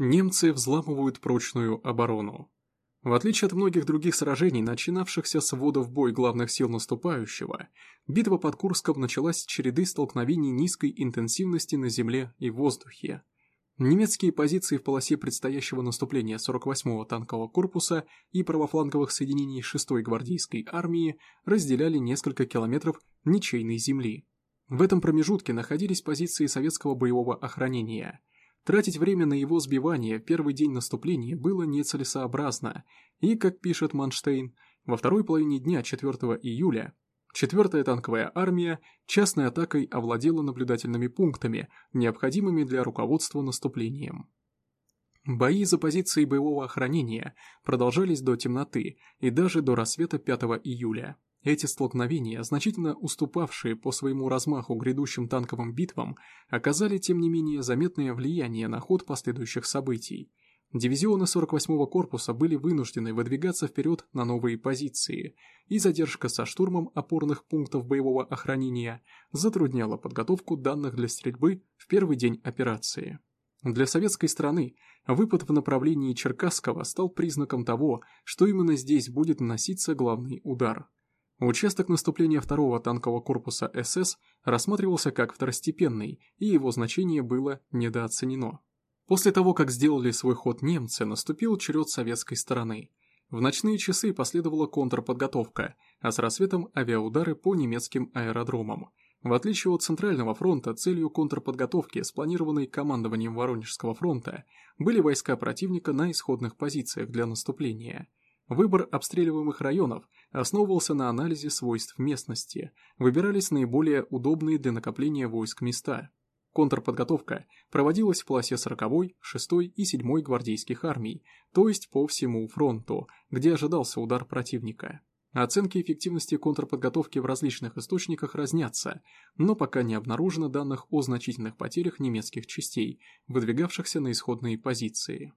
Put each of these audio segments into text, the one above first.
Немцы взламывают прочную оборону. В отличие от многих других сражений, начинавшихся с ввода в бой главных сил наступающего, битва под Курском началась с череды столкновений низкой интенсивности на земле и воздухе. Немецкие позиции в полосе предстоящего наступления 48-го танкового корпуса и правофланговых соединений 6-й гвардейской армии разделяли несколько километров ничейной земли. В этом промежутке находились позиции советского боевого охранения – Тратить время на его сбивание в первый день наступления было нецелесообразно, и, как пишет Манштейн, во второй половине дня 4 июля 4-я танковая армия частной атакой овладела наблюдательными пунктами, необходимыми для руководства наступлением. Бои за позиции боевого охранения продолжались до темноты и даже до рассвета 5 июля. Эти столкновения, значительно уступавшие по своему размаху грядущим танковым битвам, оказали тем не менее заметное влияние на ход последующих событий. Дивизионы 48-го корпуса были вынуждены выдвигаться вперед на новые позиции, и задержка со штурмом опорных пунктов боевого охранения затрудняла подготовку данных для стрельбы в первый день операции. Для советской страны выпад в направлении Черкасского стал признаком того, что именно здесь будет наноситься главный удар – Участок наступления второго танкового корпуса СС рассматривался как второстепенный, и его значение было недооценено. После того, как сделали свой ход немцы, наступил черед советской стороны. В ночные часы последовала контрподготовка, а с рассветом авиаудары по немецким аэродромам. В отличие от Центрального фронта, целью контрподготовки, спланированной командованием Воронежского фронта, были войска противника на исходных позициях для наступления – Выбор обстреливаемых районов основывался на анализе свойств местности, выбирались наиболее удобные для накопления войск места. Контрподготовка проводилась в полосе 40-й, 6-й и 7-й гвардейских армий, то есть по всему фронту, где ожидался удар противника. Оценки эффективности контрподготовки в различных источниках разнятся, но пока не обнаружено данных о значительных потерях немецких частей, выдвигавшихся на исходные позиции.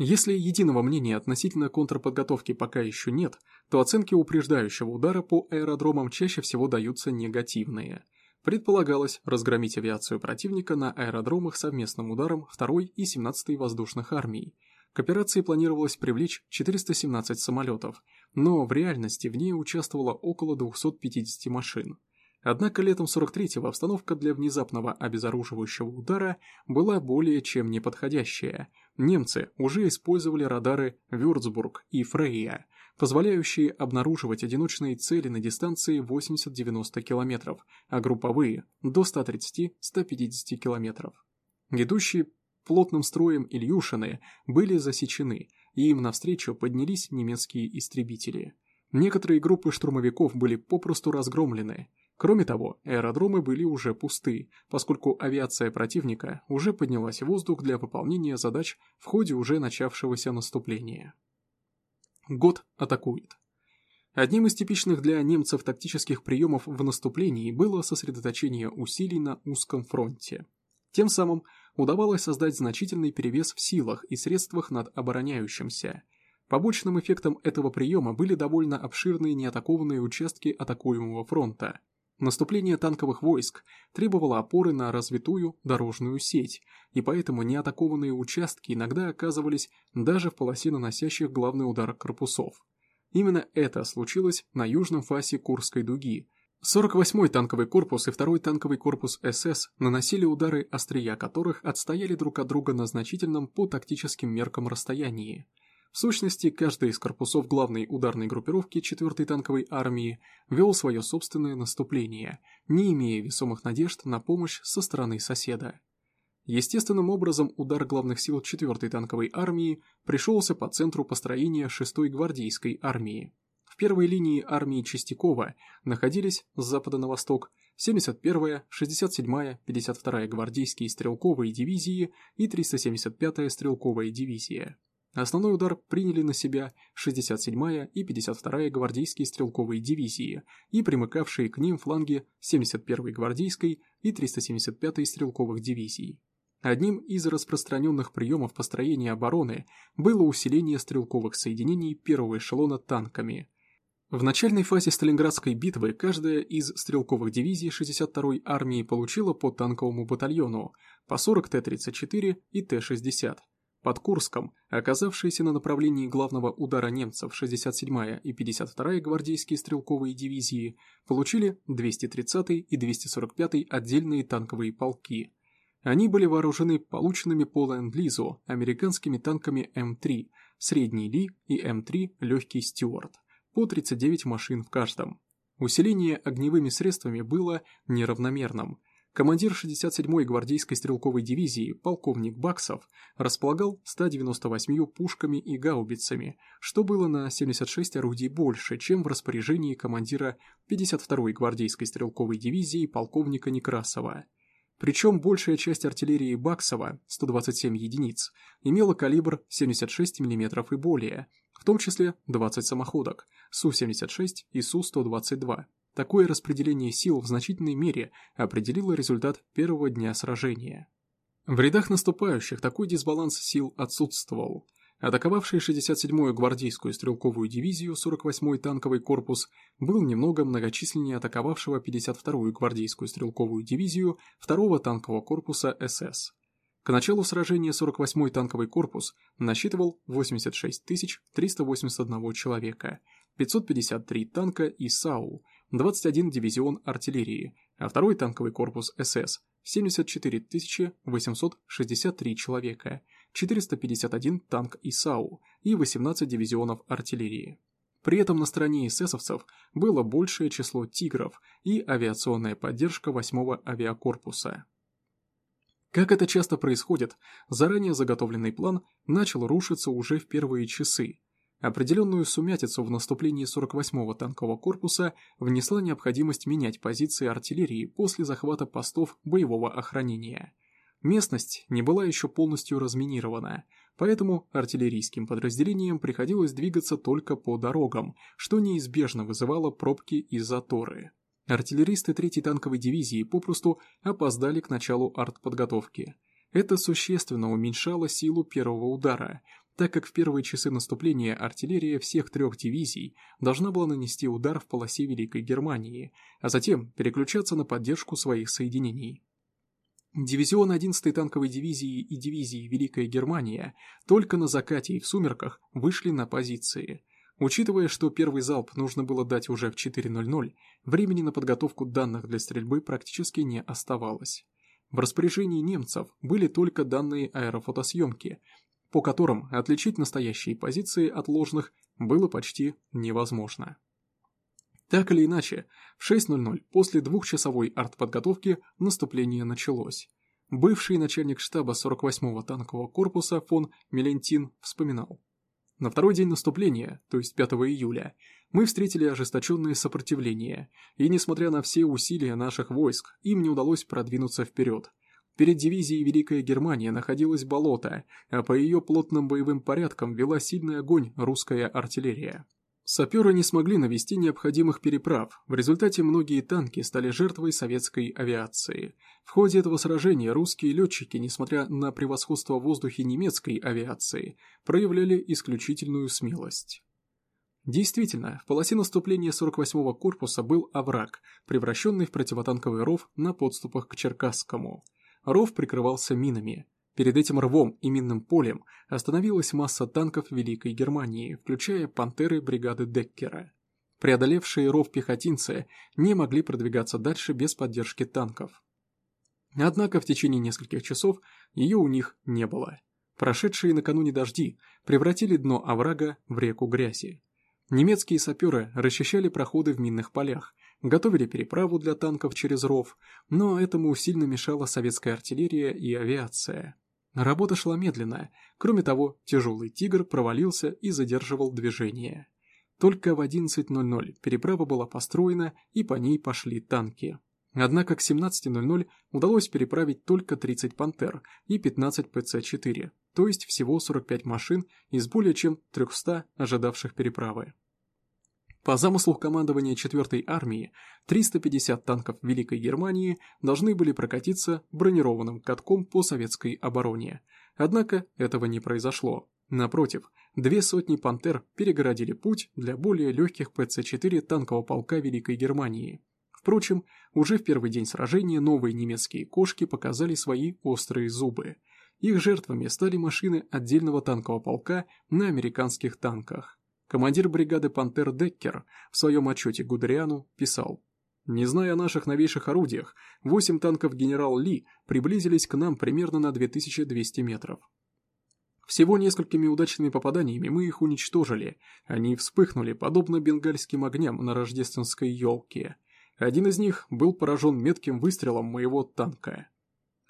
Если единого мнения относительно контрподготовки пока еще нет, то оценки упреждающего удара по аэродромам чаще всего даются негативные. Предполагалось разгромить авиацию противника на аэродромах совместным ударом 2 и 17 воздушных армий. К операции планировалось привлечь 417 самолетов, но в реальности в ней участвовало около 250 машин. Однако летом 43-го обстановка для внезапного обезоруживающего удара была более чем неподходящая. Немцы уже использовали радары «Вюрцбург» и «Фрейя», позволяющие обнаруживать одиночные цели на дистанции 80-90 км, а групповые – до 130-150 км. Идущие плотным строем Ильюшины были засечены, и им навстречу поднялись немецкие истребители. Некоторые группы штурмовиков были попросту разгромлены, Кроме того, аэродромы были уже пусты, поскольку авиация противника уже поднялась в воздух для выполнения задач в ходе уже начавшегося наступления. Год атакует. Одним из типичных для немцев тактических приемов в наступлении было сосредоточение усилий на узком фронте. Тем самым удавалось создать значительный перевес в силах и средствах над обороняющимся. Побочным эффектом этого приема были довольно обширные неатакованные участки атакуемого фронта – Наступление танковых войск требовало опоры на развитую дорожную сеть, и поэтому неатакованные участки иногда оказывались даже в полосе наносящих главный удар корпусов. Именно это случилось на южном фасе Курской дуги. 48-й танковый корпус и 2-й танковый корпус СС наносили удары, острия которых отстояли друг от друга на значительном по тактическим меркам расстоянии. В сущности, каждый из корпусов главной ударной группировки 4-й танковой армии вел свое собственное наступление, не имея весомых надежд на помощь со стороны соседа. Естественным образом удар главных сил 4-й танковой армии пришелся по центру построения 6-й гвардейской армии. В первой линии армии Чистякова находились с запада на восток 71-я, 67-я, 52-я гвардейские стрелковые дивизии и 375-я стрелковая дивизия. Основной удар приняли на себя 67-я и 52-я гвардейские стрелковые дивизии и примыкавшие к ним фланги 71-й гвардейской и 375-й стрелковых дивизий. Одним из распространенных приемов построения обороны было усиление стрелковых соединений первого эшелона танками. В начальной фазе Сталинградской битвы каждая из стрелковых дивизий 62-й армии получила по танковому батальону, по 40 Т-34 и Т-60, под Курском, оказавшиеся на направлении главного удара немцев 67-я и 52-я гвардейские стрелковые дивизии, получили 230-й и 245-й отдельные танковые полки. Они были вооружены полученными по ленд-лизу американскими танками М3, средний Ли и М3 легкий Стюарт, по 39 машин в каждом. Усиление огневыми средствами было неравномерным – Командир 67-й гвардейской стрелковой дивизии, полковник Баксов, располагал 198 пушками и гаубицами, что было на 76 орудий больше, чем в распоряжении командира 52-й гвардейской стрелковой дивизии полковника Некрасова. Причем большая часть артиллерии Баксова, 127 единиц, имела калибр 76 мм и более, в том числе 20 самоходок, Су-76 и Су-122. Такое распределение сил в значительной мере определило результат первого дня сражения. В рядах наступающих такой дисбаланс сил отсутствовал. Атаковавший 67-ю гвардейскую стрелковую дивизию 48-й танковый корпус был немного многочисленнее атаковавшего 52-ю гвардейскую стрелковую дивизию 2-го танкового корпуса СС. К началу сражения 48-й танковый корпус насчитывал 86 381 человека, 553 танка и САУ – 21 дивизион артиллерии, а второй танковый корпус СС – 74 863 человека, 451 танк ИСАУ и 18 дивизионов артиллерии. При этом на стороне эсэсовцев было большее число «Тигров» и авиационная поддержка 8-го авиакорпуса. Как это часто происходит, заранее заготовленный план начал рушиться уже в первые часы, Определенную сумятицу в наступлении 48-го танкового корпуса внесла необходимость менять позиции артиллерии после захвата постов боевого охранения. Местность не была еще полностью разминирована, поэтому артиллерийским подразделениям приходилось двигаться только по дорогам, что неизбежно вызывало пробки и заторы. Артиллеристы 3-й танковой дивизии попросту опоздали к началу артподготовки. Это существенно уменьшало силу первого удара, так как в первые часы наступления артиллерия всех трех дивизий должна была нанести удар в полосе Великой Германии, а затем переключаться на поддержку своих соединений. Дивизион 11-й танковой дивизии и дивизии Великая Германия только на закате и в сумерках вышли на позиции. Учитывая, что первый залп нужно было дать уже в 4.00, времени на подготовку данных для стрельбы практически не оставалось. В распоряжении немцев были только данные аэрофотосъемки, по которым отличить настоящие позиции от ложных было почти невозможно. Так или иначе, в 6.00 после двухчасовой артподготовки наступление началось. Бывший начальник штаба 48-го танкового корпуса фон Мелентин вспоминал. На второй день наступления, то есть 5 июля, мы встретили ожесточенное сопротивление, и несмотря на все усилия наших войск, им не удалось продвинуться вперед, Перед дивизией Великая Германия находилось болото, а по ее плотным боевым порядкам вела сильный огонь русская артиллерия. Саперы не смогли навести необходимых переправ, в результате многие танки стали жертвой советской авиации. В ходе этого сражения русские летчики, несмотря на превосходство в воздухе немецкой авиации, проявляли исключительную смелость. Действительно, в полосе наступления 48-го корпуса был овраг, превращенный в противотанковый ров на подступах к Черкасскому – Ров прикрывался минами. Перед этим рвом и минным полем остановилась масса танков Великой Германии, включая «Пантеры» бригады Деккера. Преодолевшие ров пехотинцы не могли продвигаться дальше без поддержки танков. Однако в течение нескольких часов ее у них не было. Прошедшие накануне дожди превратили дно оврага в реку грязи. Немецкие саперы расчищали проходы в минных полях, готовили переправу для танков через ров, но этому сильно мешала советская артиллерия и авиация. Работа шла медленно, кроме того, тяжелый «Тигр» провалился и задерживал движение. Только в 11.00 переправа была построена и по ней пошли танки. Однако к 17.00 удалось переправить только 30 «Пантер» и 15 ПЦ-4, то есть всего 45 машин из более чем 300 ожидавших переправы. По замыслу командования 4-й армии, 350 танков Великой Германии должны были прокатиться бронированным катком по советской обороне. Однако этого не произошло. Напротив, две сотни «Пантер» перегородили путь для более легких ПЦ-4 танкового полка Великой Германии. Впрочем, уже в первый день сражения новые немецкие кошки показали свои острые зубы. Их жертвами стали машины отдельного танкового полка на американских танках. Командир бригады «Пантер» Деккер в своем отчете Гудериану писал «Не зная о наших новейших орудиях, восемь танков генерал Ли приблизились к нам примерно на 2200 метров. Всего несколькими удачными попаданиями мы их уничтожили. Они вспыхнули, подобно бенгальским огням на рождественской елке. Один из них был поражен метким выстрелом моего танка.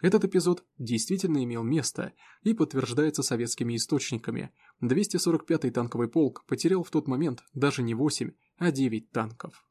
Этот эпизод действительно имел место и подтверждается советскими источниками. 245-й танковый полк потерял в тот момент даже не 8, а 9 танков.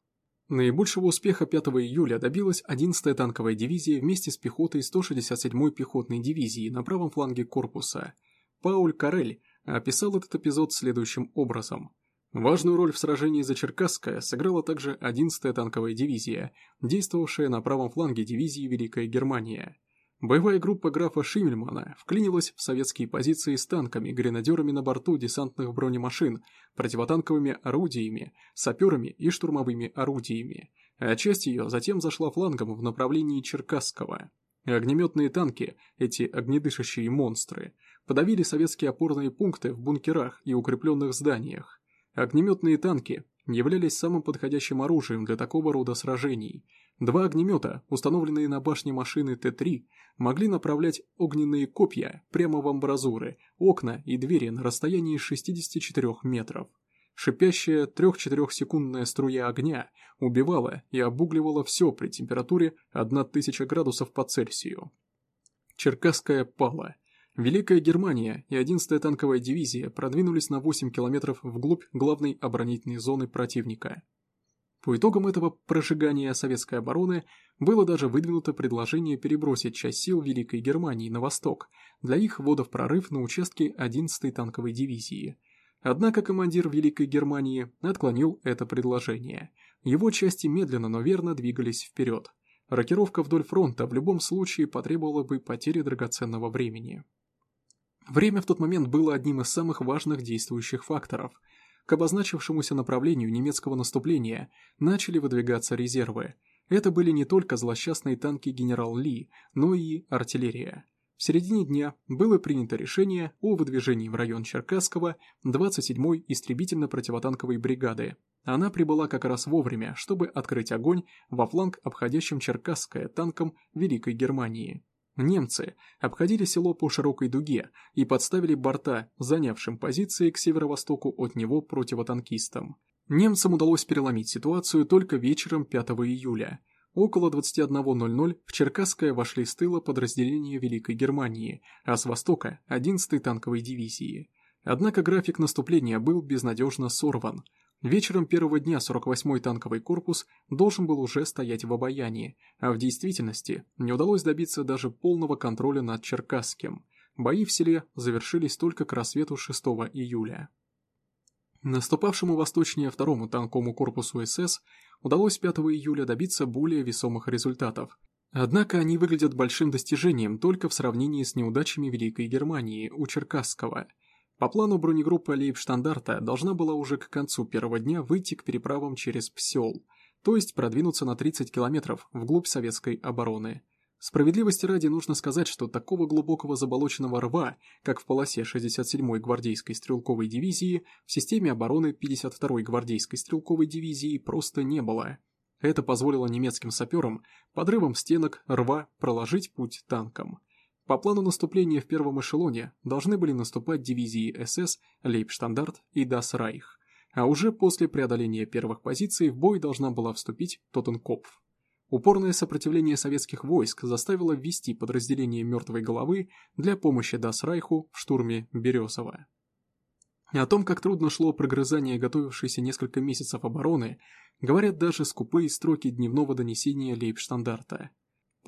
Наибольшего успеха 5 июля добилась 11-я танковая дивизия вместе с пехотой 167-й пехотной дивизии на правом фланге корпуса – Пауль Карель описал этот эпизод следующим образом. Важную роль в сражении за Черкасское сыграла также 11-я танковая дивизия, действовавшая на правом фланге дивизии Великая Германия. Боевая группа графа Шиммельмана вклинилась в советские позиции с танками, гренадерами на борту десантных бронемашин, противотанковыми орудиями, саперами и штурмовыми орудиями, а часть ее затем зашла флангом в направлении Черкасского. Огнеметные танки, эти огнедышащие монстры, подавили советские опорные пункты в бункерах и укрепленных зданиях. Огнеметные танки являлись самым подходящим оружием для такого рода сражений. Два огнемета, установленные на башне машины Т-3, могли направлять огненные копья прямо в амбразуры, окна и двери на расстоянии 64 метров. Шипящая 3-4 секундная струя огня убивала и обугливала все при температуре 1000 градусов по Цельсию. Черкасская пала. Великая Германия и 11-я танковая дивизия продвинулись на 8 километров вглубь главной оборонительной зоны противника. По итогам этого прожигания советской обороны было даже выдвинуто предложение перебросить часть сил Великой Германии на восток для их ввода в прорыв на участке 11-й танковой дивизии – Однако командир Великой Германии отклонил это предложение. Его части медленно, но верно двигались вперед. Рокировка вдоль фронта в любом случае потребовала бы потери драгоценного времени. Время в тот момент было одним из самых важных действующих факторов. К обозначившемуся направлению немецкого наступления начали выдвигаться резервы. Это были не только злосчастные танки генерал Ли, но и артиллерия. В середине дня было принято решение о выдвижении в район Черкасского 27-й истребительно-противотанковой бригады. Она прибыла как раз вовремя, чтобы открыть огонь во фланг обходящим Черкасское танком Великой Германии. Немцы обходили село по широкой дуге и подставили борта, занявшим позиции к северо-востоку от него противотанкистам. Немцам удалось переломить ситуацию только вечером 5 июля – Около 21.00 в Черкасское вошли с тыла подразделения Великой Германии, а с востока – 11-й танковой дивизии. Однако график наступления был безнадежно сорван. Вечером первого дня 48-й танковый корпус должен был уже стоять в обаянии, а в действительности не удалось добиться даже полного контроля над Черкасским. Бои в селе завершились только к рассвету 6 июля. Наступавшему восточнее второму танковому корпусу СС удалось 5 июля добиться более весомых результатов. Однако они выглядят большим достижением только в сравнении с неудачами Великой Германии у Черкасского. По плану бронегруппа Лейбштандарта должна была уже к концу первого дня выйти к переправам через Псел, то есть продвинуться на 30 километров вглубь советской обороны. Справедливости ради нужно сказать, что такого глубокого заболоченного рва, как в полосе 67-й гвардейской стрелковой дивизии, в системе обороны 52-й гвардейской стрелковой дивизии просто не было. Это позволило немецким саперам подрывом стенок рва проложить путь танкам. По плану наступления в первом эшелоне должны были наступать дивизии СС, Лейбштандарт и Дас Райх, а уже после преодоления первых позиций в бой должна была вступить Тоттенкопф. Упорное сопротивление советских войск заставило ввести подразделение «Мертвой головы» для помощи Дасрайху в штурме Березова. О том, как трудно шло прогрызание готовившейся несколько месяцев обороны, говорят даже скупые строки дневного донесения Лейбштандарта.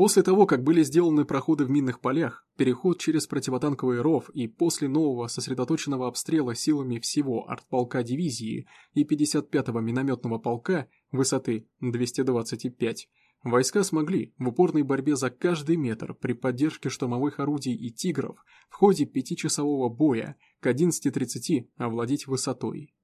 После того, как были сделаны проходы в минных полях, переход через противотанковый ров и после нового сосредоточенного обстрела силами всего артполка дивизии и 55-го минометного полка высоты 225, Войска смогли в упорной борьбе за каждый метр при поддержке штурмовых орудий и «Тигров» в ходе пятичасового боя к 11.30 овладеть высотой.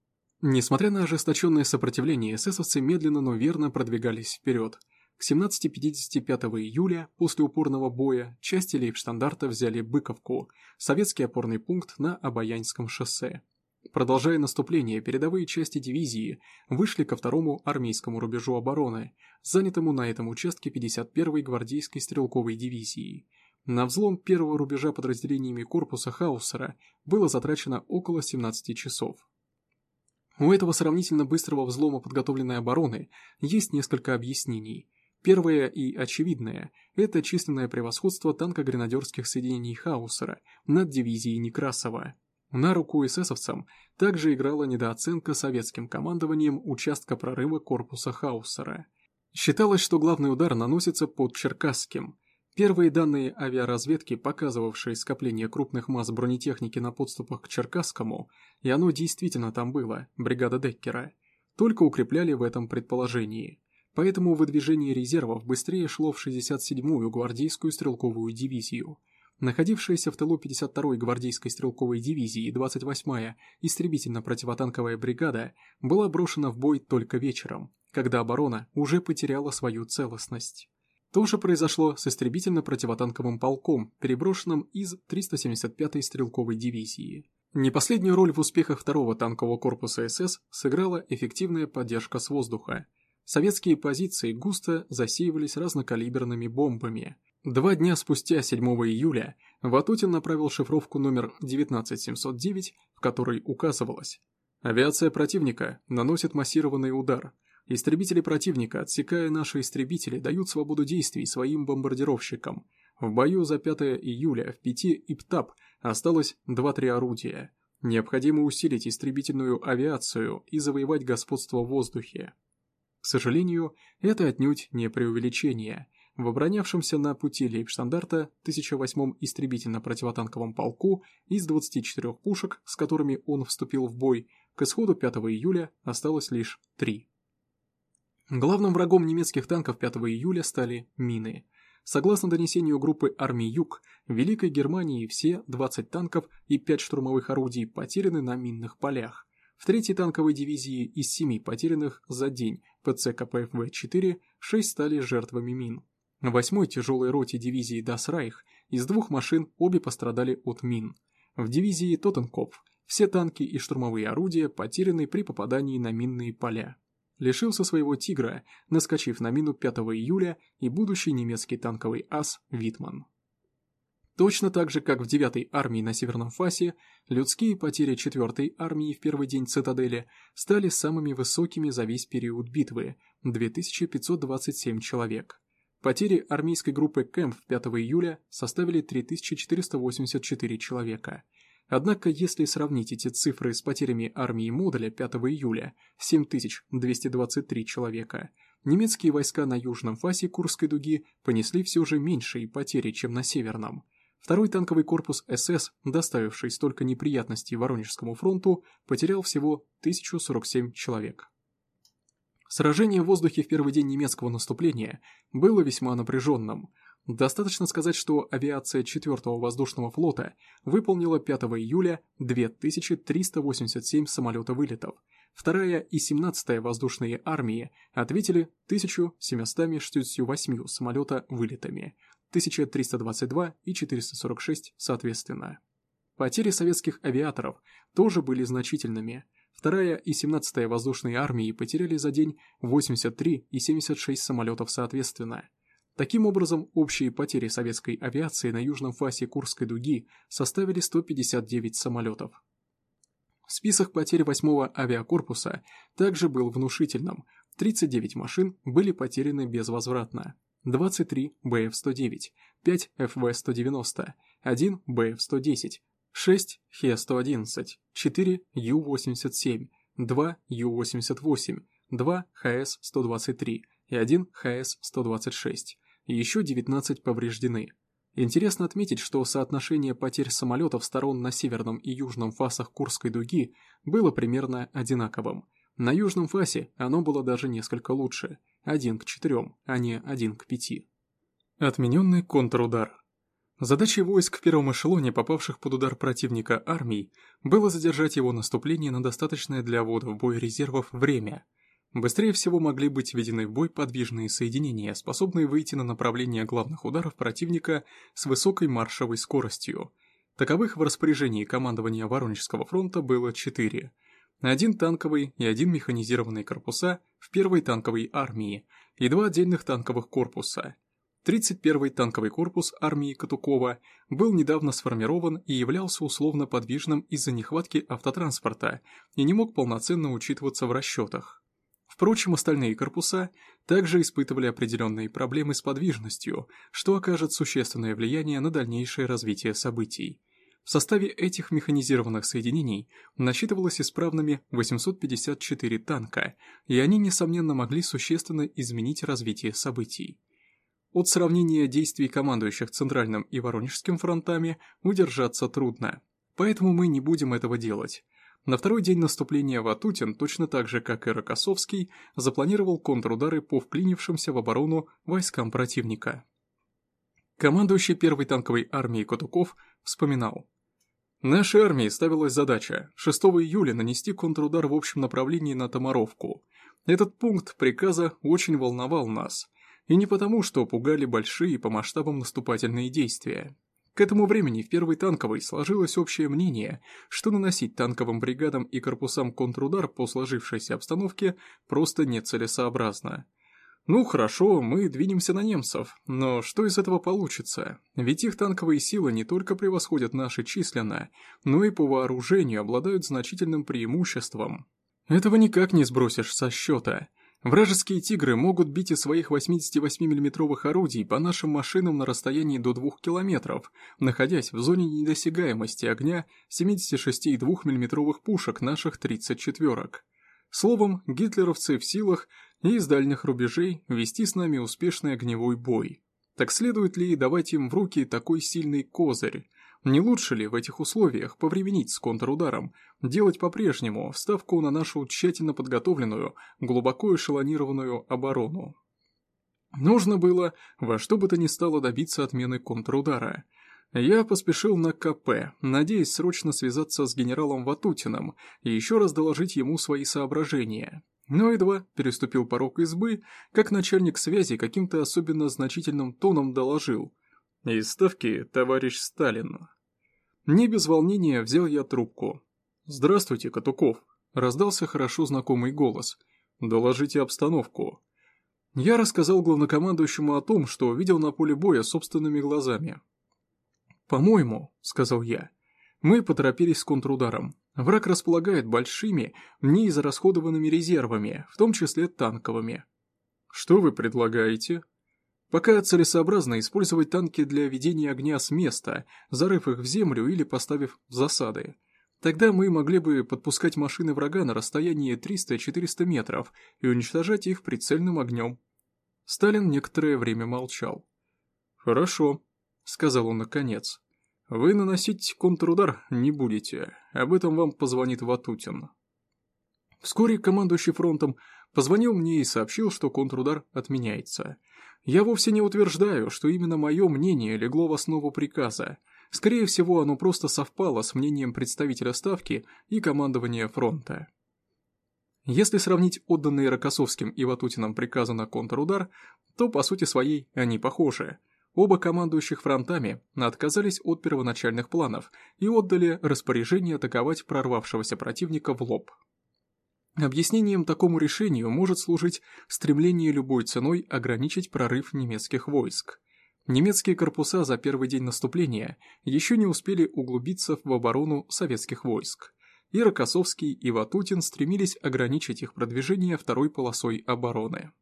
Несмотря на ожесточенное сопротивление, эсэсовцы медленно, но верно продвигались вперед. К 17.55 июля, после упорного боя, части лейбштандарта взяли Быковку, советский опорный пункт на Обаянском шоссе. Продолжая наступление, передовые части дивизии вышли ко второму армейскому рубежу обороны, занятому на этом участке 51-й гвардейской стрелковой дивизии. На взлом первого рубежа подразделениями корпуса Хаусера было затрачено около 17 часов. У этого сравнительно быстрого взлома подготовленной обороны есть несколько объяснений. Первое и очевидное – это численное превосходство танко-гренадерских соединений Хаусера над дивизией Некрасова. На руку эсэсовцам также играла недооценка советским командованием участка прорыва корпуса Хаусера. Считалось, что главный удар наносится под Черкасским. Первые данные авиаразведки, показывавшие скопление крупных масс бронетехники на подступах к Черкасскому, и оно действительно там было, бригада Деккера, только укрепляли в этом предположении. Поэтому выдвижение резервов быстрее шло в 67-ю гвардейскую стрелковую дивизию – Находившаяся в тылу 52-й гвардейской стрелковой дивизии и 28-я истребительно-противотанковая бригада была брошена в бой только вечером, когда оборона уже потеряла свою целостность. То же произошло с истребительно-противотанковым полком, переброшенным из 375-й стрелковой дивизии. Не последнюю роль в успехах второго танкового корпуса СС сыграла эффективная поддержка с воздуха. Советские позиции густо засеивались разнокалиберными бомбами – Два дня спустя, 7 июля, Ватутин направил шифровку номер 19709, в которой указывалось «Авиация противника наносит массированный удар. Истребители противника, отсекая наши истребители, дают свободу действий своим бомбардировщикам. В бою за 5 июля в пяти ИПТАП осталось 2-3 орудия. Необходимо усилить истребительную авиацию и завоевать господство в воздухе». К сожалению, это отнюдь не преувеличение – в оборонявшемся на пути лейбштандарта 1008-м истребительно-противотанковом полку из 24 пушек, с которыми он вступил в бой, к исходу 5 июля осталось лишь 3. Главным врагом немецких танков 5 июля стали мины. Согласно донесению группы армий Юг, в Великой Германии все 20 танков и 5 штурмовых орудий потеряны на минных полях. В 3-й танковой дивизии из 7 потерянных за день ПЦ КПФВ-4 6 стали жертвами мин. В восьмой тяжелой роте дивизии Дасрайх из двух машин обе пострадали от мин. В дивизии Тоттенкопф все танки и штурмовые орудия потеряны при попадании на минные поля. Лишился своего «Тигра», наскочив на мину 5 июля и будущий немецкий танковый ас Витман. Точно так же, как в 9-й армии на Северном Фасе, людские потери 4-й армии в первый день цитадели стали самыми высокими за весь период битвы – 2527 человек. Потери армейской группы Кэмп 5 июля составили 3484 человека. Однако, если сравнить эти цифры с потерями армии Модуля 5 июля – 7223 человека, немецкие войска на южном фасе Курской дуги понесли все же меньшие потери, чем на северном. Второй танковый корпус СС, доставивший столько неприятностей Воронежскому фронту, потерял всего 1047 человек. Сражение в воздухе в первый день немецкого наступления было весьма напряженным. Достаточно сказать, что авиация 4-го воздушного флота выполнила 5 июля 2387 самолета-вылетов, 2-я и 17-я воздушные армии ответили 1768 самолета-вылетами, 1322 и 446 соответственно. Потери советских авиаторов тоже были значительными – Вторая и 17-я воздушные армии потеряли за день 83 и 76 самолетов соответственно. Таким образом, общие потери советской авиации на южном фасе Курской дуги составили 159 самолетов. Список потерь 8-го авиакорпуса также был внушительным. 39 машин были потеряны безвозвратно. 23 БФ-109, 5 ФВ-190, 1 БФ-110, 6 Хе-111, 4 Ю-87, 2 Ю-88, 2 ХС-123 и 1 ХС-126, и еще 19 повреждены. Интересно отметить, что соотношение потерь самолетов сторон на северном и южном фасах Курской дуги было примерно одинаковым. На южном фасе оно было даже несколько лучше – 1 к 4, а не 1 к 5. Отмененный контрудар Задачей войск в первом эшелоне, попавших под удар противника армий, было задержать его наступление на достаточное для ввода в бой резервов время. Быстрее всего могли быть введены в бой подвижные соединения, способные выйти на направление главных ударов противника с высокой маршевой скоростью. Таковых в распоряжении командования Воронежского фронта было четыре. Один танковый и один механизированный корпуса в первой танковой армии и два отдельных танковых корпуса. 31-й танковый корпус армии Катукова был недавно сформирован и являлся условно подвижным из-за нехватки автотранспорта и не мог полноценно учитываться в расчетах. Впрочем, остальные корпуса также испытывали определенные проблемы с подвижностью, что окажет существенное влияние на дальнейшее развитие событий. В составе этих механизированных соединений насчитывалось исправными 854 танка, и они, несомненно, могли существенно изменить развитие событий. От сравнения действий командующих Центральным и Воронежским фронтами удержаться трудно, поэтому мы не будем этого делать. На второй день наступления Ватутин, точно так же, как и Рокоссовский, запланировал контрудары по вклинившимся в оборону войскам противника. Командующий первой танковой армией Катуков вспоминал. «Нашей армии ставилась задача 6 июля нанести контрудар в общем направлении на Томаровку. Этот пункт приказа очень волновал нас, и не потому, что пугали большие по масштабам наступательные действия. К этому времени в первой танковой сложилось общее мнение, что наносить танковым бригадам и корпусам контрудар по сложившейся обстановке просто нецелесообразно. Ну хорошо, мы двинемся на немцев, но что из этого получится? Ведь их танковые силы не только превосходят наши численно, но и по вооружению обладают значительным преимуществом. Этого никак не сбросишь со счета. Вражеские «Тигры» могут бить из своих 88 миллиметровых орудий по нашим машинам на расстоянии до 2 километров, находясь в зоне недосягаемости огня 76,2 миллиметровых пушек наших 34-ок. Словом, гитлеровцы в силах и из дальних рубежей вести с нами успешный огневой бой. Так следует ли давать им в руки такой сильный козырь? Не лучше ли в этих условиях повременить с контрударом, делать по-прежнему ставку на нашу тщательно подготовленную, глубоко эшелонированную оборону? Нужно было во что бы то ни стало добиться отмены контрудара. Я поспешил на КП, надеясь срочно связаться с генералом Ватутиным и еще раз доложить ему свои соображения. Но едва переступил порог избы, как начальник связи каким-то особенно значительным тоном доложил. «Из ставки, товарищ Сталин, не без волнения взял я трубку. «Здравствуйте, Катуков», — раздался хорошо знакомый голос. «Доложите обстановку». Я рассказал главнокомандующему о том, что видел на поле боя собственными глазами. «По-моему», — сказал я, — «мы поторопились с контрударом. Враг располагает большими, неизрасходованными резервами, в том числе танковыми». «Что вы предлагаете?» Пока целесообразно использовать танки для ведения огня с места, зарыв их в землю или поставив засады. Тогда мы могли бы подпускать машины врага на расстояние 300-400 метров и уничтожать их прицельным огнем. Сталин некоторое время молчал. «Хорошо», — сказал он наконец. «Вы наносить контрудар не будете, об этом вам позвонит Ватутин». Вскоре командующий фронтом позвонил мне и сообщил, что контрудар отменяется — я вовсе не утверждаю, что именно мое мнение легло в основу приказа. Скорее всего, оно просто совпало с мнением представителя Ставки и командования фронта. Если сравнить отданные Рокоссовским и Ватутиным приказы на контрудар, то по сути своей они похожи. Оба командующих фронтами отказались от первоначальных планов и отдали распоряжение атаковать прорвавшегося противника в лоб. Объяснением такому решению может служить стремление любой ценой ограничить прорыв немецких войск. Немецкие корпуса за первый день наступления еще не успели углубиться в оборону советских войск. И Рокоссовский, и Ватутин стремились ограничить их продвижение второй полосой обороны.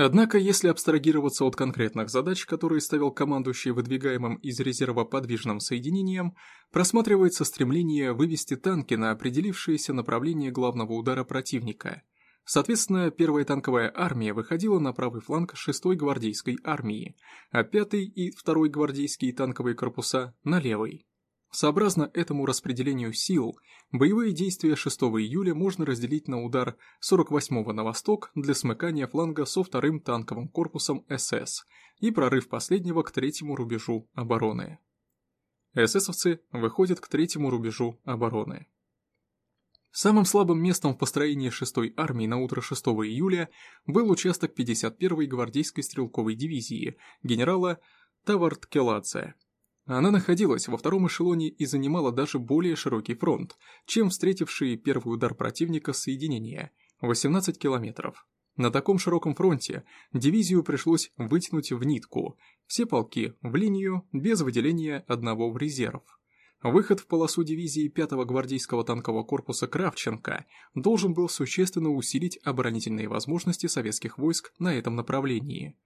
Однако, если абстрагироваться от конкретных задач, которые ставил командующий выдвигаемым из резерва подвижным соединением, просматривается стремление вывести танки на определившееся направление главного удара противника. Соответственно, первая танковая армия выходила на правый фланг 6-й гвардейской армии, а 5-й и 2-й гвардейские танковые корпуса на левый. Сообразно этому распределению сил, боевые действия 6 июля можно разделить на удар 48-го на восток для смыкания фланга со вторым танковым корпусом СС и прорыв последнего к третьему рубежу обороны. ССовцы выходят к третьему рубежу обороны. Самым слабым местом в построении 6-й армии на утро 6 июля был участок 51-й гвардейской стрелковой дивизии генерала Тавард-Келадзе. Она находилась во втором эшелоне и занимала даже более широкий фронт, чем встретившие первый удар противника соединения – 18 километров. На таком широком фронте дивизию пришлось вытянуть в нитку, все полки в линию, без выделения одного в резерв. Выход в полосу дивизии 5-го гвардейского танкового корпуса Кравченко должен был существенно усилить оборонительные возможности советских войск на этом направлении.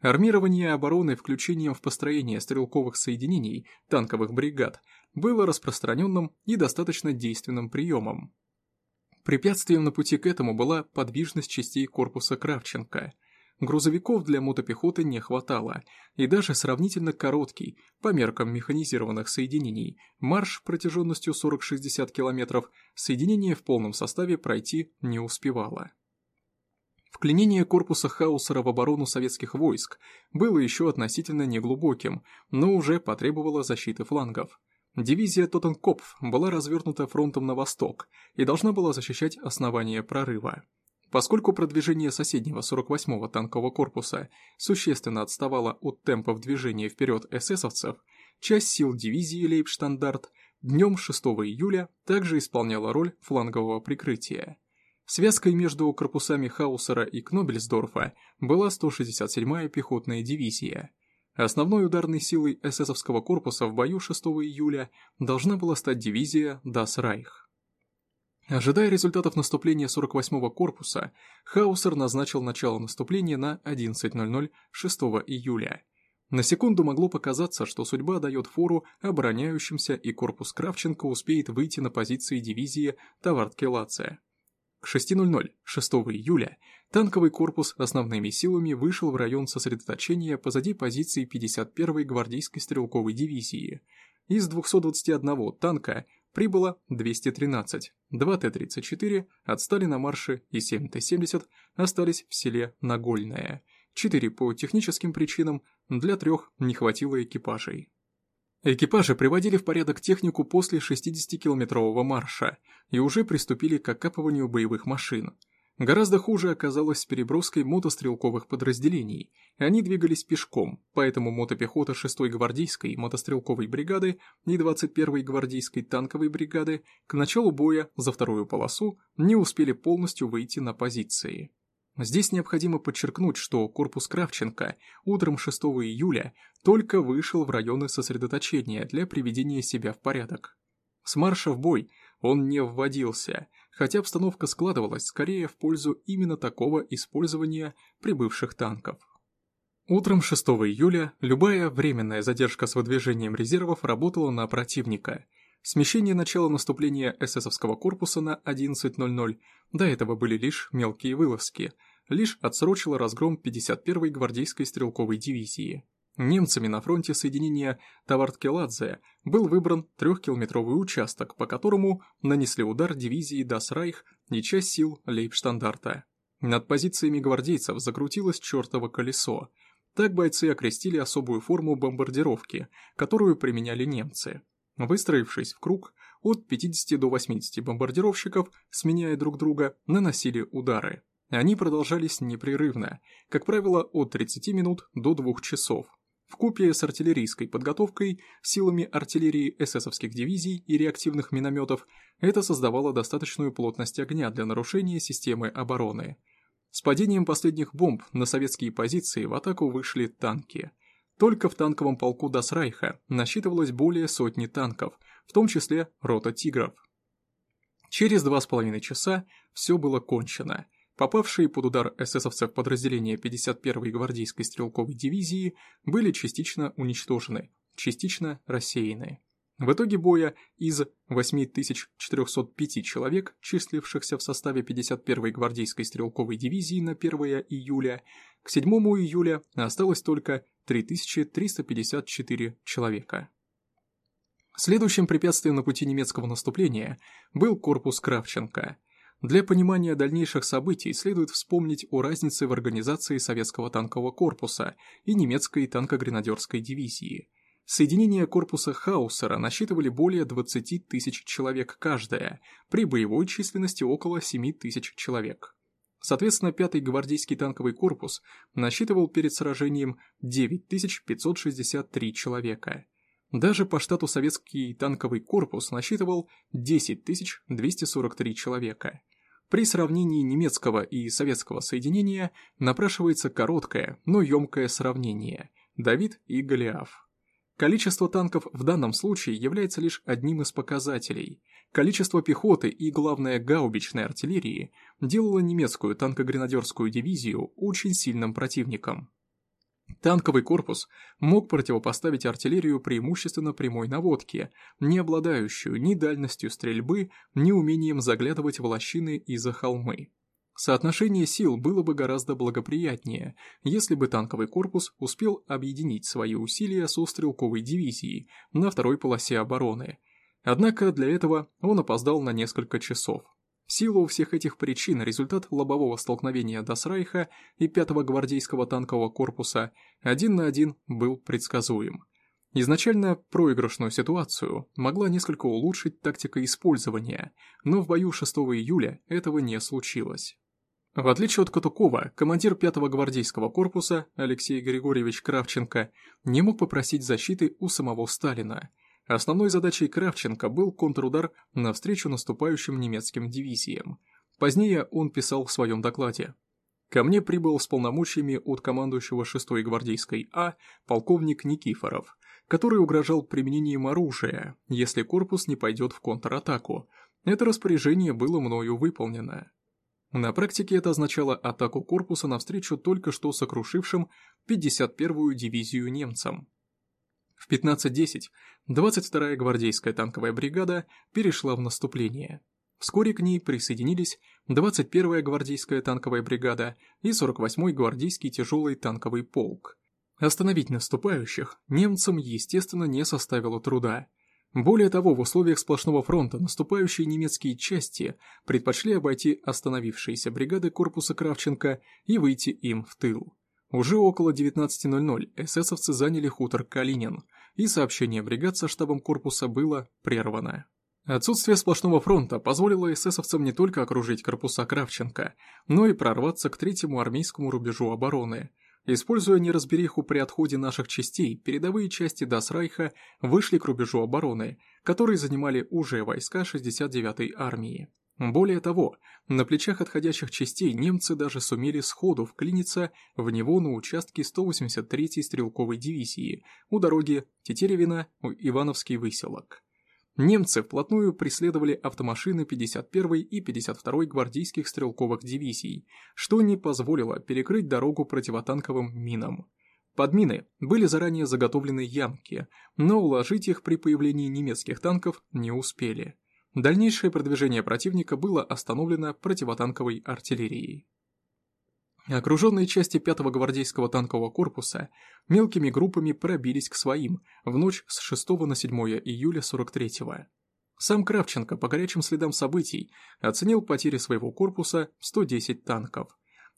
Армирование обороны включением в построение стрелковых соединений танковых бригад было распространенным и достаточно действенным приемом. Препятствием на пути к этому была подвижность частей корпуса Кравченко. Грузовиков для мотопехоты не хватало, и даже сравнительно короткий, по меркам механизированных соединений, марш протяженностью 40-60 км соединение в полном составе пройти не успевало. Вклинение корпуса Хаусера в оборону советских войск было еще относительно неглубоким, но уже потребовало защиты флангов. Дивизия Тоттенкопф была развернута фронтом на восток и должна была защищать основание прорыва. Поскольку продвижение соседнего 48-го танкового корпуса существенно отставало от темпов движения вперед эсэсовцев, часть сил дивизии Лейбштандарт днем 6 июля также исполняла роль флангового прикрытия. Связкой между корпусами Хаусера и Кнобельсдорфа была 167-я пехотная дивизия. Основной ударной силой эсэсовского корпуса в бою 6 июля должна была стать дивизия Дас Райх. Ожидая результатов наступления 48-го корпуса, Хаусер назначил начало наступления на 11.00 6 июля. На секунду могло показаться, что судьба дает фору обороняющимся и корпус Кравченко успеет выйти на позиции дивизии Тавард-Келация. К 6.00 6 июля танковый корпус основными силами вышел в район сосредоточения позади позиции 51-й гвардейской стрелковой дивизии. Из 221 танка прибыло 213, 2 Т-34 отстали на марше и 7 Т-70 остались в селе Нагольное. 4 по техническим причинам, для трех не хватило экипажей. Экипажи приводили в порядок технику после 60-километрового марша и уже приступили к окапыванию боевых машин. Гораздо хуже оказалось с переброской мотострелковых подразделений. Они двигались пешком, поэтому мотопехота 6-й гвардейской мотострелковой бригады и 21-й гвардейской танковой бригады к началу боя за вторую полосу не успели полностью выйти на позиции. Здесь необходимо подчеркнуть, что корпус Кравченко утром 6 июля только вышел в районы сосредоточения для приведения себя в порядок. С марша в бой он не вводился, хотя обстановка складывалась скорее в пользу именно такого использования прибывших танков. Утром 6 июля любая временная задержка с выдвижением резервов работала на противника. Смещение начала наступления эсэсовского корпуса на 11.00 до этого были лишь мелкие вылазки – лишь отсрочила разгром 51-й гвардейской стрелковой дивизии. Немцами на фронте соединения Тавард-Келадзе был выбран трехкилометровый участок, по которому нанесли удар дивизии Дасрайх и часть сил Лейбштандарта. Над позициями гвардейцев закрутилось чертово колесо. Так бойцы окрестили особую форму бомбардировки, которую применяли немцы. Выстроившись в круг, от 50 до 80 бомбардировщиков, сменяя друг друга, наносили удары. Они продолжались непрерывно, как правило, от 30 минут до 2 часов. В купе с артиллерийской подготовкой, силами артиллерии эсэсовских дивизий и реактивных минометов, это создавало достаточную плотность огня для нарушения системы обороны. С падением последних бомб на советские позиции в атаку вышли танки. Только в танковом полку Дасрайха насчитывалось более сотни танков, в том числе рота «Тигров». Через два с половиной часа все было кончено – Попавшие под удар эсэсовцев подразделения 51-й гвардейской стрелковой дивизии были частично уничтожены, частично рассеяны. В итоге боя из 8405 человек, числившихся в составе 51-й гвардейской стрелковой дивизии на 1 июля, к 7 июля осталось только 3354 человека. Следующим препятствием на пути немецкого наступления был корпус Кравченко – для понимания дальнейших событий следует вспомнить о разнице в организации советского танкового корпуса и немецкой танкогренадерской дивизии. Соединения корпуса Хаусера насчитывали более 20 тысяч человек каждое, при боевой численности около 7 тысяч человек. Соответственно, 5-й гвардейский танковый корпус насчитывал перед сражением 9563 человека. Даже по штату советский танковый корпус насчитывал 10243 человека. При сравнении немецкого и советского соединения напрашивается короткое, но емкое сравнение – Давид и Голиаф. Количество танков в данном случае является лишь одним из показателей. Количество пехоты и, главное, гаубичной артиллерии делало немецкую танкогренадерскую дивизию очень сильным противником. Танковый корпус мог противопоставить артиллерию преимущественно прямой наводке, не обладающую ни дальностью стрельбы, ни умением заглядывать в лощины и за холмы. Соотношение сил было бы гораздо благоприятнее, если бы танковый корпус успел объединить свои усилия со стрелковой дивизией на второй полосе обороны. Однако для этого он опоздал на несколько часов. В силу всех этих причин результат лобового столкновения Дасрайха и 5-го гвардейского танкового корпуса один на один был предсказуем. Изначально проигрышную ситуацию могла несколько улучшить тактика использования, но в бою 6 июля этого не случилось. В отличие от Катукова, командир 5-го гвардейского корпуса Алексей Григорьевич Кравченко не мог попросить защиты у самого Сталина, Основной задачей Кравченко был контрудар навстречу наступающим немецким дивизиям. Позднее он писал в своем докладе. Ко мне прибыл с полномочиями от командующего 6-й гвардейской А полковник Никифоров, который угрожал применением оружия, если корпус не пойдет в контратаку. Это распоряжение было мною выполнено. На практике это означало атаку корпуса навстречу только что сокрушившим 51-ю дивизию немцам. В 15.10 22-я гвардейская танковая бригада перешла в наступление. Вскоре к ней присоединились 21-я гвардейская танковая бригада и 48-й гвардейский тяжелый танковый полк. Остановить наступающих немцам, естественно, не составило труда. Более того, в условиях сплошного фронта наступающие немецкие части предпочли обойти остановившиеся бригады корпуса Кравченко и выйти им в тыл. Уже около 19.00 эсэсовцы заняли хутор Калинин, и сообщение бригад со штабом корпуса было прервано. Отсутствие сплошного фронта позволило эсэсовцам не только окружить корпуса Кравченко, но и прорваться к третьему армейскому рубежу обороны. Используя неразбериху при отходе наших частей, передовые части Дасрайха вышли к рубежу обороны, который занимали уже войска 69-й армии. Более того, на плечах отходящих частей немцы даже сумели сходу вклиниться в него на участке 183-й стрелковой дивизии у дороги Тетеревина Ивановский выселок. Немцы вплотную преследовали автомашины 51-й и 52-й гвардейских стрелковых дивизий, что не позволило перекрыть дорогу противотанковым минам. Под мины были заранее заготовлены ямки, но уложить их при появлении немецких танков не успели. Дальнейшее продвижение противника было остановлено противотанковой артиллерией. Окруженные части 5-го гвардейского танкового корпуса мелкими группами пробились к своим в ночь с 6 на 7 июля 43-го. Сам Кравченко по горячим следам событий оценил потери своего корпуса в 110 танков.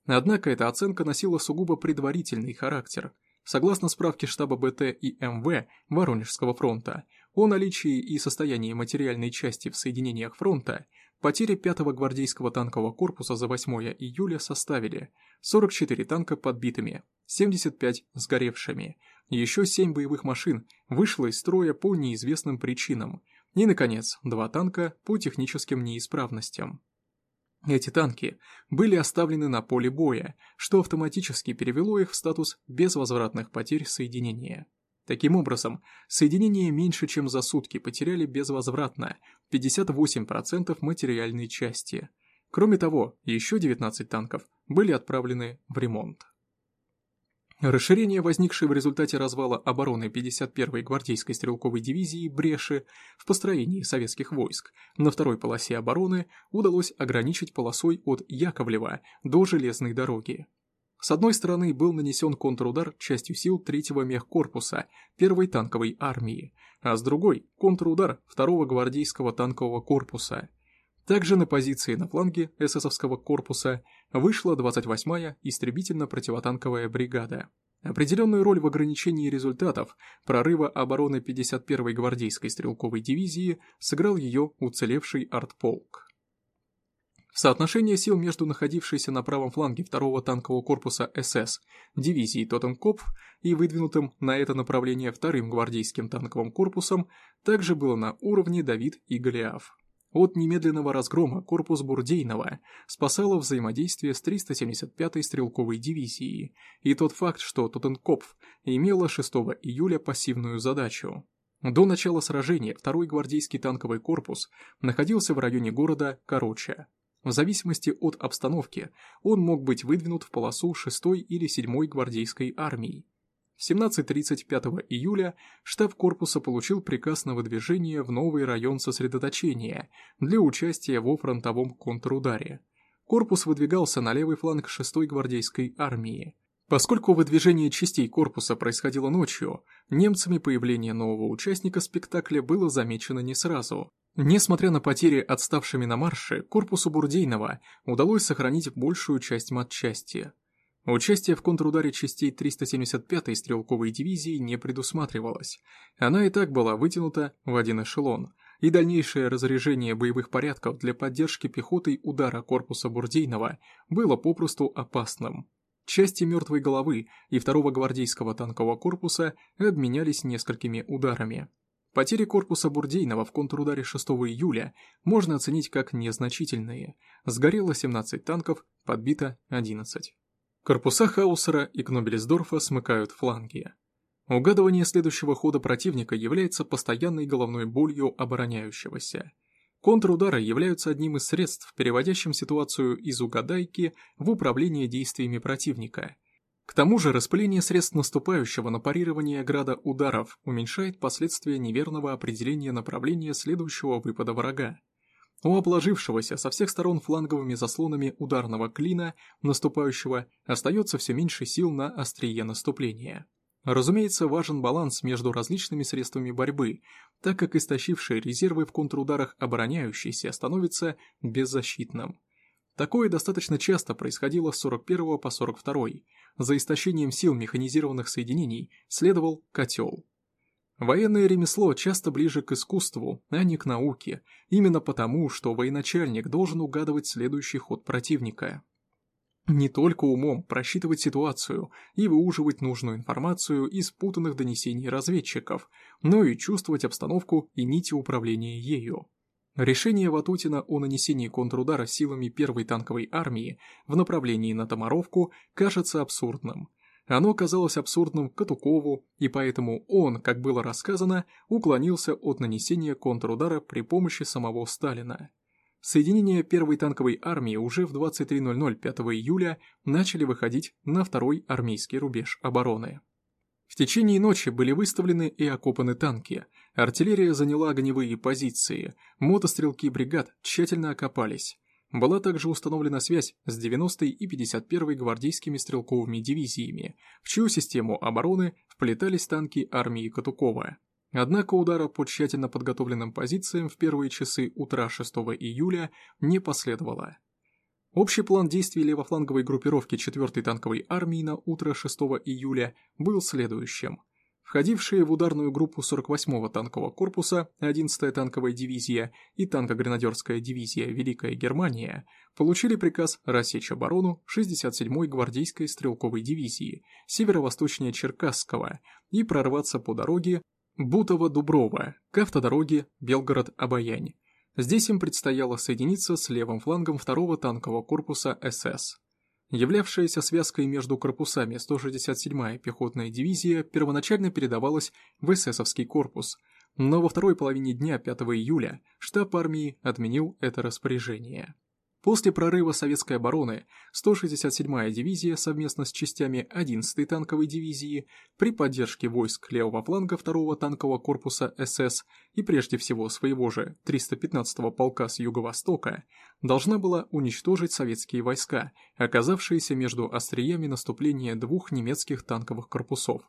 Однако эта оценка носила сугубо предварительный характер. Согласно справке штаба БТ и МВ Воронежского фронта, о наличии и состоянии материальной части в соединениях фронта потери 5-го гвардейского танкового корпуса за 8 июля составили 44 танка подбитыми, 75 сгоревшими, еще 7 боевых машин вышло из строя по неизвестным причинам и, наконец, 2 танка по техническим неисправностям. Эти танки были оставлены на поле боя, что автоматически перевело их в статус безвозвратных потерь соединения. Таким образом, соединения меньше чем за сутки потеряли безвозвратно 58% материальной части. Кроме того, еще 19 танков были отправлены в ремонт. Расширение, возникшее в результате развала обороны 51-й гвардейской стрелковой дивизии Бреши в построении советских войск на второй полосе обороны удалось ограничить полосой от Яковлева до железной дороги. С одной стороны был нанесен контрудар частью сил 3-го мехкорпуса 1-й танковой армии, а с другой – контрудар 2-го гвардейского танкового корпуса. Также на позиции на фланге эсэсовского корпуса вышла 28-я истребительно-противотанковая бригада. Определенную роль в ограничении результатов прорыва обороны 51-й гвардейской стрелковой дивизии сыграл ее уцелевший артполк. Соотношение сил между находившейся на правом фланге второго танкового корпуса СС дивизией Тоттенкопф и выдвинутым на это направление вторым гвардейским танковым корпусом также было на уровне Давид и Голиаф. От немедленного разгрома корпус Бурдейного спасало взаимодействие с 375-й стрелковой дивизией и тот факт, что Тоттенкопф имела 6 июля пассивную задачу. До начала сражения второй гвардейский танковый корпус находился в районе города Короча, в зависимости от обстановки, он мог быть выдвинут в полосу 6-й или 7-й гвардейской армии. В 17.35 июля штаб корпуса получил приказ на выдвижение в новый район сосредоточения для участия во фронтовом контрударе. Корпус выдвигался на левый фланг 6-й гвардейской армии. Поскольку выдвижение частей корпуса происходило ночью, немцами появление нового участника спектакля было замечено не сразу. Несмотря на потери отставшими на марше, корпусу Бурдейного удалось сохранить большую часть матчасти. Участие в контрударе частей 375-й стрелковой дивизии не предусматривалось. Она и так была вытянута в один эшелон, и дальнейшее разряжение боевых порядков для поддержки пехотой удара корпуса Бурдейного было попросту опасным. Части мертвой головы и второго гвардейского танкового корпуса обменялись несколькими ударами. Потери корпуса Бурдейного в контрударе 6 июля можно оценить как незначительные. Сгорело 17 танков, подбито 11. Корпуса Хаусера и Кнобелесдорфа смыкают фланги. Угадывание следующего хода противника является постоянной головной болью обороняющегося. Контрудары являются одним из средств, переводящим ситуацию из угадайки в управление действиями противника – к тому же распыление средств наступающего на парирование града ударов уменьшает последствия неверного определения направления следующего выпада врага. У обложившегося со всех сторон фланговыми заслонами ударного клина наступающего остается все меньше сил на острие наступления. Разумеется, важен баланс между различными средствами борьбы, так как истощившие резервы в контрударах обороняющийся становится беззащитным. Такое достаточно часто происходило с 41 по 42 за истощением сил механизированных соединений следовал котел. Военное ремесло часто ближе к искусству, а не к науке, именно потому, что военачальник должен угадывать следующий ход противника. Не только умом просчитывать ситуацию и выуживать нужную информацию из путанных донесений разведчиков, но и чувствовать обстановку и нити управления ею. Решение Ватутина о нанесении контрудара силами первой танковой армии в направлении на Томаровку кажется абсурдным. Оно казалось абсурдным Катукову, и поэтому он, как было рассказано, уклонился от нанесения контрудара при помощи самого Сталина. Соединения первой танковой армии уже в 23.00 5 июля начали выходить на второй армейский рубеж обороны. В течение ночи были выставлены и окопаны танки, артиллерия заняла огневые позиции, мотострелки бригад тщательно окопались. Была также установлена связь с 90-й и 51-й гвардейскими стрелковыми дивизиями, в чью систему обороны вплетались танки армии Катукова. Однако удара по тщательно подготовленным позициям в первые часы утра 6 июля не последовало. Общий план действий левофланговой группировки 4-й танковой армии на утро 6 июля был следующим. Входившие в ударную группу 48-го танкового корпуса, 11-я танковая дивизия и танкогренадерская дивизия Великая Германия получили приказ рассечь оборону 67-й гвардейской стрелковой дивизии северо-восточнее Черкасского и прорваться по дороге Бутово-Дуброво к автодороге Белгород-Обаянь, Здесь им предстояло соединиться с левым флангом второго танкового корпуса СС. Являвшаяся связкой между корпусами 167-я пехотная дивизия первоначально передавалась в эсэсовский корпус, но во второй половине дня 5 июля штаб армии отменил это распоряжение. После прорыва советской обороны 167-я дивизия совместно с частями 11-й танковой дивизии при поддержке войск левого фланга 2-го танкового корпуса СС и прежде всего своего же 315-го полка с юго-востока должна была уничтожить советские войска, оказавшиеся между остриями наступления двух немецких танковых корпусов.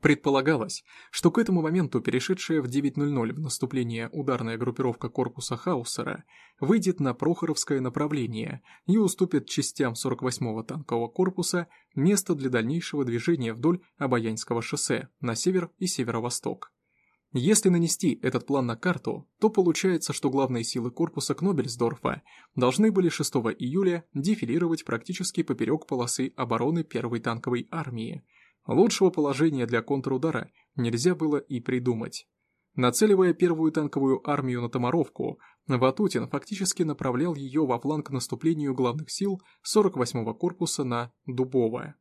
Предполагалось, что к этому моменту перешедшая в 9.00 в наступление ударная группировка корпуса Хаусера выйдет на Прохоровское направление и уступит частям 48-го танкового корпуса место для дальнейшего движения вдоль Обаянского шоссе на север и северо-восток. Если нанести этот план на карту, то получается, что главные силы корпуса Кнобельсдорфа должны были 6 июля дефилировать практически поперек полосы обороны первой танковой армии – Лучшего положения для контрудара нельзя было и придумать. Нацеливая первую танковую армию на Томаровку, Ватутин фактически направлял ее во фланг наступлению главных сил 48-го корпуса на Дубово.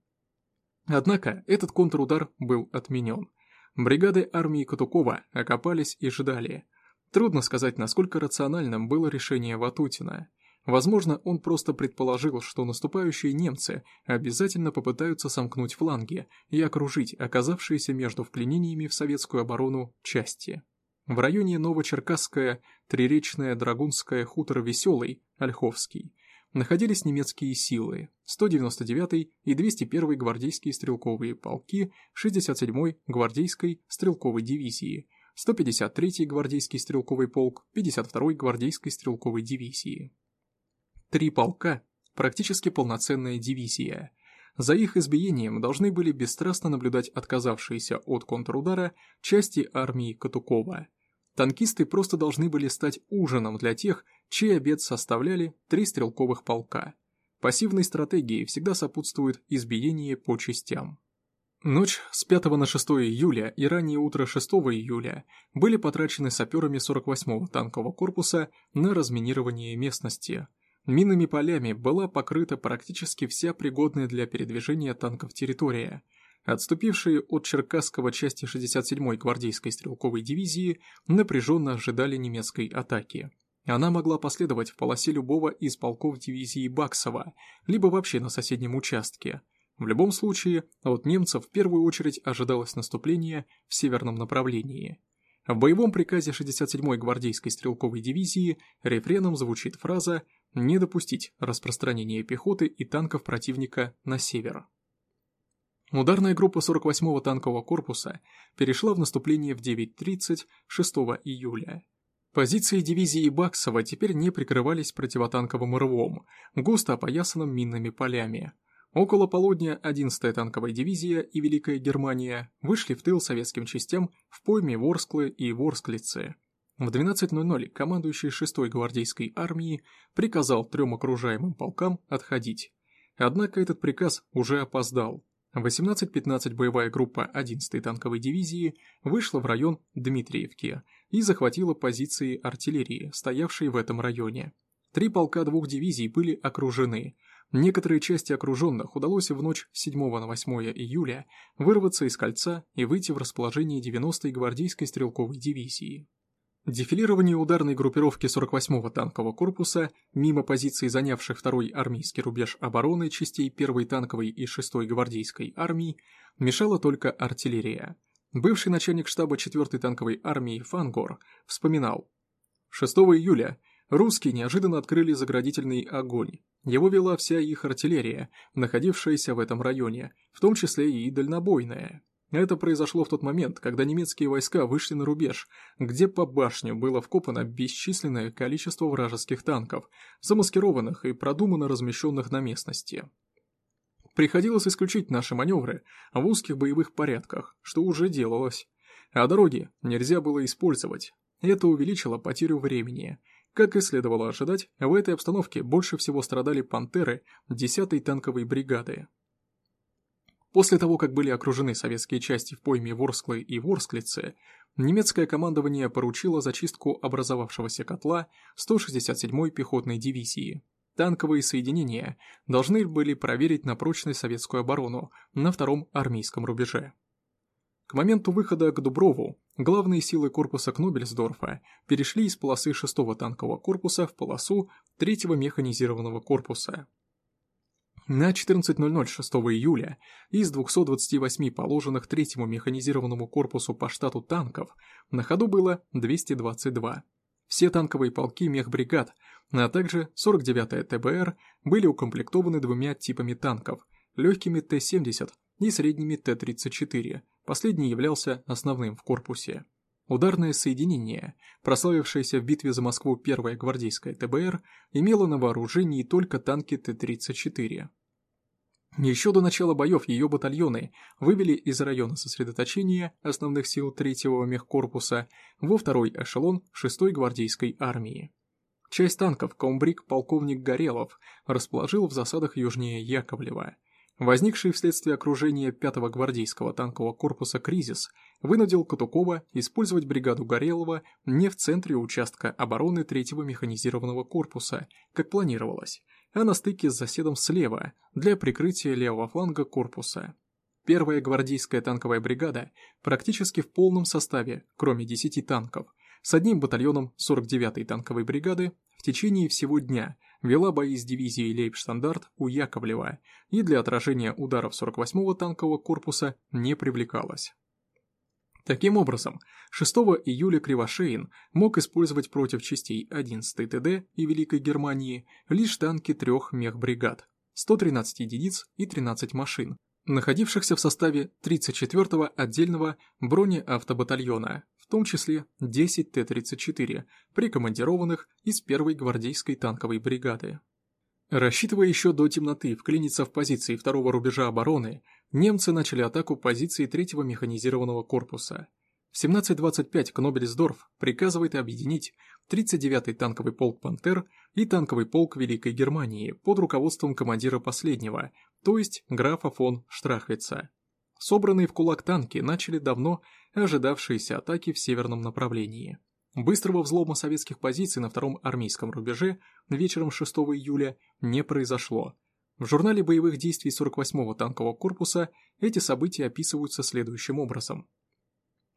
Однако этот контрудар был отменен. Бригады армии Катукова окопались и ждали. Трудно сказать, насколько рациональным было решение Ватутина. Возможно, он просто предположил, что наступающие немцы обязательно попытаются сомкнуть фланги и окружить оказавшиеся между вклинениями в советскую оборону части. В районе Новочеркасская, Триречная, Драгунская, Хутор Веселый, Ольховский находились немецкие силы 199-й и 201-й гвардейские стрелковые полки 67-й гвардейской стрелковой дивизии, 153-й гвардейский стрелковый полк 52-й гвардейской стрелковой дивизии. Три полка – практически полноценная дивизия. За их избиением должны были бесстрастно наблюдать отказавшиеся от контрудара части армии Катукова. Танкисты просто должны были стать ужином для тех, чей обед составляли три стрелковых полка. Пассивной стратегии всегда сопутствует избиение по частям. Ночь с 5 на 6 июля и раннее утро 6 июля были потрачены саперами 48-го танкового корпуса на разминирование местности, Минными полями была покрыта практически вся пригодная для передвижения танков территория. Отступившие от Черкасского части 67-й гвардейской стрелковой дивизии напряженно ожидали немецкой атаки. Она могла последовать в полосе любого из полков дивизии Баксова, либо вообще на соседнем участке. В любом случае, от немцев в первую очередь ожидалось наступление в северном направлении. В боевом приказе 67-й гвардейской стрелковой дивизии рефреном звучит фраза не допустить распространения пехоты и танков противника на север. Ударная группа 48-го танкового корпуса перешла в наступление в 9.30 6 июля. Позиции дивизии Баксова теперь не прикрывались противотанковым рвом, густо опоясанным минными полями. Около полудня 11-я танковая дивизия и Великая Германия вышли в тыл советским частям в пойме Ворсклы и Ворсклицы. В 12.00 командующий 6-й гвардейской армией приказал трем окружаемым полкам отходить. Однако этот приказ уже опоздал. В 18.15 боевая группа 11-й танковой дивизии вышла в район Дмитриевки и захватила позиции артиллерии, стоявшей в этом районе. Три полка двух дивизий были окружены. Некоторые части окруженных удалось в ночь с 7 на 8 июля вырваться из кольца и выйти в расположение 90-й гвардейской стрелковой дивизии. Дефилирование ударной группировки 48-го танкового корпуса мимо позиций, занявших второй армейский рубеж обороны частей 1-й танковой и 6-й гвардейской армии, мешала только артиллерия. Бывший начальник штаба 4-й танковой армии Фангор вспоминал. 6 июля русские неожиданно открыли заградительный огонь. Его вела вся их артиллерия, находившаяся в этом районе, в том числе и дальнобойная. Это произошло в тот момент, когда немецкие войска вышли на рубеж, где по башню было вкопано бесчисленное количество вражеских танков, замаскированных и продуманно размещенных на местности. Приходилось исключить наши маневры в узких боевых порядках, что уже делалось. А дороги нельзя было использовать. Это увеличило потерю времени. Как и следовало ожидать, в этой обстановке больше всего страдали «Пантеры» 10-й танковой бригады. После того, как были окружены советские части в пойме Ворсклы и Ворсклице, немецкое командование поручило зачистку образовавшегося котла 167-й пехотной дивизии. Танковые соединения должны были проверить на прочность советскую оборону на втором армейском рубеже. К моменту выхода к Дуброву главные силы корпуса Кнобельсдорфа перешли из полосы 6-го танкового корпуса в полосу 3-го механизированного корпуса. На 14.00 6 июля из 228 положенных третьему механизированному корпусу по штату танков на ходу было 222. Все танковые полки мехбригад, а также 49-я ТБР были укомплектованы двумя типами танков – легкими Т-70 и средними Т-34, последний являлся основным в корпусе. Ударное соединение, прославившееся в битве за Москву первая гвардейская ТБР, имело на вооружении только танки Т-34. Еще до начала боев ее батальоны вывели из района сосредоточения основных сил 3-го мехкорпуса во второй эшелон 6-й гвардейской армии. Часть танков комбриг полковник Горелов расположил в засадах южнее Яковлева – Возникший вследствие окружения 5-го гвардейского танкового корпуса кризис вынудил Катукова использовать бригаду Горелого не в центре участка обороны 3-го механизированного корпуса, как планировалось, а на стыке с заседом слева для прикрытия левого фланга корпуса. Первая гвардейская танковая бригада практически в полном составе, кроме 10 танков, с одним батальоном 49-й танковой бригады в течение всего дня вела бои с дивизией Лейбштандарт у Яковлева и для отражения ударов 48-го танкового корпуса не привлекалась. Таким образом, 6 июля Кривошеин мог использовать против частей 11-й ТД и Великой Германии лишь танки трех мехбригад, 113 единиц и 13 машин, находившихся в составе 34-го отдельного бронеавтобатальона, в том числе 10 Т-34, прикомандированных из 1-й гвардейской танковой бригады. Рассчитывая еще до темноты вклиниться в позиции второго рубежа обороны, немцы начали атаку позиции 3-го механизированного корпуса. В 17.25 Кнобельсдорф приказывает объединить 39-й танковый полк «Пантер» и танковый полк Великой Германии под руководством командира последнего, то есть графа фон Штрахвица. Собранные в кулак танки начали давно ожидавшиеся атаки в северном направлении. Быстрого взлома советских позиций на втором армейском рубеже вечером 6 июля не произошло. В журнале боевых действий 48-го танкового корпуса эти события описываются следующим образом.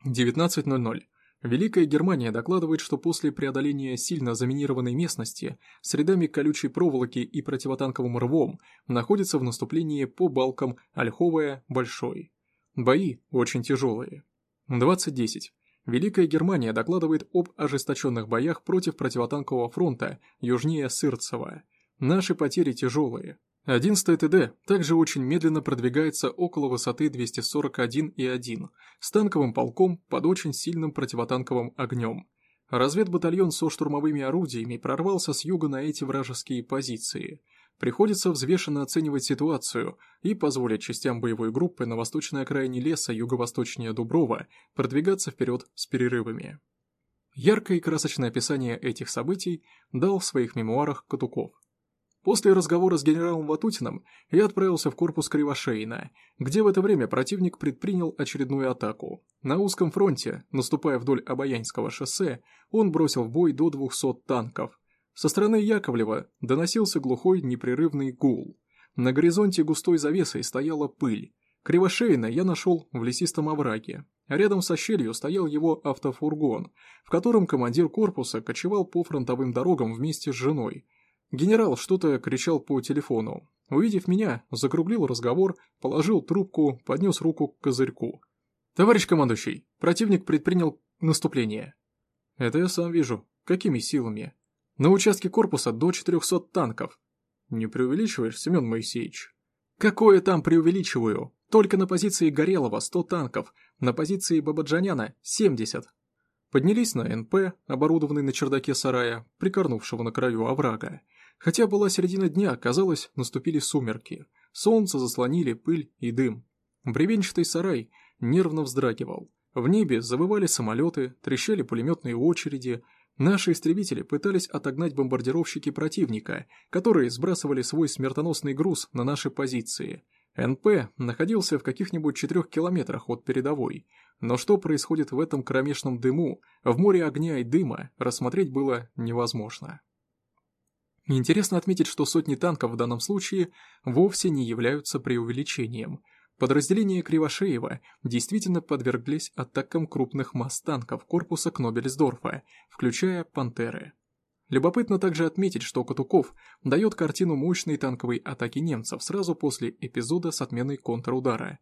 19.00. Великая Германия докладывает, что после преодоления сильно заминированной местности с рядами колючей проволоки и противотанковым рвом находится в наступлении по балкам Ольховая, Большой. Бои очень тяжелые. 20.10. Великая Германия докладывает об ожесточенных боях против противотанкового фронта южнее Сырцева. Наши потери тяжелые. 11 ТД также очень медленно продвигается около высоты 241,1 с танковым полком под очень сильным противотанковым огнем. Разведбатальон со штурмовыми орудиями прорвался с юга на эти вражеские позиции. Приходится взвешенно оценивать ситуацию и позволить частям боевой группы на восточной окраине леса юго-восточнее Дуброва продвигаться вперед с перерывами. Яркое и красочное описание этих событий дал в своих мемуарах Катуков. После разговора с генералом Ватутиным я отправился в корпус Кривошейна, где в это время противник предпринял очередную атаку. На узком фронте, наступая вдоль Обаянского шоссе, он бросил в бой до 200 танков. Со стороны Яковлева доносился глухой непрерывный гул. На горизонте густой завесой стояла пыль. Кривошейна я нашел в лесистом овраге. Рядом со щелью стоял его автофургон, в котором командир корпуса кочевал по фронтовым дорогам вместе с женой – Генерал что-то кричал по телефону. Увидев меня, закруглил разговор, положил трубку, поднес руку к козырьку. «Товарищ командующий, противник предпринял наступление». «Это я сам вижу. Какими силами?» «На участке корпуса до 400 танков». «Не преувеличиваешь, Семен Моисеевич?» «Какое там преувеличиваю? Только на позиции Горелого 100 танков, на позиции Бабаджаняна 70». Поднялись на НП, оборудованный на чердаке сарая, прикорнувшего на краю оврага. Хотя была середина дня, казалось, наступили сумерки. Солнце заслонили пыль и дым. Бревенчатый сарай нервно вздрагивал. В небе завывали самолеты, трещали пулеметные очереди. Наши истребители пытались отогнать бомбардировщики противника, которые сбрасывали свой смертоносный груз на наши позиции. НП находился в каких-нибудь четырех километрах от передовой, но что происходит в этом кромешном дыму, в море огня и дыма, рассмотреть было невозможно. Интересно отметить, что сотни танков в данном случае вовсе не являются преувеличением. Подразделения Кривошеева действительно подверглись атакам крупных масс танков корпуса Кнобельсдорфа, включая «Пантеры». Любопытно также отметить, что Катуков дает картину мощной танковой атаки немцев сразу после эпизода с отменой контрудара.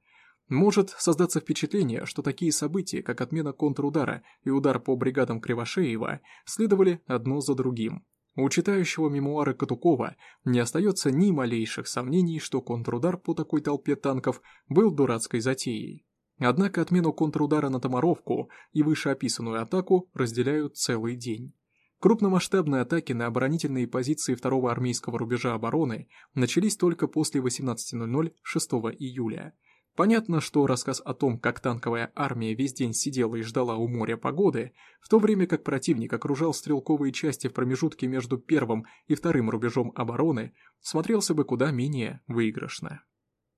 Может создаться впечатление, что такие события, как отмена контрудара и удар по бригадам Кривошеева, следовали одно за другим. У читающего мемуары Катукова не остается ни малейших сомнений, что контрудар по такой толпе танков был дурацкой затеей. Однако отмену контрудара на Томаровку и вышеописанную атаку разделяют целый день. Крупномасштабные атаки на оборонительные позиции второго армейского рубежа обороны начались только после 18.00 6 июля. Понятно, что рассказ о том, как танковая армия весь день сидела и ждала у моря погоды, в то время как противник окружал стрелковые части в промежутке между первым и вторым рубежом обороны, смотрелся бы куда менее выигрышно.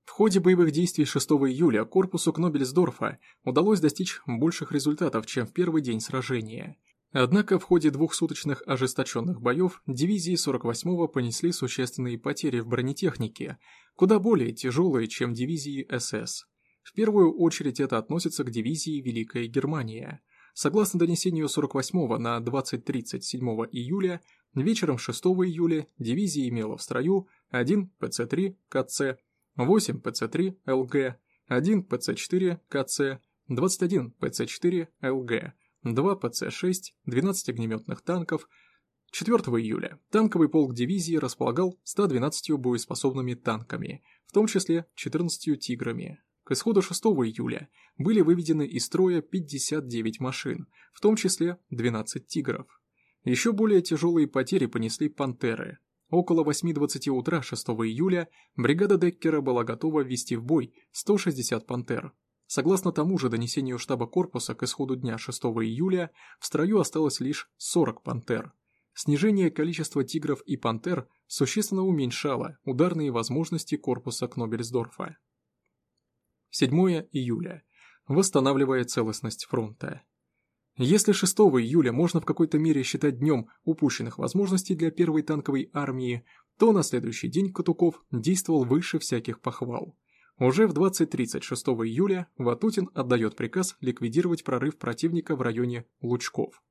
В ходе боевых действий 6 июля корпусу Кнобельсдорфа удалось достичь больших результатов, чем в первый день сражения – Однако в ходе двухсуточных ожесточенных боев дивизии 48-го понесли существенные потери в бронетехнике, куда более тяжелые, чем дивизии СС. В первую очередь это относится к дивизии Великая Германия. Согласно донесению 48-го на 20.30 7 июля, вечером 6 июля дивизия имела в строю 1 ПЦ-3 КЦ, 8 ПЦ-3 ЛГ, 1 ПЦ-4 КЦ, 21 ПЦ-4 ЛГ, 2 ПЦ-6, 12 огнеметных танков. 4 июля танковый полк дивизии располагал 112 боеспособными танками, в том числе 14 «Тиграми». К исходу 6 июля были выведены из строя 59 машин, в том числе 12 «Тигров». Еще более тяжелые потери понесли «Пантеры». Около 8.20 утра 6 июля бригада Деккера была готова ввести в бой 160 «Пантер», Согласно тому же донесению штаба корпуса к исходу дня 6 июля, в строю осталось лишь 40 «Пантер». Снижение количества «Тигров» и «Пантер» существенно уменьшало ударные возможности корпуса Кнобельсдорфа. 7 июля. Восстанавливая целостность фронта. Если 6 июля можно в какой-то мере считать днем упущенных возможностей для первой танковой армии, то на следующий день Катуков действовал выше всяких похвал – уже в 20.30 6 июля Ватутин отдает приказ ликвидировать прорыв противника в районе Лучков.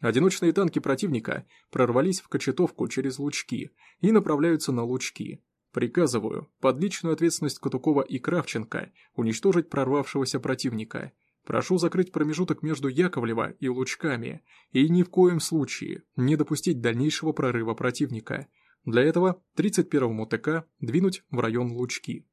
Одиночные танки противника прорвались в Кочетовку через Лучки и направляются на Лучки. Приказываю, под личную ответственность Катукова и Кравченко, уничтожить прорвавшегося противника. Прошу закрыть промежуток между Яковлево и Лучками и ни в коем случае не допустить дальнейшего прорыва противника. Для этого 31-му ТК двинуть в район Лучки.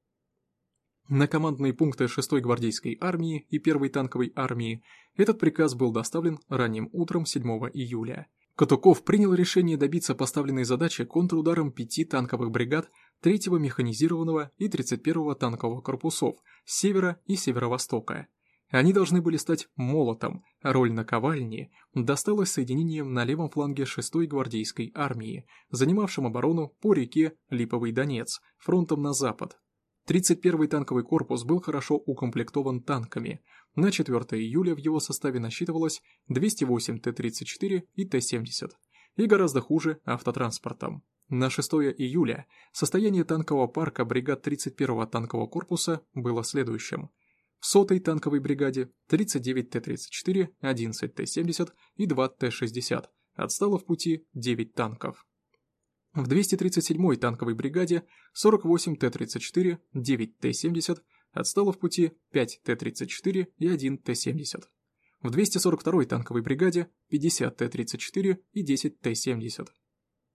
На командные пункты 6-й гвардейской армии и 1-й танковой армии этот приказ был доставлен ранним утром 7 июля. Катуков принял решение добиться поставленной задачи контрударом пяти танковых бригад 3-го механизированного и 31-го танкового корпусов с севера и северо-востока. Они должны были стать молотом, роль наковальни досталась соединением на левом фланге 6-й гвардейской армии, занимавшим оборону по реке Липовый Донец, фронтом на запад, 31-й танковый корпус был хорошо укомплектован танками. На 4 июля в его составе насчитывалось 208 Т-34 и Т-70, и гораздо хуже автотранспортом. На 6 июля состояние танкового парка бригад 31-го танкового корпуса было следующим. В 100-й танковой бригаде 39 Т-34, 11 Т-70 и 2 Т-60, отстало в пути 9 танков. В 237-й танковой бригаде 48 Т-34, 9 Т-70, отстало в пути 5 Т-34 и 1 Т-70. В 242-й танковой бригаде 50 Т-34 и 10 Т-70.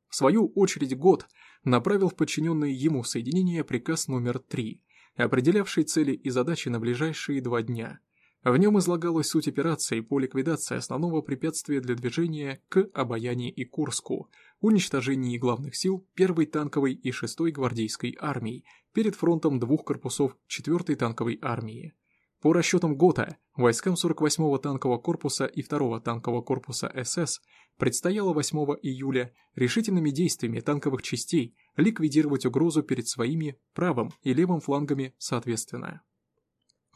В свою очередь ГОД направил в подчиненные ему соединения приказ номер 3, определявший цели и задачи на ближайшие два дня. В нем излагалась суть операции по ликвидации основного препятствия для движения к Обаяне и Курску – уничтожении главных сил 1-й танковой и 6-й гвардейской армий перед фронтом двух корпусов 4-й танковой армии. По расчетам ГОТА, войскам 48-го танкового корпуса и 2-го танкового корпуса СС предстояло 8 июля решительными действиями танковых частей ликвидировать угрозу перед своими правым и левым флангами соответственно.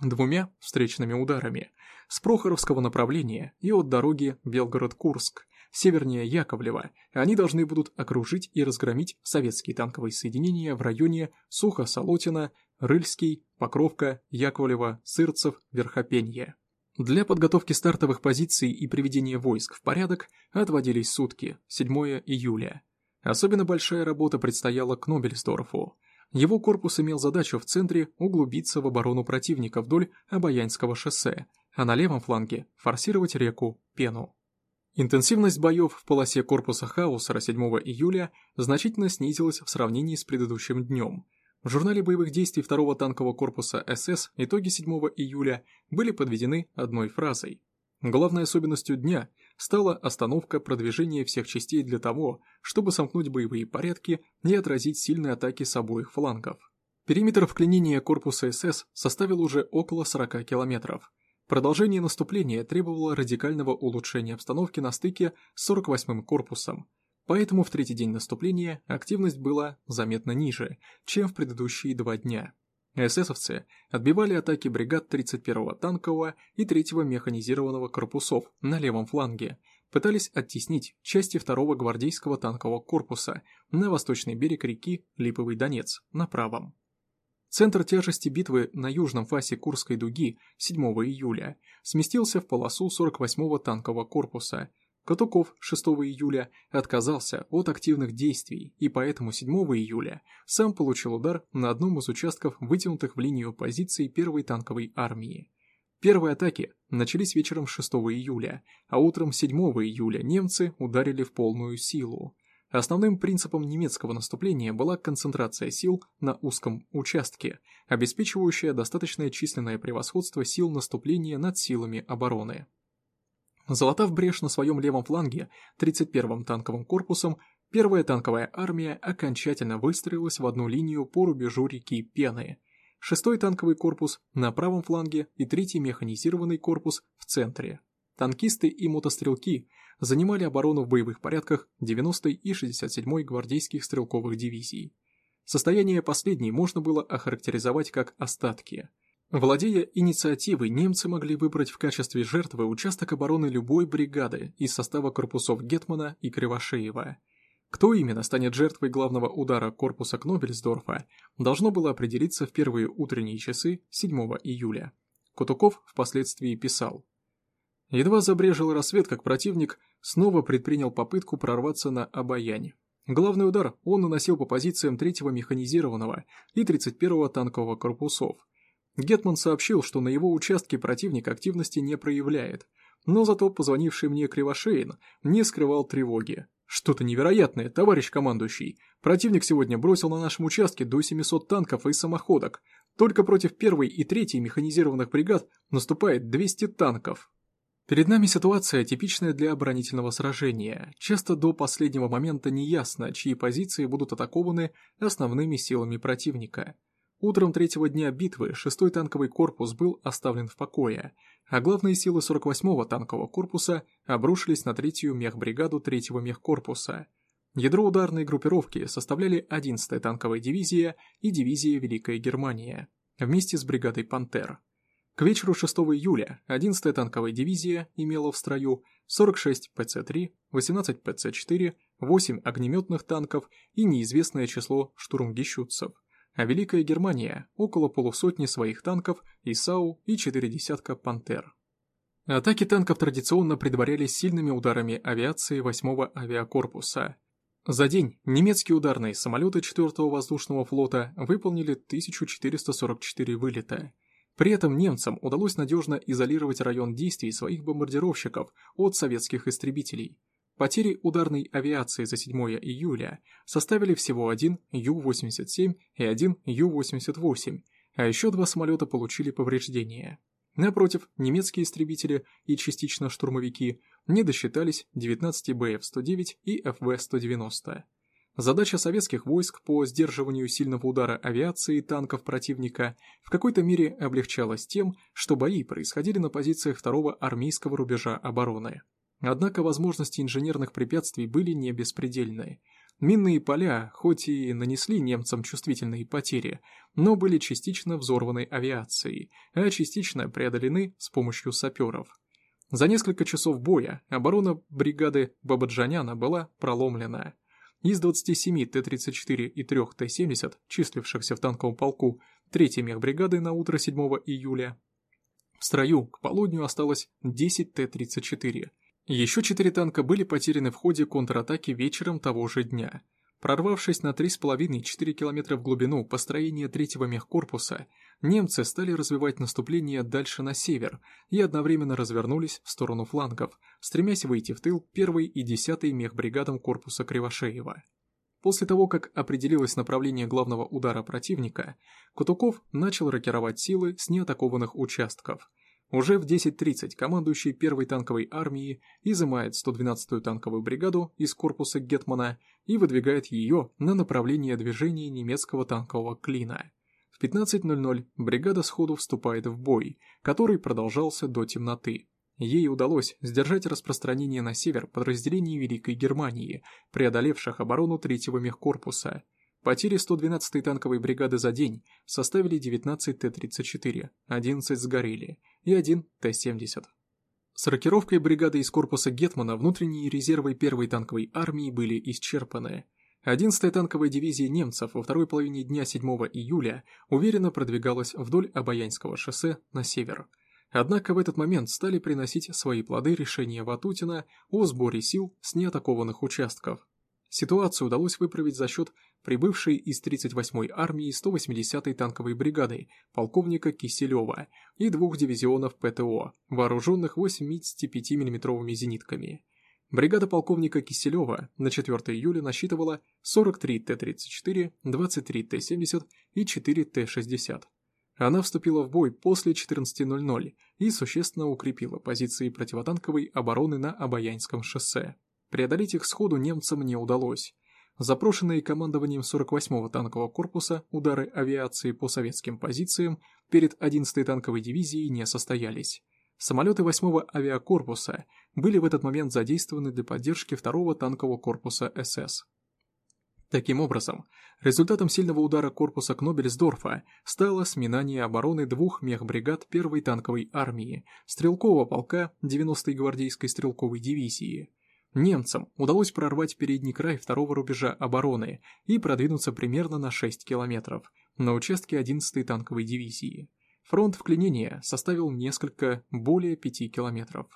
Двумя встречными ударами с Прохоровского направления и от дороги Белгород-Курск севернее Яковлева, они должны будут окружить и разгромить советские танковые соединения в районе Сухо-Солотина, Рыльский, Покровка, Яковлева, Сырцев, Верхопенье. Для подготовки стартовых позиций и приведения войск в порядок отводились сутки, 7 июля. Особенно большая работа предстояла к Нобельсдорфу. Его корпус имел задачу в центре углубиться в оборону противника вдоль Обаянского шоссе, а на левом фланге форсировать реку Пену. Интенсивность боев в полосе корпуса Хаусера 7 июля значительно снизилась в сравнении с предыдущим днем. В журнале боевых действий 2-го танкового корпуса СС итоги 7 июля были подведены одной фразой. Главной особенностью дня стала остановка продвижения всех частей для того, чтобы сомкнуть боевые порядки и отразить сильные атаки с обоих флангов. Периметр вклинения корпуса СС составил уже около 40 километров. Продолжение наступления требовало радикального улучшения обстановки на стыке с 48-м корпусом, поэтому в третий день наступления активность была заметно ниже, чем в предыдущие два дня. ССовцы отбивали атаки бригад 31-го танкового и 3-го механизированного корпусов на левом фланге, пытались оттеснить части 2-го гвардейского танкового корпуса на восточный берег реки Липовый Донец на правом. Центр тяжести битвы на южном фасе Курской дуги 7 июля сместился в полосу 48-го танкового корпуса, Катуков 6 июля отказался от активных действий и поэтому 7 июля сам получил удар на одном из участков, вытянутых в линию позиций первой танковой армии. Первые атаки начались вечером 6 июля, а утром 7 июля немцы ударили в полную силу. Основным принципом немецкого наступления была концентрация сил на узком участке, обеспечивающая достаточное численное превосходство сил наступления над силами обороны. Залатав брешь на своем левом фланге 31-м танковым корпусом, первая танковая армия окончательно выстроилась в одну линию по рубежу реки Пены. Шестой танковый корпус на правом фланге и третий механизированный корпус в центре. Танкисты и мотострелки занимали оборону в боевых порядках 90-й и 67-й гвардейских стрелковых дивизий. Состояние последней можно было охарактеризовать как остатки – Владея инициативой, немцы могли выбрать в качестве жертвы участок обороны любой бригады из состава корпусов Гетмана и Кривошеева. Кто именно станет жертвой главного удара корпуса Кнобельсдорфа, должно было определиться в первые утренние часы 7 июля. Кутуков впоследствии писал. Едва забрежил рассвет, как противник снова предпринял попытку прорваться на Обаянь. Главный удар он наносил по позициям 3-го механизированного и 31-го танкового корпусов – Гетман сообщил, что на его участке противник активности не проявляет, но зато позвонивший мне Кривошеин не скрывал тревоги. Что-то невероятное, товарищ командующий. Противник сегодня бросил на нашем участке до 700 танков и самоходок. Только против первой и третьей механизированных бригад наступает 200 танков. Перед нами ситуация, типичная для оборонительного сражения. Часто до последнего момента не ясно, чьи позиции будут атакованы основными силами противника. Утром третьего дня битвы 6-й танковый корпус был оставлен в покое, а главные силы 48-го танкового корпуса обрушились на третью мехбригаду 3-го мехкорпуса. Ядро ударной группировки составляли 11-я танковая дивизия и дивизия Великая Германия, вместе с бригадой «Пантер». К вечеру 6 июля 11-я танковая дивизия имела в строю 46 ПЦ-3, 18 ПЦ-4, 8 огнеметных танков и неизвестное число штурмгищутцев – а Великая Германия – около полусотни своих танков и САУ и четыре десятка «Пантер». Атаки танков традиционно предварялись сильными ударами авиации 8-го авиакорпуса. За день немецкие ударные самолеты 4-го воздушного флота выполнили 1444 вылета. При этом немцам удалось надежно изолировать район действий своих бомбардировщиков от советских истребителей – Потери ударной авиации за 7 июля составили всего один Ю-87 и один Ю-88, а еще два самолета получили повреждения. Напротив, немецкие истребители и частично штурмовики не досчитались 19 БФ-109 и ФВ-190. Задача советских войск по сдерживанию сильного удара авиации и танков противника в какой-то мере облегчалась тем, что бои происходили на позициях второго армейского рубежа обороны. Однако возможности инженерных препятствий были не беспредельны. Минные поля, хоть и нанесли немцам чувствительные потери, но были частично взорваны авиацией, а частично преодолены с помощью саперов. За несколько часов боя оборона бригады Бабаджаняна была проломлена. Из 27 Т-34 и 3 Т-70, числившихся в танковом полку 3-й мехбригады на утро 7 июля, в строю к полудню осталось 10 Т-34, еще четыре танка были потеряны в ходе контратаки вечером того же дня. Прорвавшись на 3,5-4 километра в глубину построения третьего мехкорпуса, немцы стали развивать наступление дальше на север и одновременно развернулись в сторону флангов, стремясь выйти в тыл первой и десятой мехбригадам корпуса Кривошеева. После того, как определилось направление главного удара противника, Кутуков начал рокировать силы с неатакованных участков. Уже в 10.30 командующий первой танковой армией изымает 112-ю танковую бригаду из корпуса Гетмана и выдвигает ее на направление движения немецкого танкового клина. В 15.00 бригада сходу вступает в бой, который продолжался до темноты. Ей удалось сдержать распространение на север подразделений Великой Германии, преодолевших оборону третьего мехкорпуса. Потери 112-й танковой бригады за день составили 19 Т-34, 11 сгорели и 1 Т-70. С рокировкой бригады из корпуса Гетмана внутренние резервы первой танковой армии были исчерпаны. 11-я танковая дивизия немцев во второй половине дня 7 июля уверенно продвигалась вдоль Обаянского шоссе на север – Однако в этот момент стали приносить свои плоды решения Ватутина о сборе сил с неатакованных участков. Ситуацию удалось выправить за счет прибывшей из 38-й армии 180-й танковой бригады полковника Киселева и двух дивизионов ПТО, вооруженных 85 миллиметровыми зенитками. Бригада полковника Киселева на 4 июля насчитывала 43 Т-34, 23 Т-70 и 4 Т-60. Она вступила в бой после 14.00 и существенно укрепила позиции противотанковой обороны на Обаянском шоссе. Преодолеть их сходу немцам не удалось. Запрошенные командованием 48-го танкового корпуса удары авиации по советским позициям перед 11-й танковой дивизией не состоялись. Самолеты 8-го авиакорпуса были в этот момент задействованы для поддержки 2-го танкового корпуса СС. Таким образом, результатом сильного удара корпуса Кнобельсдорфа стало сминание обороны двух мехбригад первой танковой армии, стрелкового полка 90-й гвардейской стрелковой дивизии. Немцам удалось прорвать передний край второго рубежа обороны и продвинуться примерно на 6 километров на участке 11-й танковой дивизии. Фронт вклинения составил несколько более 5 километров.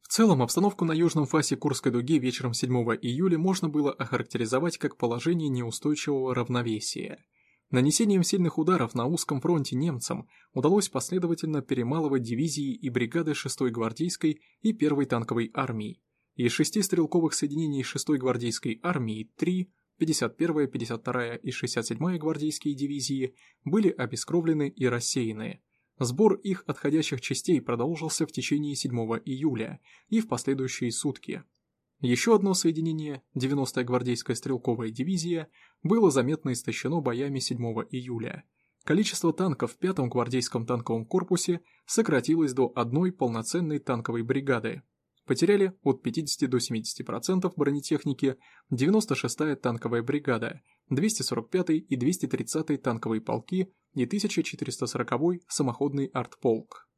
В целом, обстановку на южном фасе Курской дуги вечером 7 июля можно было охарактеризовать как положение неустойчивого равновесия. Нанесением сильных ударов на узком фронте немцам удалось последовательно перемалывать дивизии и бригады 6-й гвардейской и 1-й танковой армии. Из шести стрелковых соединений 6-й гвардейской армии 3, 51-я, 52-я и 67-я гвардейские дивизии были обескровлены и рассеяны – Сбор их отходящих частей продолжился в течение 7 июля и в последующие сутки. Еще одно соединение, 90-я гвардейская стрелковая дивизия, было заметно истощено боями 7 июля. Количество танков в 5-м гвардейском танковом корпусе сократилось до одной полноценной танковой бригады. Потеряли от 50 до 70% бронетехники 96-я танковая бригада, 245-й и 230-й танковые полки и 1440-й самоходный артполк.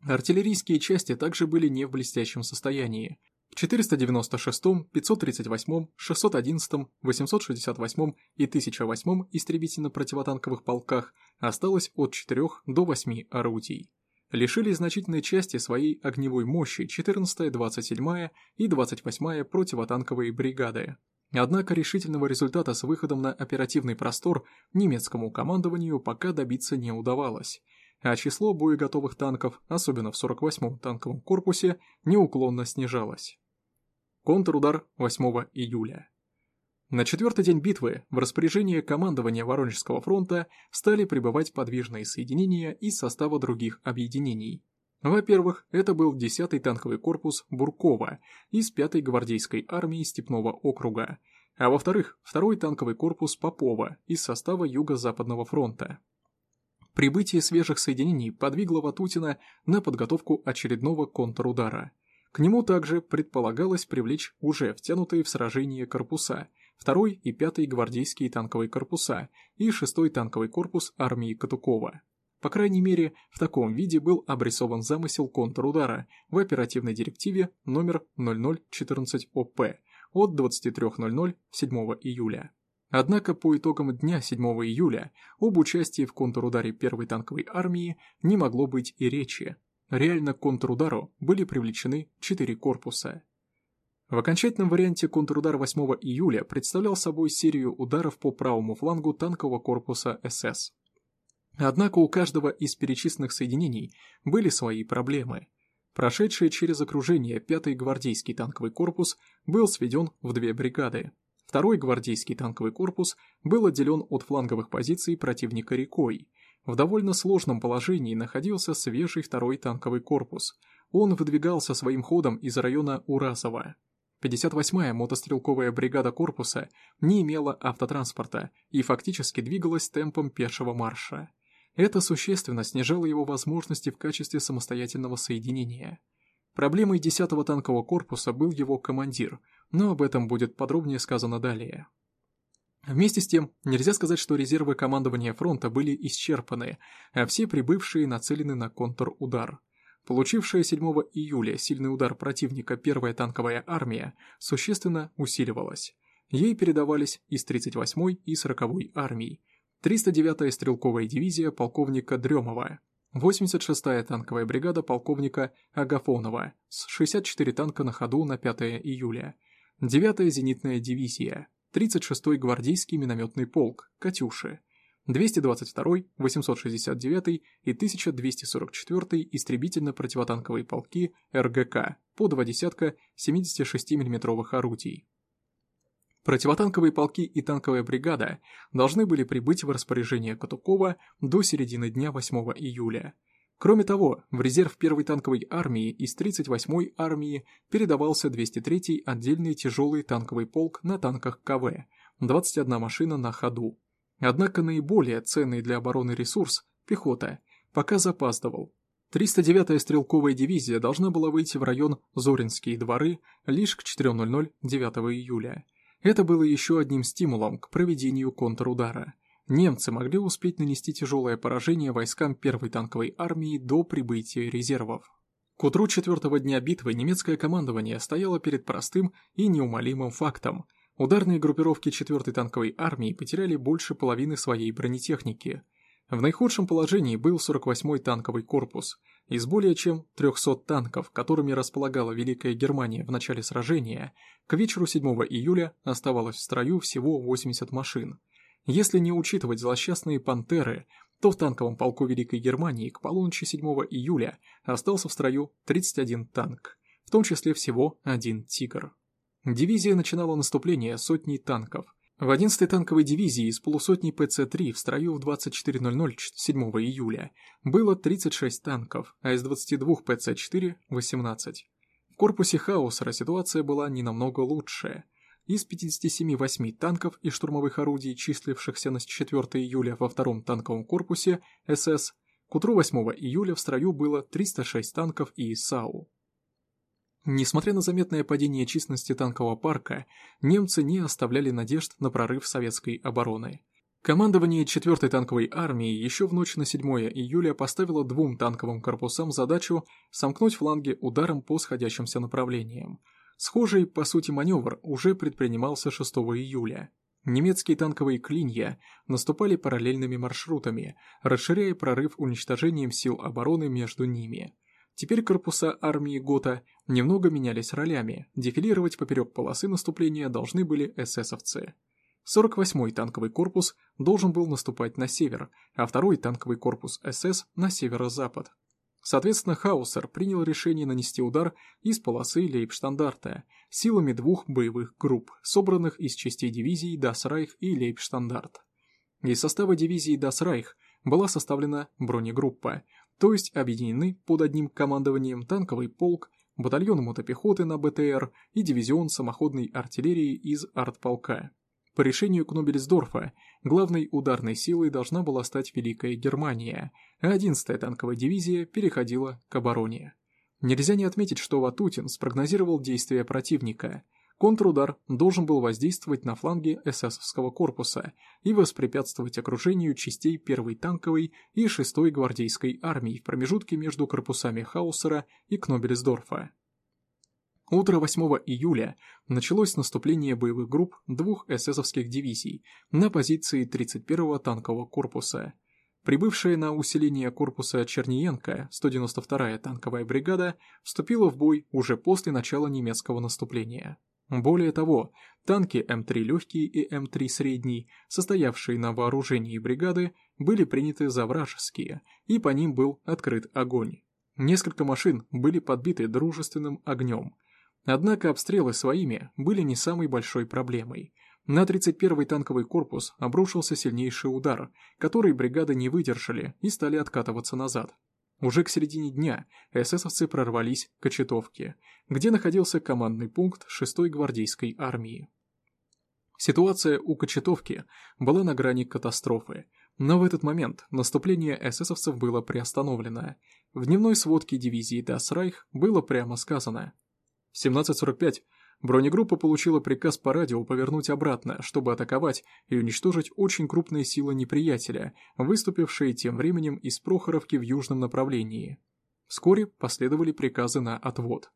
Артиллерийские части также были не в блестящем состоянии. В 496-м, 538-м, 611-м, 868-м и 1008-м истребительно-противотанковых полках осталось от 4 до 8 орудий. Лишили значительной части своей огневой мощи 14-я, 27-я и 28-я противотанковые бригады. Однако решительного результата с выходом на оперативный простор немецкому командованию пока добиться не удавалось, а число боеготовых танков, особенно в 48-м танковом корпусе, неуклонно снижалось. Контрудар 8 июля. На четвертый день битвы в распоряжение командования Воронежского фронта стали прибывать подвижные соединения из состава других объединений, во-первых, это был 10-й танковый корпус Буркова из 5-й гвардейской армии Степного округа, а во-вторых, 2-й танковый корпус Попова из состава Юго-Западного фронта. Прибытие свежих соединений подвигло Ватутина на подготовку очередного контрудара. К нему также предполагалось привлечь уже втянутые в сражение корпуса, 2-й и 5-й гвардейские танковые корпуса и 6-й танковый корпус армии Катукова. По крайней мере, в таком виде был обрисован замысел контрудара в оперативной директиве номер 0014 ОП от 23.00 7 июля. Однако по итогам дня 7 июля об участии в контрударе первой танковой армии не могло быть и речи. Реально к контрудару были привлечены 4 корпуса. В окончательном варианте контрудар 8 июля представлял собой серию ударов по правому флангу танкового корпуса СС. Однако у каждого из перечисленных соединений были свои проблемы. Прошедший через окружение 5-й гвардейский танковый корпус был сведен в две бригады. Второй гвардейский танковый корпус был отделен от фланговых позиций противника рекой. В довольно сложном положении находился свежий второй танковый корпус. Он выдвигался своим ходом из района Уразова. 58-я мотострелковая бригада корпуса не имела автотранспорта и фактически двигалась темпом пешего марша. Это существенно снижало его возможности в качестве самостоятельного соединения. Проблемой 10-го танкового корпуса был его командир, но об этом будет подробнее сказано далее. Вместе с тем, нельзя сказать, что резервы командования фронта были исчерпаны, а все прибывшие нацелены на контрудар. Получившая 7 июля сильный удар противника первая танковая армия существенно усиливалась. Ей передавались из 38-й и 40-й армий, 309-я стрелковая дивизия полковника Дремова, 86-я танковая бригада полковника Агафонова с 64 танка на ходу на 5 июля, 9-я зенитная дивизия, 36-й гвардейский минометный полк «Катюши», 222-й, 869-й и 1244-й истребительно-противотанковые полки РГК по два десятка 76 миллиметровых орудий. Противотанковые полки и танковая бригада должны были прибыть в распоряжение Катукова до середины дня 8 июля. Кроме того, в резерв первой танковой армии из 38-й армии передавался 203-й отдельный тяжелый танковый полк на танках КВ, 21 машина на ходу. Однако наиболее ценный для обороны ресурс – пехота – пока запаздывал. 309-я стрелковая дивизия должна была выйти в район Зоринские дворы лишь к 4.00 9 июля. Это было еще одним стимулом к проведению контрудара – немцы могли успеть нанести тяжелое поражение войскам первой танковой армии до прибытия резервов. К утру четвертого дня битвы немецкое командование стояло перед простым и неумолимым фактом. Ударные группировки 4-й танковой армии потеряли больше половины своей бронетехники. В наихудшем положении был 48-й танковый корпус. Из более чем 300 танков, которыми располагала Великая Германия в начале сражения, к вечеру 7 июля оставалось в строю всего 80 машин – если не учитывать злосчастные «Пантеры», то в танковом полку Великой Германии к полуночи 7 июля остался в строю 31 танк, в том числе всего один «Тигр». Дивизия начинала наступление сотней танков. В 11-й танковой дивизии из полусотни ПЦ-3 в строю в 24.00 7 июля было 36 танков, а из 22 ПЦ-4 – 18. В корпусе Хаусера ситуация была не намного лучше. Из 57-8 танков и штурмовых орудий, числившихся на 4 июля во втором танковом корпусе СС, к утру 8 июля в строю было 306 танков и САУ. Несмотря на заметное падение численности танкового парка, немцы не оставляли надежд на прорыв советской обороны. Командование 4-й танковой армии еще в ночь на 7 июля поставило двум танковым корпусам задачу сомкнуть фланги ударом по сходящимся направлениям – Схожий, по сути, маневр уже предпринимался 6 июля. Немецкие танковые клинья наступали параллельными маршрутами, расширяя прорыв уничтожением сил обороны между ними. Теперь корпуса армии Гота немного менялись ролями, дефилировать поперек полосы наступления должны были эсэсовцы. 48-й танковый корпус должен был наступать на север, а второй танковый корпус СС на северо-запад. Соответственно, Хаусер принял решение нанести удар из полосы Лейбштандарта силами двух боевых групп, собранных из частей дивизий Дасрайх и Лейбштандарт. Из состава дивизии Дасрайх была составлена бронегруппа, то есть объединены под одним командованием танковый полк, батальон мотопехоты на БТР и дивизион самоходной артиллерии из артполка. По решению Кнобельсдорфа, главной ударной силой должна была стать Великая Германия, а 11-я танковая дивизия переходила к обороне. Нельзя не отметить, что Ватутин спрогнозировал действия противника. Контрудар должен был воздействовать на фланги эсэсовского корпуса и воспрепятствовать окружению частей 1-й танковой и 6-й гвардейской армии в промежутке между корпусами Хаусера и Кнобельсдорфа. Утро 8 июля началось наступление боевых групп двух эсэсовских дивизий на позиции 31-го танкового корпуса. Прибывшая на усиление корпуса Черниенко 192-я танковая бригада вступила в бой уже после начала немецкого наступления. Более того, танки М3 легкий и М3 средний, состоявшие на вооружении бригады, были приняты за вражеские, и по ним был открыт огонь. Несколько машин были подбиты дружественным огнем – Однако обстрелы своими были не самой большой проблемой. На 31-й танковый корпус обрушился сильнейший удар, который бригады не выдержали и стали откатываться назад. Уже к середине дня эсэсовцы прорвались к Очетовке, где находился командный пункт 6-й гвардейской армии. Ситуация у Кочетовки была на грани катастрофы, но в этот момент наступление эсэсовцев было приостановлено. В дневной сводке дивизии Дасрайх было прямо сказано. В 17.45 бронегруппа получила приказ по радио повернуть обратно, чтобы атаковать и уничтожить очень крупные силы неприятеля, выступившие тем временем из Прохоровки в южном направлении. Вскоре последовали приказы на отвод.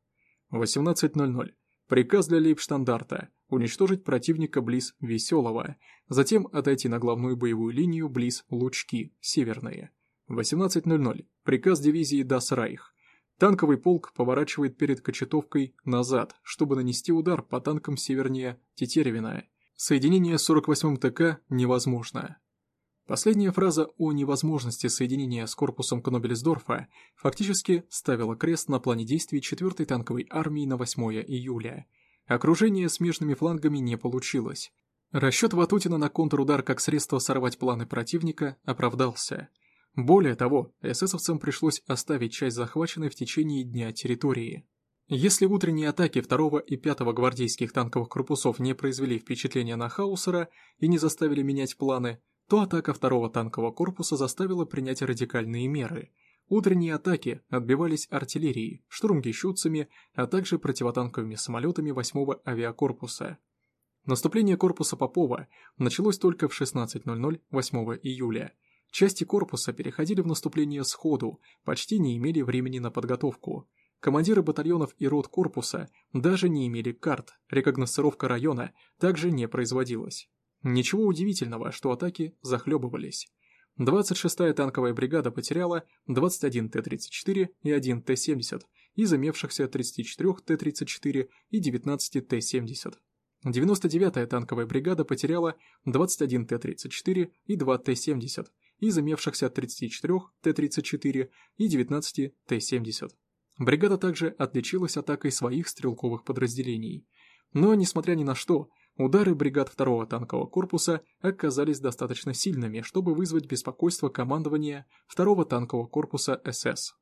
18.00. Приказ для лейбштандарта – уничтожить противника близ Веселого, затем отойти на главную боевую линию близ Лучки, северные. 18.00. Приказ дивизии Дас Райх. Танковый полк поворачивает перед Кочетовкой назад, чтобы нанести удар по танкам севернее Тетеревина. Соединение с 48-м ТК невозможно. Последняя фраза о невозможности соединения с корпусом Кнобелесдорфа фактически ставила крест на плане действий 4-й танковой армии на 8 июля. Окружение смежными флангами не получилось. Расчет Ватутина на контрудар как средство сорвать планы противника оправдался. Более того, эсэсовцам пришлось оставить часть захваченной в течение дня территории. Если утренние атаки 2 и 5 гвардейских танковых корпусов не произвели впечатления на Хаусера и не заставили менять планы, то атака второго танкового корпуса заставила принять радикальные меры. Утренние атаки отбивались артиллерией, штурмгищутцами, а также противотанковыми самолетами 8-го авиакорпуса. Наступление корпуса Попова началось только в 16.00 8 июля. Части корпуса переходили в наступление сходу, почти не имели времени на подготовку. Командиры батальонов и рот корпуса даже не имели карт, рекогносцировка района также не производилась. Ничего удивительного, что атаки захлебывались. 26-я танковая бригада потеряла 21 Т-34 и 1 Т-70 из имевшихся 34 Т-34 и 19 Т-70. 99-я танковая бригада потеряла 21 Т-34 и 2 Т-70 из имевшихся 34 Т-34 и 19 Т-70. Бригада также отличилась атакой своих стрелковых подразделений. Но, несмотря ни на что, Удары бригад второго танкового корпуса оказались достаточно сильными, чтобы вызвать беспокойство командования второго танкового корпуса СС.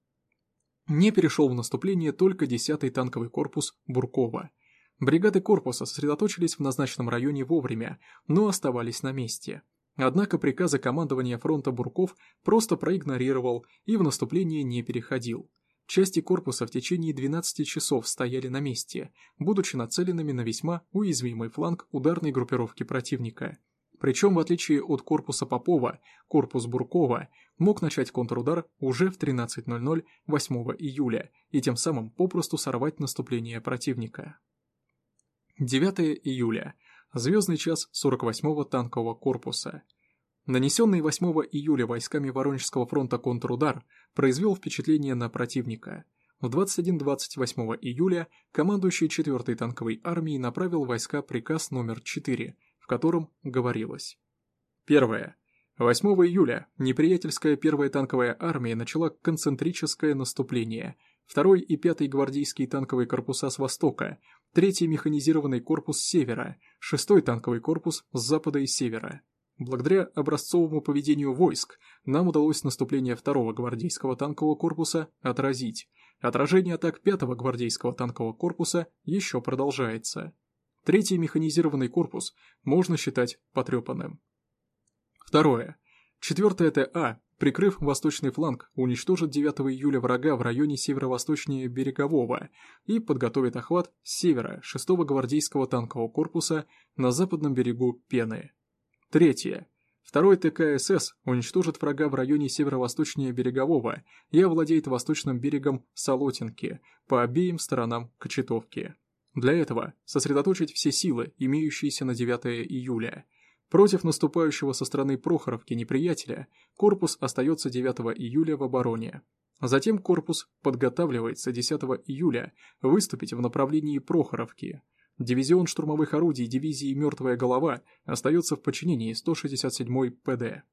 Не перешел в наступление только 10-й танковый корпус Буркова. Бригады корпуса сосредоточились в назначенном районе вовремя, но оставались на месте. Однако приказы командования фронта Бурков просто проигнорировал и в наступление не переходил. Части корпуса в течение 12 часов стояли на месте, будучи нацеленными на весьма уязвимый фланг ударной группировки противника. Причем, в отличие от корпуса Попова, корпус Буркова мог начать контрудар уже в 13.00 8 июля и тем самым попросту сорвать наступление противника. 9 июля. Звездный час 48-го танкового корпуса. Нанесенный 8 июля войсками Воронежского фронта контрудар произвел впечатление на противника. В 21-28 июля командующий 4-й танковой армией направил войска приказ номер 4, в котором говорилось. Первое. 8 июля неприятельская первая танковая армия начала концентрическое наступление. 2 и 5 гвардейские танковые корпуса с востока, 3 механизированный корпус с севера, 6 танковый корпус с запада и севера. Благодаря образцовому поведению войск нам удалось наступление второго гвардейского танкового корпуса отразить. Отражение атак пятого гвардейского танкового корпуса еще продолжается. Третий механизированный корпус можно считать потрепанным. Второе. Четвертая ТА, прикрыв восточный фланг, уничтожит 9 июля врага в районе северо-восточнее Берегового и подготовит охват с севера 6-го гвардейского танкового корпуса на западном берегу Пены. Третье. Второй ТКСС уничтожит врага в районе северо-восточнее Берегового и овладеет восточным берегом Солотинки по обеим сторонам Кочетовки. Для этого сосредоточить все силы, имеющиеся на 9 июля. Против наступающего со стороны Прохоровки неприятеля корпус остается 9 июля в обороне. Затем корпус подготавливается 10 июля выступить в направлении Прохоровки – Дивизион штурмовых орудий дивизии «Мертвая голова» остается в подчинении 167-й ПД.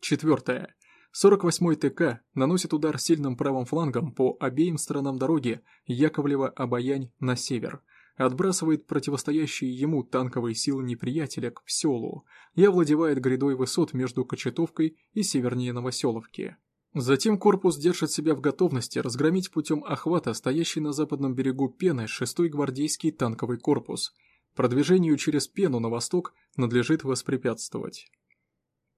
Четвертое. 48-й ТК наносит удар сильным правым флангом по обеим сторонам дороги Яковлева-Обаянь на север. Отбрасывает противостоящие ему танковые силы неприятеля к селу и овладевает грядой высот между Кочетовкой и севернее Новоселовки. Затем корпус держит себя в готовности разгромить путем охвата стоящий на западном берегу Пены 6-й гвардейский танковый корпус. Продвижению через Пену на восток надлежит воспрепятствовать.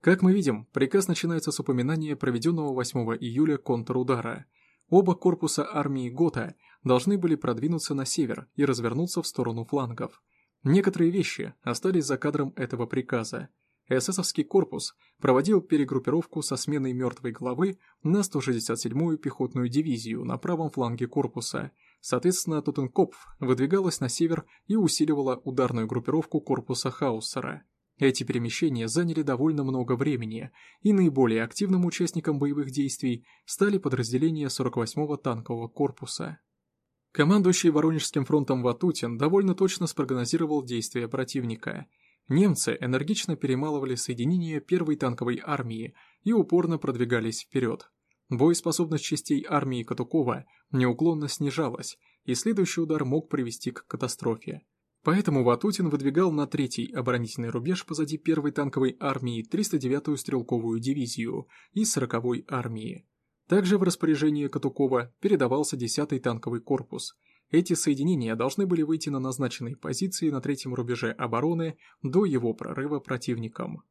Как мы видим, приказ начинается с упоминания проведенного 8 июля контрудара. Оба корпуса армии Гота должны были продвинуться на север и развернуться в сторону флангов. Некоторые вещи остались за кадром этого приказа. эсэсовский корпус проводил перегруппировку со сменой мертвой головы на 167-ю пехотную дивизию на правом фланге корпуса. Соответственно, Тоттенкопф выдвигалась на север и усиливала ударную группировку корпуса Хауссера. Эти перемещения заняли довольно много времени, и наиболее активным участником боевых действий стали подразделения 48-го танкового корпуса. Командующий Воронежским фронтом Ватутин довольно точно спрогнозировал действия противника. Немцы энергично перемалывали соединения первой танковой армии и упорно продвигались вперед. Боеспособность частей армии Катукова неуклонно снижалась, и следующий удар мог привести к катастрофе. Поэтому Ватутин выдвигал на третий оборонительный рубеж позади первой танковой армии 309-ю стрелковую дивизию и 40-й армии. Также в распоряжение Катукова передавался 10-й танковый корпус. Эти соединения должны были выйти на назначенные позиции на третьем рубеже обороны до его прорыва противником.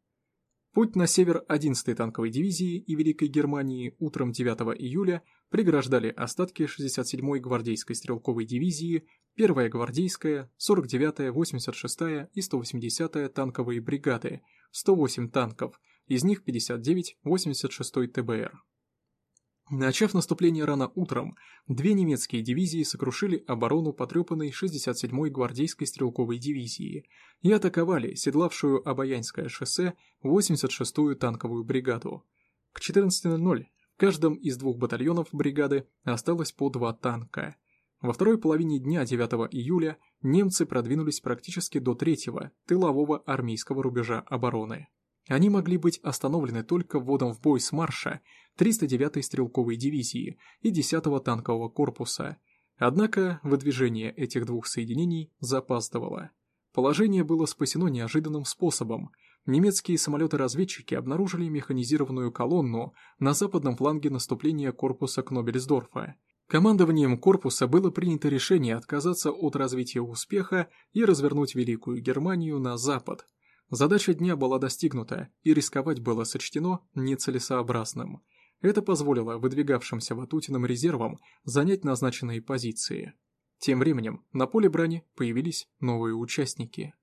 Путь на север 11-й танковой дивизии и Великой Германии утром 9 июля преграждали остатки 67-й гвардейской стрелковой дивизии, 1-я гвардейская, 49-я, 86-я и 180-я танковые бригады, 108 танков, из них 59 86-й ТБР. Начав наступление рано утром, две немецкие дивизии сокрушили оборону потрепанной 67-й гвардейской стрелковой дивизии и атаковали седлавшую Обаянское шоссе 86-ю танковую бригаду. К 14.00 в каждом из двух батальонов бригады осталось по два танка. Во второй половине дня 9 июля немцы продвинулись практически до третьего, тылового армейского рубежа обороны. Они могли быть остановлены только вводом в бой с марша 309-й стрелковой дивизии и 10-го танкового корпуса. Однако выдвижение этих двух соединений запаздывало. Положение было спасено неожиданным способом. Немецкие самолеты-разведчики обнаружили механизированную колонну на западном фланге наступления корпуса Кнобельсдорфа. Командованием корпуса было принято решение отказаться от развития успеха и развернуть Великую Германию на запад – Задача дня была достигнута, и рисковать было сочтено нецелесообразным. Это позволило выдвигавшимся Ватутиным резервам занять назначенные позиции. Тем временем на поле брани появились новые участники.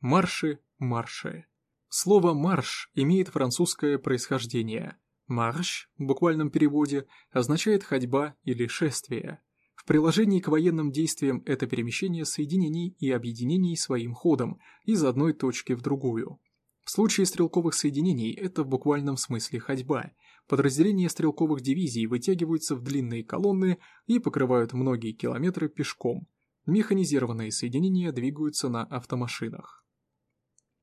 Марши, марши. Слово «марш» имеет французское происхождение. «Марш» в буквальном переводе означает «ходьба» или «шествие». В приложении к военным действиям это перемещение соединений и объединений своим ходом из одной точки в другую. В случае стрелковых соединений это в буквальном смысле ходьба. Подразделения стрелковых дивизий вытягиваются в длинные колонны и покрывают многие километры пешком. Механизированные соединения двигаются на автомашинах.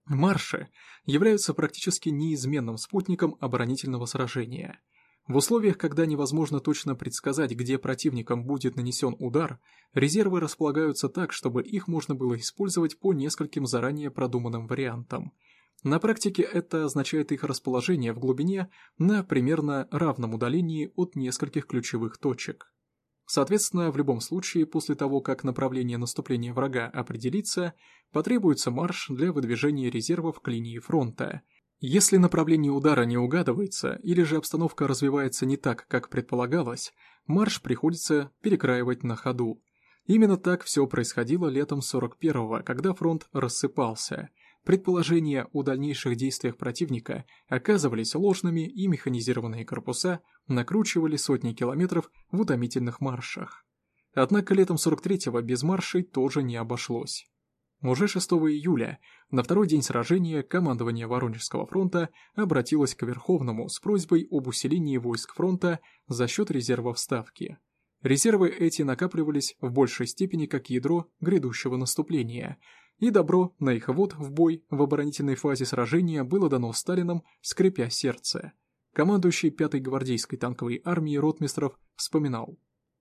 Марши являются практически неизменным спутником оборонительного сражения – в условиях, когда невозможно точно предсказать, где противником будет нанесен удар, резервы располагаются так, чтобы их можно было использовать по нескольким заранее продуманным вариантам. На практике это означает их расположение в глубине на примерно равном удалении от нескольких ключевых точек. Соответственно, в любом случае, после того, как направление наступления врага определится, потребуется марш для выдвижения резервов к линии фронта – если направление удара не угадывается или же обстановка развивается не так, как предполагалось, марш приходится перекраивать на ходу. Именно так все происходило летом 41-го, когда фронт рассыпался. Предположения о дальнейших действиях противника оказывались ложными и механизированные корпуса накручивали сотни километров в утомительных маршах. Однако летом 43-го без маршей тоже не обошлось. Уже 6 июля, на второй день сражения, командование Воронежского фронта обратилось к Верховному с просьбой об усилении войск фронта за счет резервов Ставки. Резервы эти накапливались в большей степени как ядро грядущего наступления, и добро на их ввод в бой в оборонительной фазе сражения было дано Сталином, скрипя сердце. Командующий 5-й гвардейской танковой армией ротмистров вспоминал.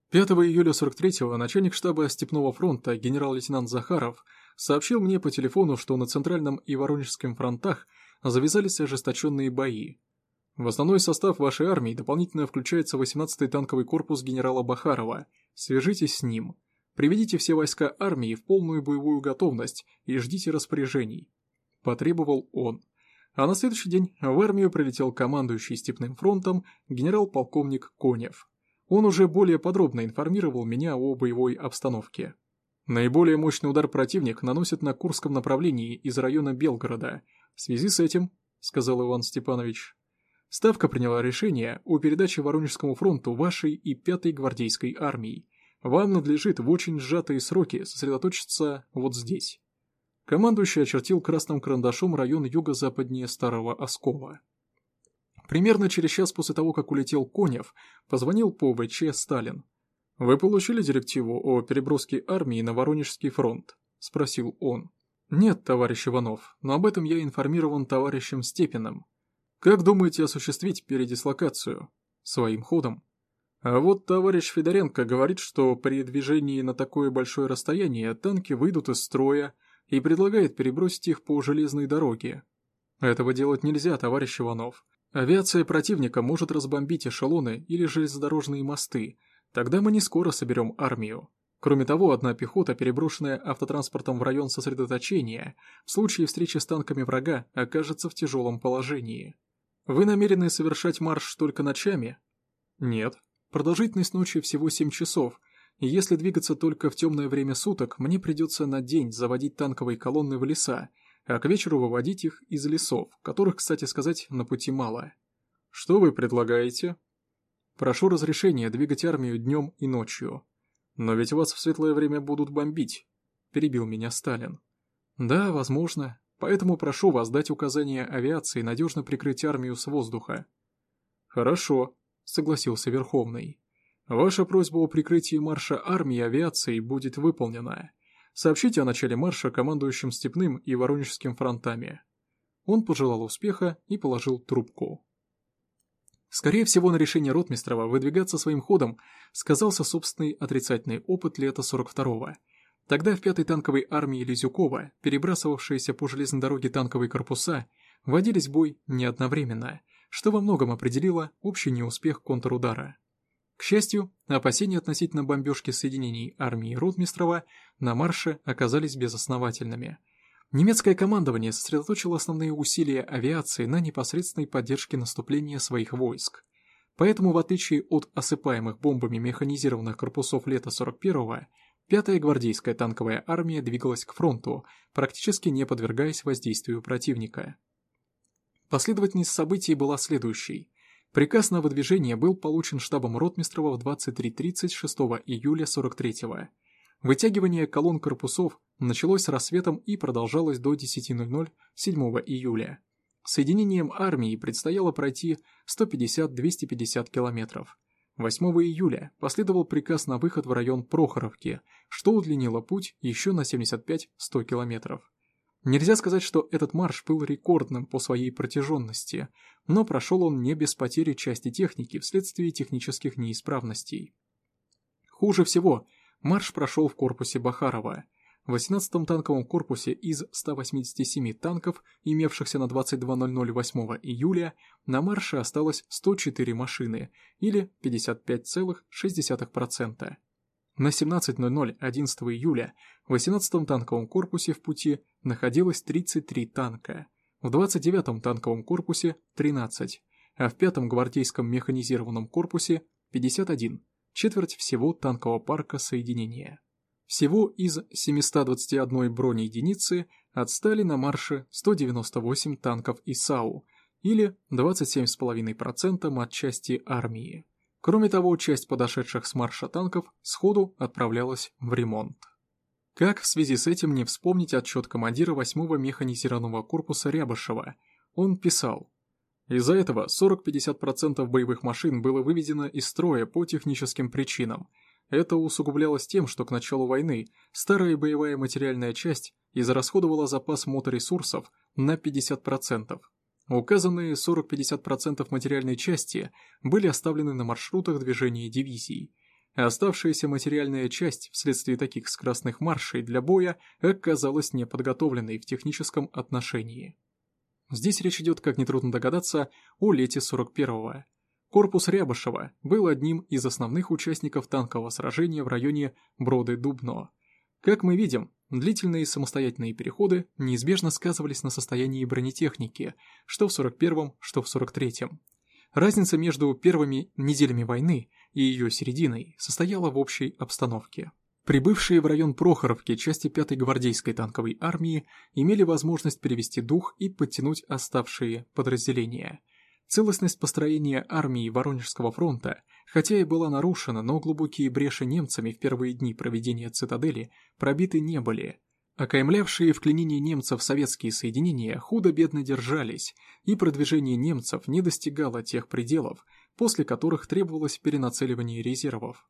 5 июля 43-го начальник штаба Степного фронта генерал-лейтенант Захаров сообщил мне по телефону, что на Центральном и Воронежском фронтах завязались ожесточенные бои. В основной состав вашей армии дополнительно включается 18-й танковый корпус генерала Бахарова. Свяжитесь с ним. Приведите все войска армии в полную боевую готовность и ждите распоряжений. Потребовал он. А на следующий день в армию прилетел командующий Степным фронтом генерал-полковник Конев. Он уже более подробно информировал меня о боевой обстановке. Наиболее мощный удар противник наносит на Курском направлении из района Белгорода. В связи с этим, сказал Иван Степанович, Ставка приняла решение о передаче Воронежскому фронту вашей и пятой гвардейской армии. Вам надлежит в очень сжатые сроки сосредоточиться вот здесь. Командующий очертил красным карандашом район юго-западнее Старого Оскола. Примерно через час после того, как улетел Конев, позвонил по ВЧ Сталин. «Вы получили директиву о переброске армии на Воронежский фронт?» – спросил он. «Нет, товарищ Иванов, но об этом я информирован товарищем Степиным. Как думаете осуществить передислокацию? Своим ходом? А вот товарищ Федоренко говорит, что при движении на такое большое расстояние танки выйдут из строя и предлагает перебросить их по железной дороге. Этого делать нельзя, товарищ Иванов. Авиация противника может разбомбить эшелоны или железнодорожные мосты, тогда мы не скоро соберем армию. Кроме того, одна пехота, переброшенная автотранспортом в район сосредоточения, в случае встречи с танками врага окажется в тяжелом положении. Вы намерены совершать марш только ночами? Нет. Продолжительность ночи всего 7 часов, и если двигаться только в темное время суток, мне придется на день заводить танковые колонны в леса, а к вечеру выводить их из лесов, которых, кстати сказать, на пути мало. Что вы предлагаете? Прошу разрешения двигать армию днем и ночью. Но ведь вас в светлое время будут бомбить, перебил меня Сталин. Да, возможно, Поэтому прошу вас дать указание авиации надежно прикрыть армию с воздуха». «Хорошо», — согласился Верховный. «Ваша просьба о прикрытии марша армии авиацией будет выполнена. Сообщите о начале марша командующим Степным и Воронежским фронтами». Он пожелал успеха и положил трубку. Скорее всего, на решение Ротмистрова выдвигаться своим ходом сказался собственный отрицательный опыт лета 42-го, Тогда в пятой танковой армии Лизюкова, перебрасывавшиеся по железной дороге танковые корпуса, водились в бой не одновременно, что во многом определило общий неуспех контрудара. Счастью, опасения относительно бомбежки соединений армии Ротмистрова на марше оказались безосновательными. Немецкое командование сосредоточило основные усилия авиации на непосредственной поддержке наступления своих войск. Поэтому, в отличие от осыпаемых бомбами механизированных корпусов лета 41-го, Пятая гвардейская танковая армия двигалась к фронту, практически не подвергаясь воздействию противника. Последовательность событий была следующей. Приказ на выдвижение был получен штабом Ротмистрова в 23.30 6 июля 43-го. Вытягивание колонн корпусов началось с рассветом и продолжалось до 10.00 7 июля. Соединением армии предстояло пройти 150-250 километров. 8 июля последовал приказ на выход в район Прохоровки, что удлинило путь еще на 75-100 километров. Нельзя сказать, что этот марш был рекордным по своей протяженности, но прошел он не без потери части техники вследствие технических неисправностей. Хуже всего, марш прошел в корпусе Бахарова – в 18-м танковом корпусе из 187 танков, имевшихся на 22.00 8 июля, на марше осталось 104 машины, или 55,6%. На 17.00 11 июля в 18-м танковом корпусе в пути находилось 33 танка, в 29-м танковом корпусе 13, а в 5-м гвардейском механизированном корпусе 51, четверть всего танкового парка соединения. Всего из 721 бронеединицы отстали на марше 198 танков ИСАУ, или 27,5% от части армии. Кроме того, часть подошедших с марша танков сходу отправлялась в ремонт. Как в связи с этим не вспомнить отчет командира 8-го механизированного корпуса Рябышева? Он писал, из-за этого 40-50% боевых машин было выведено из строя по техническим причинам – это усугублялось тем, что к началу войны старая боевая материальная часть израсходовала запас моторесурсов на 50%. Указанные 40-50% материальной части были оставлены на маршрутах движения дивизий. Оставшаяся материальная часть вследствие таких скоростных маршей для боя оказалась неподготовленной в техническом отношении. Здесь речь идет, как нетрудно догадаться, о лете 41-го. Корпус Рябышева был одним из основных участников танкового сражения в районе Броды-Дубно. Как мы видим, длительные самостоятельные переходы неизбежно сказывались на состоянии бронетехники, что в 41-м, что в 43-м. Разница между первыми неделями войны и ее серединой состояла в общей обстановке. Прибывшие в район Прохоровки части 5-й гвардейской танковой армии имели возможность перевести дух и подтянуть оставшие подразделения. Целостность построения армии Воронежского фронта, хотя и была нарушена, но глубокие бреши немцами в первые дни проведения цитадели пробиты не были – Окаймлявшие в клинении немцев советские соединения худо-бедно держались, и продвижение немцев не достигало тех пределов, после которых требовалось перенацеливание резервов.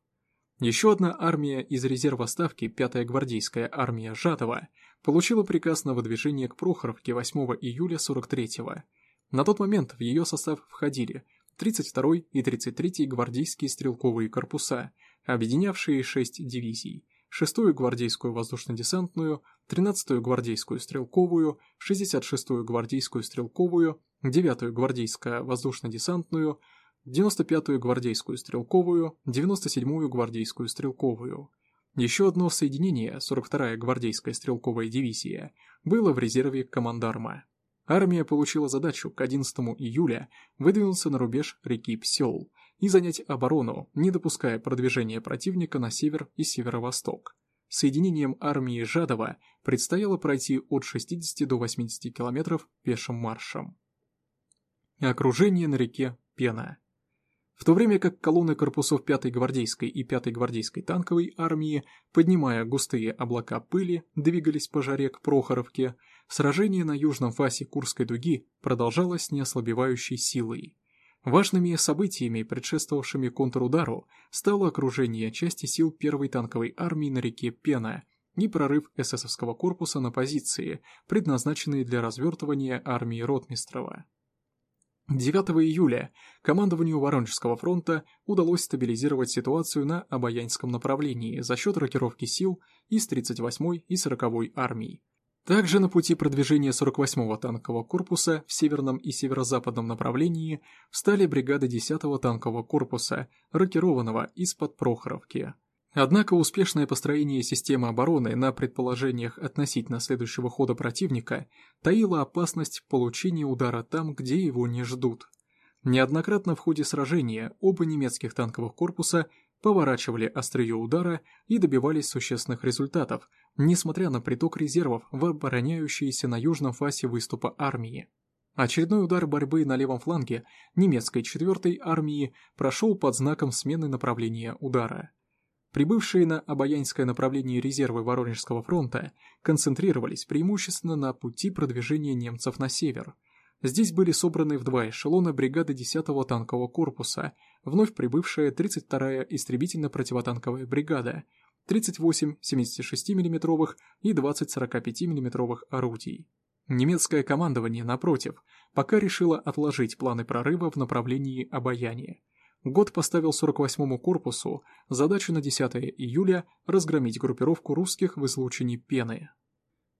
Еще одна армия из резерва ставки, 5-я гвардейская армия Жатова, получила приказ на выдвижение к Прохоровке 8 июля 43-го. На тот момент в ее состав входили 32-й и 33-й гвардейские стрелковые корпуса, объединявшие 6 дивизий, 6-ю гвардейскую воздушно-десантную, 13-ю гвардейскую стрелковую, 66-ю гвардейскую стрелковую, 9-ю гвардейскую воздушно-десантную, 95-ю гвардейскую стрелковую, 97-ю гвардейскую стрелковую. Еще одно соединение, 42-я гвардейская стрелковая дивизия, было в резерве командарма. Армия получила задачу к 11 июля выдвинуться на рубеж реки Псел – и занять оборону, не допуская продвижения противника на север и северо-восток. Соединением армии Жадова предстояло пройти от 60 до 80 километров пешим маршем. Окружение на реке Пена. В то время как колонны корпусов 5-й гвардейской и 5-й гвардейской танковой армии, поднимая густые облака пыли, двигались по жаре к Прохоровке, сражение на южном фасе Курской дуги продолжалось неослабевающей силой. Важными событиями, предшествовавшими контрудару, стало окружение части сил первой танковой армии на реке Пена и прорыв эсэсовского корпуса на позиции, предназначенные для развертывания армии Ротмистрова. 9 июля командованию Воронежского фронта удалось стабилизировать ситуацию на Обаянском направлении за счет рокировки сил из 38-й и 40-й армий, также на пути продвижения 48-го танкового корпуса в северном и северо-западном направлении встали бригады 10-го танкового корпуса, рокированного из-под Прохоровки. Однако успешное построение системы обороны на предположениях относительно следующего хода противника таило опасность получения удара там, где его не ждут. Неоднократно в ходе сражения оба немецких танковых корпуса поворачивали острие удара и добивались существенных результатов, несмотря на приток резервов в обороняющиеся на южном фасе выступа армии. Очередной удар борьбы на левом фланге немецкой 4-й армии прошел под знаком смены направления удара. Прибывшие на Обаянское направление резервы Воронежского фронта концентрировались преимущественно на пути продвижения немцев на север – Здесь были собраны в два эшелона бригады 10-го танкового корпуса, вновь прибывшая 32-я истребительно-противотанковая бригада, 38 76 миллиметровых и 20 45 миллиметровых орудий. Немецкое командование, напротив, пока решило отложить планы прорыва в направлении обаяния. Год поставил 48-му корпусу задачу на 10 июля разгромить группировку русских в излучине пены.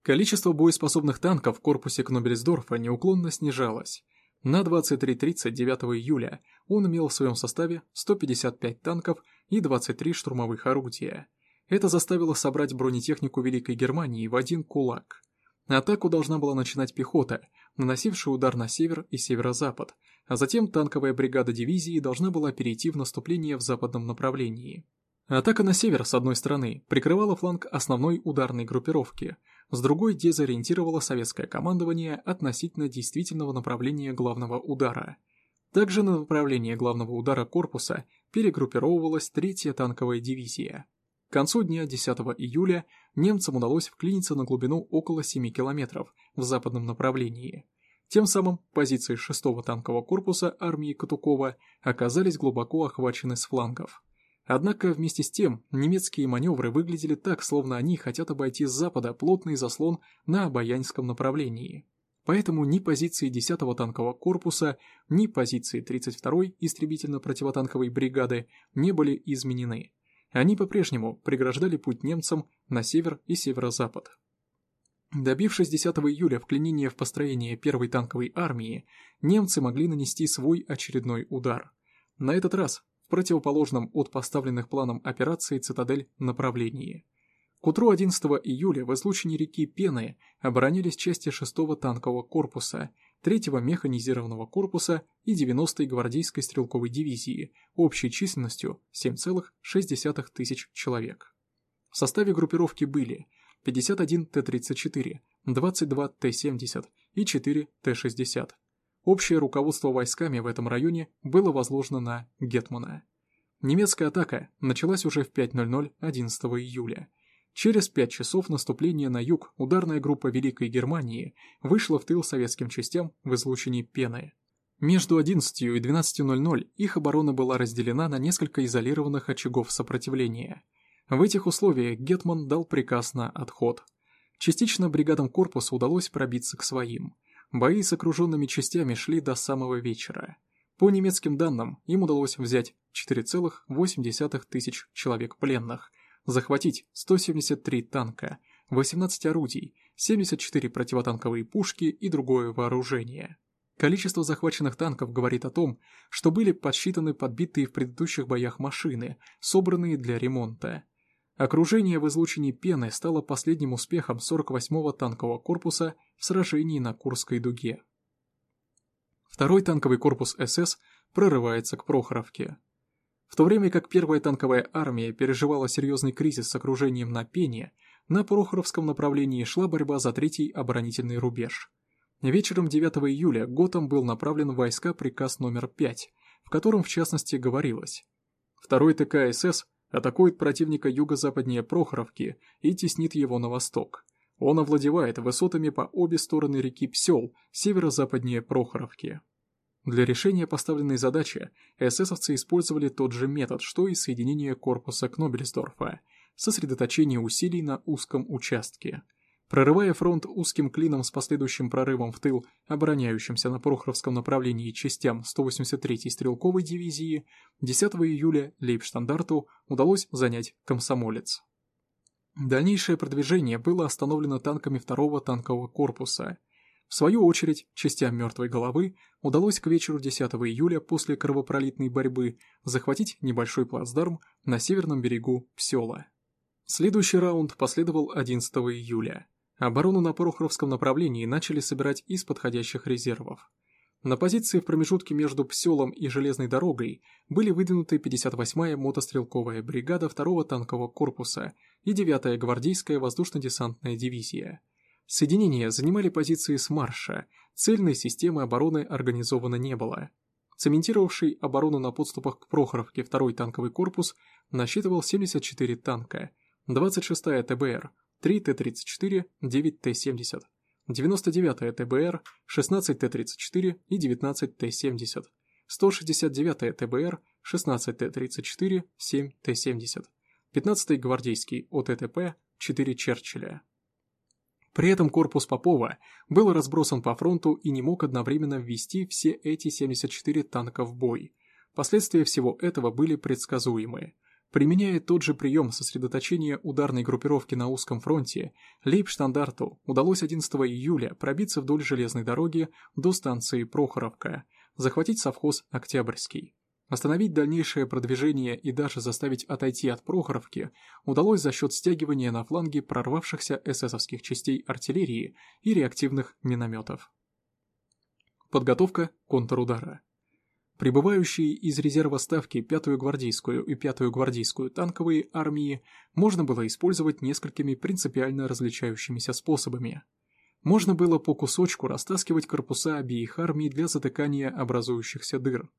Количество боеспособных танков в корпусе Кнобельсдорфа неуклонно снижалось. На 23.30 9 июля он имел в своем составе 155 танков и 23 штурмовых орудия. Это заставило собрать бронетехнику Великой Германии в один кулак. Атаку должна была начинать пехота, наносившая удар на север и северо-запад, а затем танковая бригада дивизии должна была перейти в наступление в западном направлении. Атака на север, с одной стороны, прикрывала фланг основной ударной группировки – с другой дезориентировало советское командование относительно действительного направления главного удара. Также на направление главного удара корпуса перегруппировывалась третья танковая дивизия. К концу дня 10 июля немцам удалось вклиниться на глубину около 7 километров в западном направлении. Тем самым позиции 6-го танкового корпуса армии Катукова оказались глубоко охвачены с флангов. Однако вместе с тем немецкие маневры выглядели так, словно они хотят обойти с запада плотный заслон на Обаянском направлении. Поэтому ни позиции 10-го танкового корпуса, ни позиции 32-й истребительно-противотанковой бригады не были изменены. Они по-прежнему преграждали путь немцам на север и северо-запад. Добившись 10 июля вклинения в построение первой танковой армии, немцы могли нанести свой очередной удар. На этот раз в противоположном от поставленных планом операции «Цитадель» направлении. К утру 11 июля в излучине реки Пены оборонялись части 6-го танкового корпуса, 3-го механизированного корпуса и 90-й гвардейской стрелковой дивизии общей численностью 7,6 тысяч человек. В составе группировки были 51 Т-34, 22 Т-70 и 4 Т-60. Общее руководство войсками в этом районе было возложено на Гетмана. Немецкая атака началась уже в 5.00 11 июля. Через пять часов наступления на юг ударная группа Великой Германии вышла в тыл советским частям в излучении Пены. Между 11 и 12.00 их оборона была разделена на несколько изолированных очагов сопротивления. В этих условиях Гетман дал приказ на отход. Частично бригадам корпуса удалось пробиться к своим. Бои с окруженными частями шли до самого вечера. По немецким данным, им удалось взять 4,8 тысяч человек пленных, захватить 173 танка, 18 орудий, 74 противотанковые пушки и другое вооружение. Количество захваченных танков говорит о том, что были подсчитаны подбитые в предыдущих боях машины, собранные для ремонта. Окружение в излучении пены стало последним успехом 48-го танкового корпуса в сражении на Курской дуге. Второй танковый корпус СС прорывается к Прохоровке. В то время как первая танковая армия переживала серьезный кризис с окружением на Пене, на Прохоровском направлении шла борьба за третий оборонительный рубеж. Вечером 9 июля Готом был направлен в войска приказ номер 5, в котором в частности говорилось «Второй ТК СС атакует противника юго-западнее Прохоровки и теснит его на восток. Он овладевает высотами по обе стороны реки Псел, северо-западнее Прохоровки. Для решения поставленной задачи эсэсовцы использовали тот же метод, что и соединение корпуса Кнобельсдорфа – сосредоточение усилий на узком участке – Прорывая фронт узким клином с последующим прорывом в тыл обороняющимся на Прохоровском направлении частям 183-й стрелковой дивизии, 10 июля Лейбштандарту удалось занять Комсомолец. Дальнейшее продвижение было остановлено танками 2-го танкового корпуса. В свою очередь, частям «Мертвой головы» удалось к вечеру 10 июля после кровопролитной борьбы захватить небольшой плацдарм на северном берегу Псела. Следующий раунд последовал 11 июля. Оборону на Прохоровском направлении начали собирать из подходящих резервов. На позиции в промежутке между Пселом и Железной дорогой были выдвинуты 58-я мотострелковая бригада 2-го танкового корпуса и 9-я гвардейская воздушно-десантная дивизия. Соединения занимали позиции с марша, цельной системы обороны организовано не было. Цементировавший оборону на подступах к Прохоровке 2-й танковый корпус насчитывал 74 танка, 26-я ТБР – 3 Т-34, 9 Т-70, 99-я ТБР, 16 Т-34 и 19 Т-70, 169-я ТБР, 16 Т-34, 7 Т-70, 15-й гвардейский ОТТП, 4 Черчилля. При этом корпус Попова был разбросан по фронту и не мог одновременно ввести все эти 74 танка в бой. Последствия всего этого были предсказуемы. Применяя тот же прием сосредоточения ударной группировки на узком фронте, Лейбштандарту удалось 11 июля пробиться вдоль железной дороги до станции Прохоровка, захватить совхоз Октябрьский. Остановить дальнейшее продвижение и даже заставить отойти от Прохоровки удалось за счет стягивания на фланге прорвавшихся эсэсовских частей артиллерии и реактивных минометов. Подготовка контрудара. Прибывающие из резерва ставки 5-ю гвардейскую и 5-ю гвардейскую танковые армии можно было использовать несколькими принципиально различающимися способами. Можно было по кусочку растаскивать корпуса обеих армий для затыкания образующихся дыр.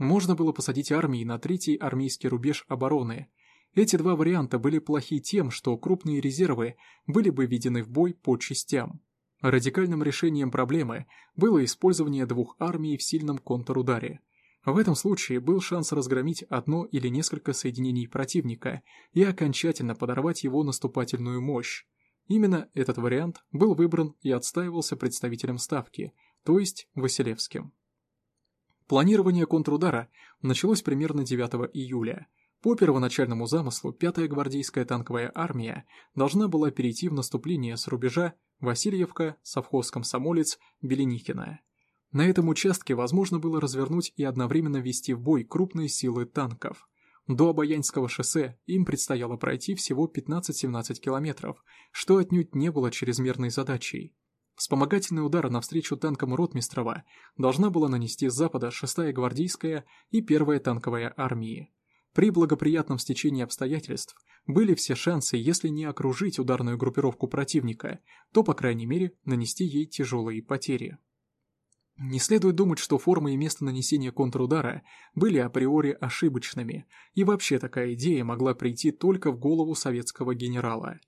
Можно было посадить армии на третий армейский рубеж обороны. Эти два варианта были плохи тем, что крупные резервы были бы введены в бой по частям. Радикальным решением проблемы было использование двух армий в сильном контрударе – в этом случае был шанс разгромить одно или несколько соединений противника и окончательно подорвать его наступательную мощь. Именно этот вариант был выбран и отстаивался представителем Ставки, то есть Василевским. Планирование контрудара началось примерно 9 июля. По первоначальному замыслу, 5-я гвардейская танковая армия должна была перейти в наступление с рубежа Васильевка, Совхоз-Комсомолец, Беленикина. На этом участке возможно было развернуть и одновременно вести в бой крупные силы танков. До Обаянского шоссе им предстояло пройти всего 15-17 километров, что отнюдь не было чрезмерной задачей. Вспомогательный удар навстречу танкам Ротмистрова должна была нанести с запада 6-я гвардейская и 1-я танковая армии. При благоприятном стечении обстоятельств были все шансы, если не окружить ударную группировку противника, то, по крайней мере, нанести ей тяжелые потери. Не следует думать, что форма и место нанесения контрудара были априори ошибочными, и вообще такая идея могла прийти только в голову советского генерала.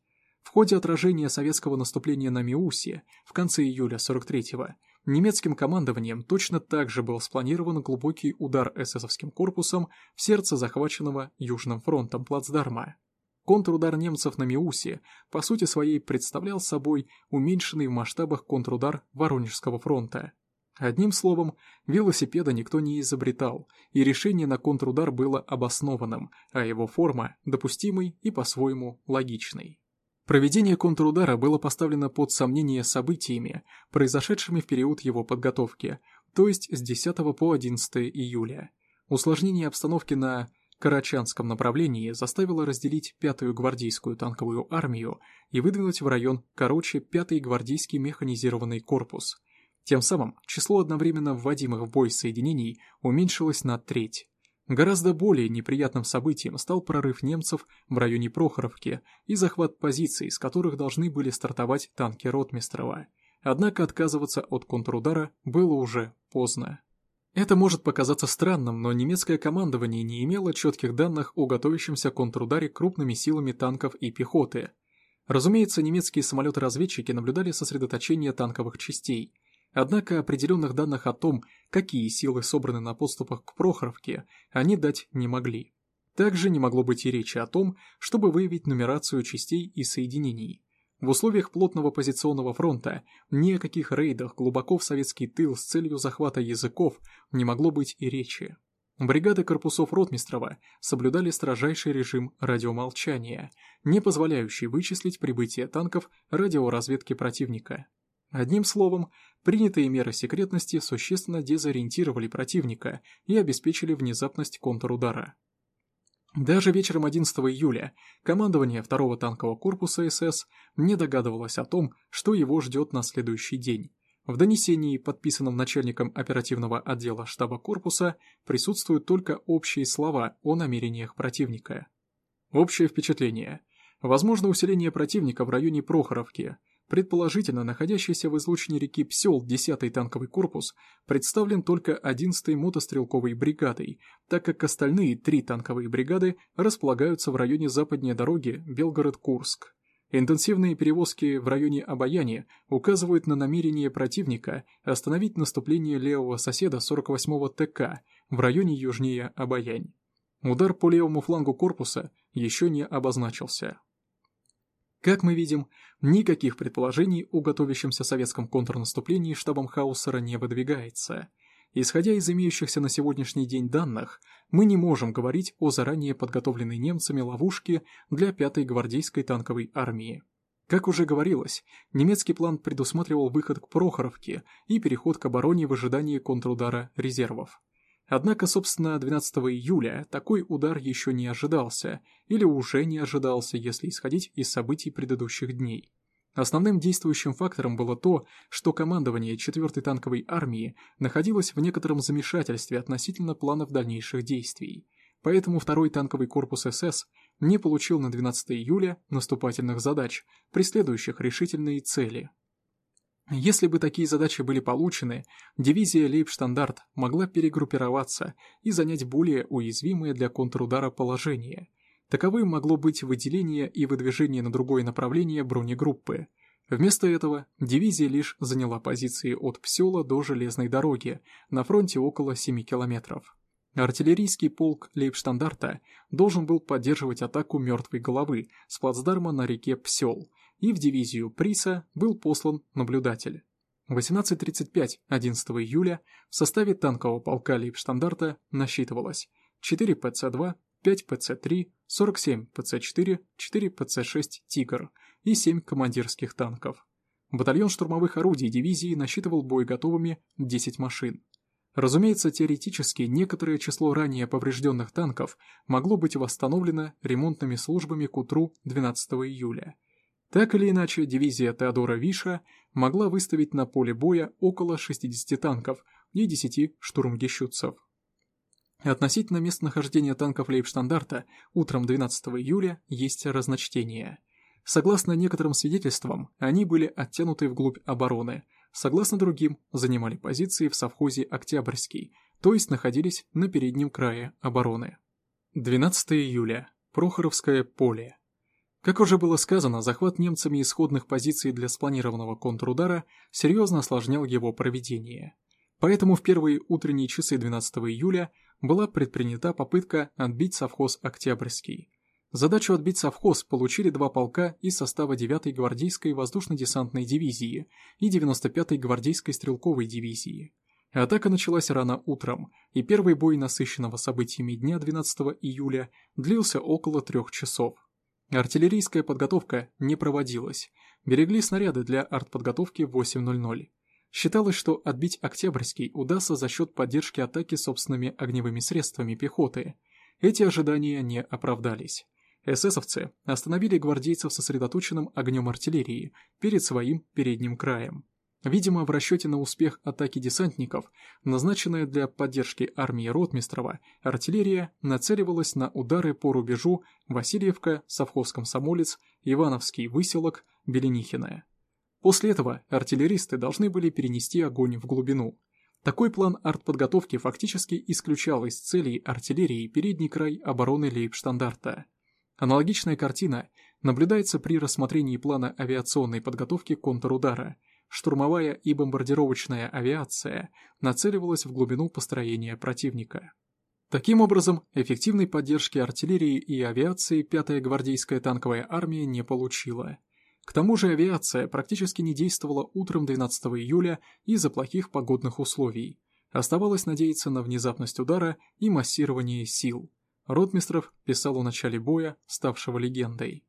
В ходе отражения советского наступления на Миусе в конце июля 43-го немецким командованием точно так же был спланирован глубокий удар эсэсовским корпусом в сердце захваченного Южным фронтом плацдарма. Контрудар немцев на Миусе по сути своей представлял собой уменьшенный в масштабах контрудар Воронежского фронта. Одним словом, велосипеда никто не изобретал, и решение на контрудар было обоснованным, а его форма – допустимой и по-своему логичной. Проведение контрудара было поставлено под сомнение событиями, произошедшими в период его подготовки, то есть с 10 по 11 июля. Усложнение обстановки на Карачанском направлении заставило разделить 5-ю гвардейскую танковую армию и выдвинуть в район Короче 5-й гвардейский механизированный корпус – тем самым число одновременно вводимых в бой соединений уменьшилось на треть. Гораздо более неприятным событием стал прорыв немцев в районе Прохоровки и захват позиций, с которых должны были стартовать танки Ротмистрова. Однако отказываться от контрудара было уже поздно. Это может показаться странным, но немецкое командование не имело четких данных о готовящемся контрударе крупными силами танков и пехоты. Разумеется, немецкие самолеты-разведчики наблюдали сосредоточение танковых частей, Однако определенных данных о том, какие силы собраны на подступах к Прохоровке, они дать не могли. Также не могло быть и речи о том, чтобы выявить нумерацию частей и соединений. В условиях плотного позиционного фронта ни о каких рейдах глубоко в советский тыл с целью захвата языков не могло быть и речи. Бригады корпусов Ротмистрова соблюдали строжайший режим радиомолчания, не позволяющий вычислить прибытие танков радиоразведки противника. Одним словом, принятые меры секретности существенно дезориентировали противника и обеспечили внезапность контрудара. Даже вечером 11 июля командование 2-го танкового корпуса СС не догадывалось о том, что его ждет на следующий день. В донесении, подписанном начальником оперативного отдела штаба корпуса, присутствуют только общие слова о намерениях противника. Общее впечатление. Возможно усиление противника в районе Прохоровки – Предположительно, находящийся в излучине реки Псел 10-й танковый корпус представлен только 11-й мотострелковой бригадой, так как остальные три танковые бригады располагаются в районе западней дороги Белгород-Курск. Интенсивные перевозки в районе Обаяни указывают на намерение противника остановить наступление левого соседа 48-го ТК в районе южнее Обаянь. Удар по левому флангу корпуса еще не обозначился. Как мы видим, никаких предположений о готовящемся советском контрнаступлении штабом Хаусера не выдвигается. Исходя из имеющихся на сегодняшний день данных, мы не можем говорить о заранее подготовленной немцами ловушке для 5-й гвардейской танковой армии. Как уже говорилось, немецкий план предусматривал выход к Прохоровке и переход к обороне в ожидании контрудара резервов. Однако, собственно, 12 июля такой удар еще не ожидался, или уже не ожидался, если исходить из событий предыдущих дней. Основным действующим фактором было то, что командование 4-й танковой армии находилось в некотором замешательстве относительно планов дальнейших действий, поэтому 2-й танковый корпус СС не получил на 12 июля наступательных задач, преследующих решительные цели – если бы такие задачи были получены, дивизия Лейбштандарт могла перегруппироваться и занять более уязвимое для контрудара положение. Таковым могло быть выделение и выдвижение на другое направление бронегруппы. Вместо этого дивизия лишь заняла позиции от Псела до железной дороги, на фронте около 7 километров. Артиллерийский полк Лейбштандарта должен был поддерживать атаку мертвой головы с плацдарма на реке Псел – и в дивизию Приса был послан наблюдатель. В 18.35 11 июля в составе танкового полка Лейбштандарта насчитывалось 4 ПЦ-2, 5 ПЦ-3, 47 ПЦ-4, 4 ПЦ-6 «Тигр» и 7 командирских танков. Батальон штурмовых орудий дивизии насчитывал боеготовыми 10 машин. Разумеется, теоретически некоторое число ранее поврежденных танков могло быть восстановлено ремонтными службами к утру 12 июля. Так или иначе, дивизия Теодора Виша могла выставить на поле боя около 60 танков и 10 штурмгещутцев. Относительно местонахождения танков Лейбштандарта утром 12 июля есть разночтение. Согласно некоторым свидетельствам, они были оттянуты вглубь обороны – согласно другим, занимали позиции в совхозе «Октябрьский», то есть находились на переднем крае обороны. 12 июля. Прохоровское поле. Как уже было сказано, захват немцами исходных позиций для спланированного контрудара серьезно осложнял его проведение. Поэтому в первые утренние часы 12 июля была предпринята попытка отбить совхоз «Октябрьский», Задачу отбить совхоз получили два полка из состава 9-й гвардейской воздушно-десантной дивизии и 95-й гвардейской стрелковой дивизии. Атака началась рано утром, и первый бой насыщенного событиями дня 12 июля длился около трех часов. Артиллерийская подготовка не проводилась, берегли снаряды для артподготовки в 8.00. Считалось, что отбить Октябрьский удастся за счет поддержки атаки собственными огневыми средствами пехоты. Эти ожидания не оправдались. Эсэсовцы остановили гвардейцев сосредоточенным огнем артиллерии перед своим передним краем. Видимо, в расчете на успех атаки десантников, назначенная для поддержки армии Ротмистрова, артиллерия нацеливалась на удары по рубежу Васильевка, Совхоз-Комсомолец, Ивановский выселок, Беленихиное. После этого артиллеристы должны были перенести огонь в глубину. Такой план артподготовки фактически исключал из целей артиллерии передний край обороны Лейбштандарта. Аналогичная картина наблюдается при рассмотрении плана авиационной подготовки контрудара. Штурмовая и бомбардировочная авиация нацеливалась в глубину построения противника. Таким образом, эффективной поддержки артиллерии и авиации 5-я гвардейская танковая армия не получила. К тому же авиация практически не действовала утром 12 июля из-за плохих погодных условий. Оставалось надеяться на внезапность удара и массирование сил. Ротмистров писал о начале боя, ставшего легендой.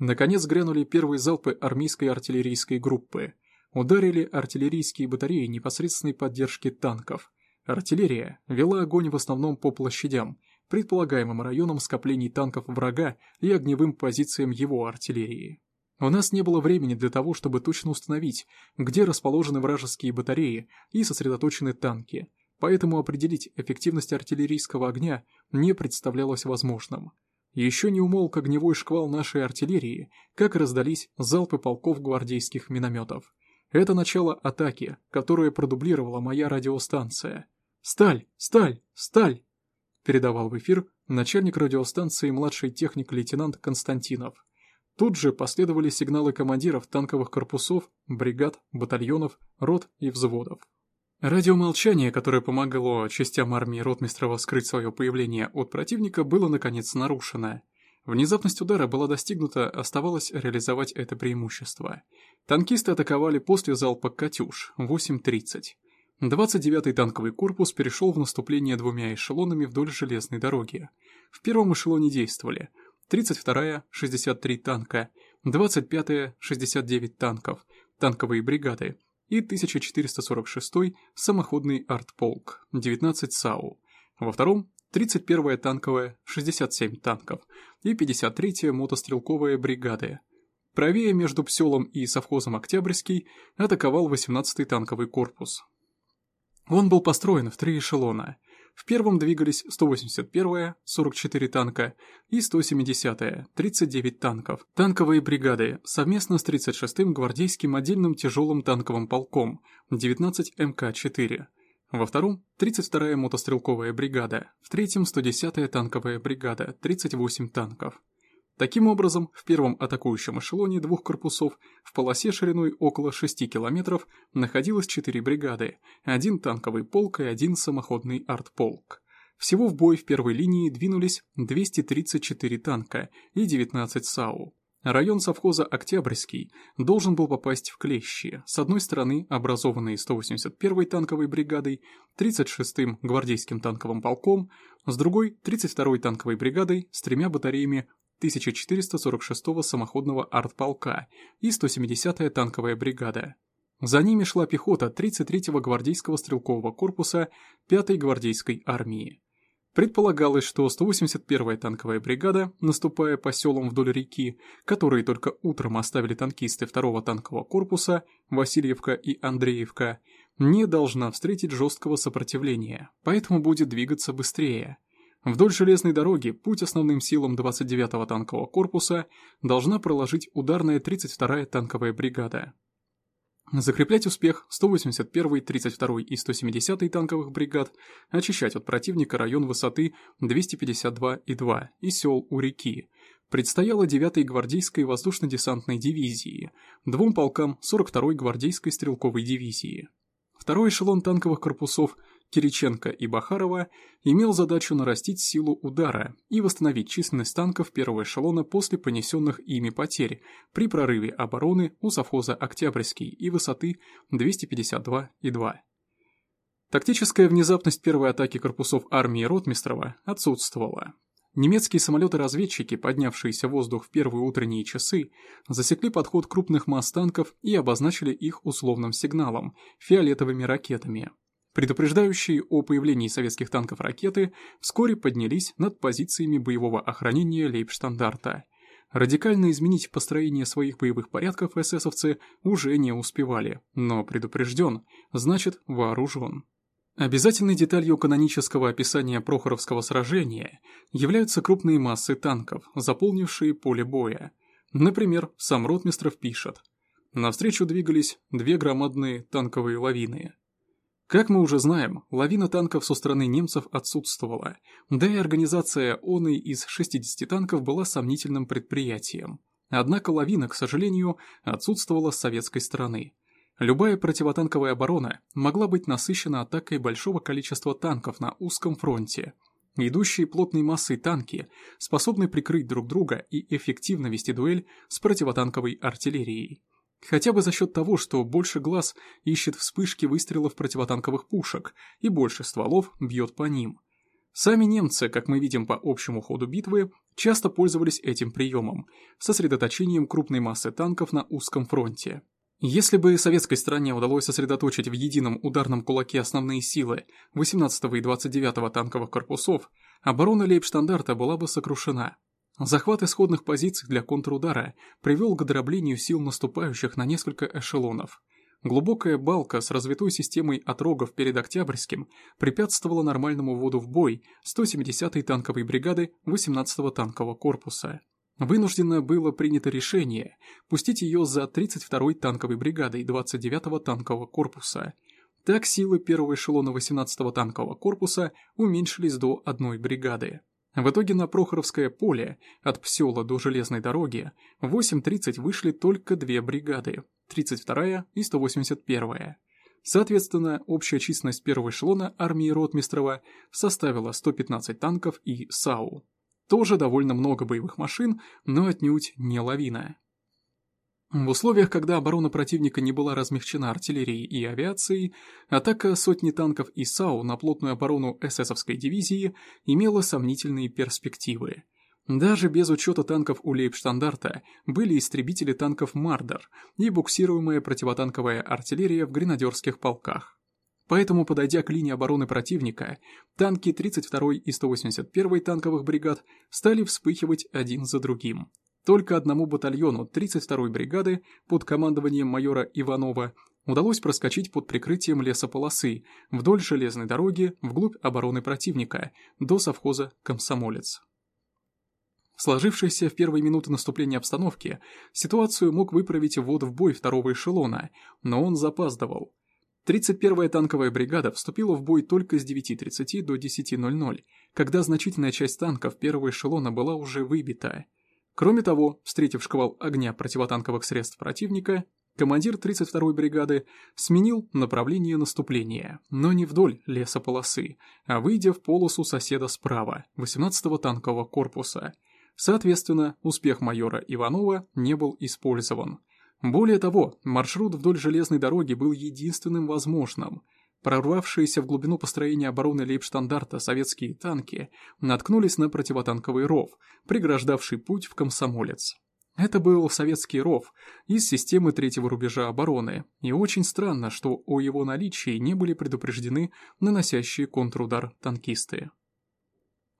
Наконец грянули первые залпы армейской артиллерийской группы. Ударили артиллерийские батареи непосредственной поддержки танков. Артиллерия вела огонь в основном по площадям, предполагаемым районам скоплений танков врага и огневым позициям его артиллерии. У нас не было времени для того, чтобы точно установить, где расположены вражеские батареи и сосредоточены танки, поэтому определить эффективность артиллерийского огня не представлялось возможным. Еще не умолк огневой шквал нашей артиллерии, как раздались залпы полков гвардейских минометов. Это начало атаки, которое продублировала моя радиостанция. «Сталь! Сталь! Сталь!» передавал в эфир начальник радиостанции младший техник-лейтенант Константинов. Тут же последовали сигналы командиров танковых корпусов, бригад, батальонов, рот и взводов. Радиомолчание, которое помогало частям армии Ротмистрова скрыть свое появление от противника, было наконец нарушено. Внезапность удара была достигнута, оставалось реализовать это преимущество. Танкисты атаковали после залпа «Катюш» 8.30. 29-й танковый корпус перешел в наступление двумя эшелонами вдоль железной дороги. В первом эшелоне действовали 32-я – 63 танка, 25-я – 69 танков, танковые бригады, и 1446-й самоходный артполк, 19 САУ. Во втором 31-я танковая, 67 танков и 53-я мотострелковая бригады. Правее между Пселом и совхозом Октябрьский атаковал 18-й танковый корпус. Он был построен в три эшелона – в первом двигались 181-я, 44 танка, и 170-я, 39 танков. Танковые бригады совместно с 36-м гвардейским отдельным тяжелым танковым полком, 19 МК-4. Во втором – 32-я мотострелковая бригада, в третьем – 110-я танковая бригада, 38 танков. Таким образом, в первом атакующем эшелоне двух корпусов в полосе шириной около 6 километров находилось 4 бригады, один танковый полк и один самоходный артполк. Всего в бой в первой линии двинулись 234 танка и 19 САУ. Район совхоза Октябрьский должен был попасть в клещи, с одной стороны образованные 181-й танковой бригадой, 36-м гвардейским танковым полком, с другой 32-й танковой бригадой с тремя батареями 1446-го самоходного артполка и 170-я танковая бригада. За ними шла пехота 33-го гвардейского стрелкового корпуса 5-й гвардейской армии. Предполагалось, что 181-я танковая бригада, наступая по селам вдоль реки, которые только утром оставили танкисты 2-го танкового корпуса, Васильевка и Андреевка, не должна встретить жесткого сопротивления, поэтому будет двигаться быстрее. Вдоль железной дороги путь основным силам 29-го танкового корпуса должна проложить ударная 32-я танковая бригада. Закреплять успех 181-й, 32-й и 170-й танковых бригад, очищать от противника район высоты 252,2 и сел у реки. Предстояло 9-й гвардейской воздушно-десантной дивизии, двум полкам 42-й гвардейской стрелковой дивизии. Второй эшелон танковых корпусов Кириченко и Бахарова имел задачу нарастить силу удара и восстановить численность танков первого эшелона после понесенных ими потерь при прорыве обороны у совхоза Октябрьский и высоты 252,2. Тактическая внезапность первой атаки корпусов армии Ротмистрова отсутствовала. Немецкие самолеты-разведчики, поднявшиеся в воздух в первые утренние часы, засекли подход крупных масс танков и обозначили их условным сигналом – фиолетовыми ракетами. Предупреждающие о появлении советских танков ракеты вскоре поднялись над позициями боевого охранения Лейбштандарта. Радикально изменить построение своих боевых порядков эсэсовцы уже не успевали, но предупрежден, значит вооружен. Обязательной деталью канонического описания Прохоровского сражения являются крупные массы танков, заполнившие поле боя. Например, сам Ротмистров пишет. Навстречу двигались две громадные танковые лавины. Как мы уже знаем, лавина танков со стороны немцев отсутствовала, да и организация ОНы из 60 танков была сомнительным предприятием. Однако лавина, к сожалению, отсутствовала с советской стороны. Любая противотанковая оборона могла быть насыщена атакой большого количества танков на узком фронте. Идущие плотной массой танки способны прикрыть друг друга и эффективно вести дуэль с противотанковой артиллерией. Хотя бы за счет того, что больше глаз ищет вспышки выстрелов противотанковых пушек и больше стволов бьет по ним. Сами немцы, как мы видим по общему ходу битвы, часто пользовались этим приемом, сосредоточением крупной массы танков на узком фронте. Если бы советской стране удалось сосредоточить в едином ударном кулаке основные силы 18 и 29 танковых корпусов, оборона Лейбштандарта была бы сокрушена. Захват исходных позиций для контрудара привел к дроблению сил наступающих на несколько эшелонов. Глубокая балка с развитой системой отрогов перед Октябрьским препятствовала нормальному вводу в бой 170-й танковой бригады 18-го танкового корпуса. Вынуждено было принято решение пустить ее за 32-й танковой бригадой 29-го танкового корпуса. Так силы первого эшелона 18-го танкового корпуса уменьшились до одной бригады. В итоге на Прохоровское поле, от Псела до железной дороги, в 8.30 вышли только две бригады, 32-я и 181-я. Соответственно, общая численность первого эшелона армии Ротмистрова составила 115 танков и САУ. Тоже довольно много боевых машин, но отнюдь не лавина. В условиях, когда оборона противника не была размягчена артиллерией и авиацией, атака сотни танков и САУ на плотную оборону эсэсовской дивизии имела сомнительные перспективы. Даже без учета танков у Лейбштандарта были истребители танков «Мардер» и буксируемая противотанковая артиллерия в гренадерских полках. Поэтому, подойдя к линии обороны противника, танки 32-й и 181-й танковых бригад стали вспыхивать один за другим. Только одному батальону 32-й бригады под командованием майора Иванова удалось проскочить под прикрытием лесополосы вдоль железной дороги вглубь обороны противника до совхоза «Комсомолец». Сложившейся в первые минуты наступления обстановки, ситуацию мог выправить ввод в бой второго эшелона, но он запаздывал. 31-я танковая бригада вступила в бой только с 9.30 до 10.00, когда значительная часть танков первого эшелона была уже выбита – Кроме того, встретив шквал огня противотанковых средств противника, командир 32-й бригады сменил направление наступления, но не вдоль лесополосы, а выйдя в полосу соседа справа, 18-го танкового корпуса. Соответственно, успех майора Иванова не был использован. Более того, маршрут вдоль железной дороги был единственным возможным. Прорвавшиеся в глубину построения обороны лейбштандарта советские танки наткнулись на противотанковый ров, преграждавший путь в Комсомолец. Это был советский ров из системы третьего рубежа обороны, и очень странно, что о его наличии не были предупреждены наносящие контрудар танкисты.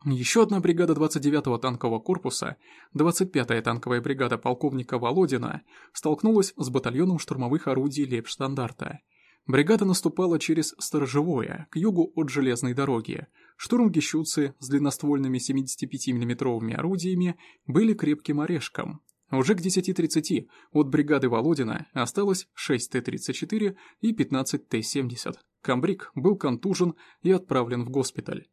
Еще одна бригада 29-го танкового корпуса, 25-я танковая бригада полковника Володина, столкнулась с батальоном штурмовых орудий Лепштандарта. Бригада наступала через Сторожевое, к югу от железной дороги. Штурмгищуцы с длинноствольными 75 миллиметровыми орудиями были крепким орешком. Уже к 10.30 от бригады Володина осталось 6 Т-34 и 15 Т-70. Камбрик был контужен и отправлен в госпиталь.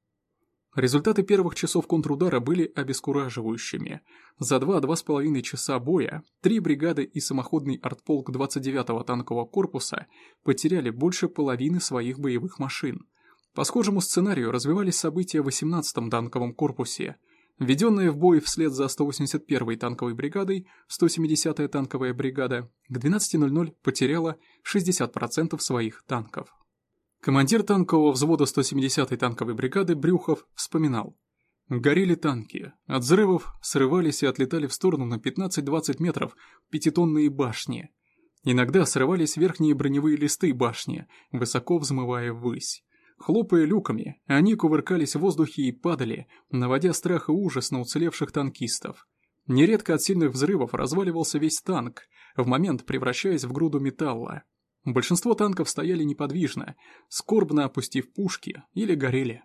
Результаты первых часов контрудара были обескураживающими. За 2-2,5 часа боя три бригады и самоходный артполк 29-го танкового корпуса потеряли больше половины своих боевых машин. По схожему сценарию развивались события в 18-м танковом корпусе. Введенная в бой вслед за 181-й танковой бригадой, 170-я танковая бригада к 12.00 потеряла 60% своих танков. Командир танкового взвода 170-й танковой бригады Брюхов вспоминал. Горели танки, от взрывов срывались и отлетали в сторону на 15-20 метров пятитонные башни. Иногда срывались верхние броневые листы башни, высоко взмывая ввысь. Хлопая люками, они кувыркались в воздухе и падали, наводя страх и ужас на уцелевших танкистов. Нередко от сильных взрывов разваливался весь танк, в момент превращаясь в груду металла. Большинство танков стояли неподвижно, скорбно опустив пушки или горели.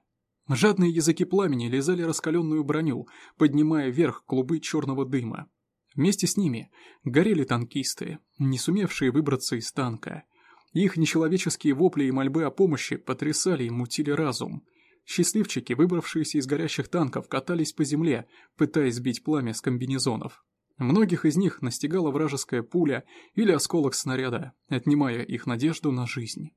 Жадные языки пламени лизали раскаленную броню, поднимая вверх клубы черного дыма. Вместе с ними горели танкисты, не сумевшие выбраться из танка. Их нечеловеческие вопли и мольбы о помощи потрясали и мутили разум. Счастливчики, выбравшиеся из горящих танков, катались по земле, пытаясь сбить пламя с комбинезонов. Многих из них настигала вражеская пуля или осколок снаряда, отнимая их надежду на жизнь.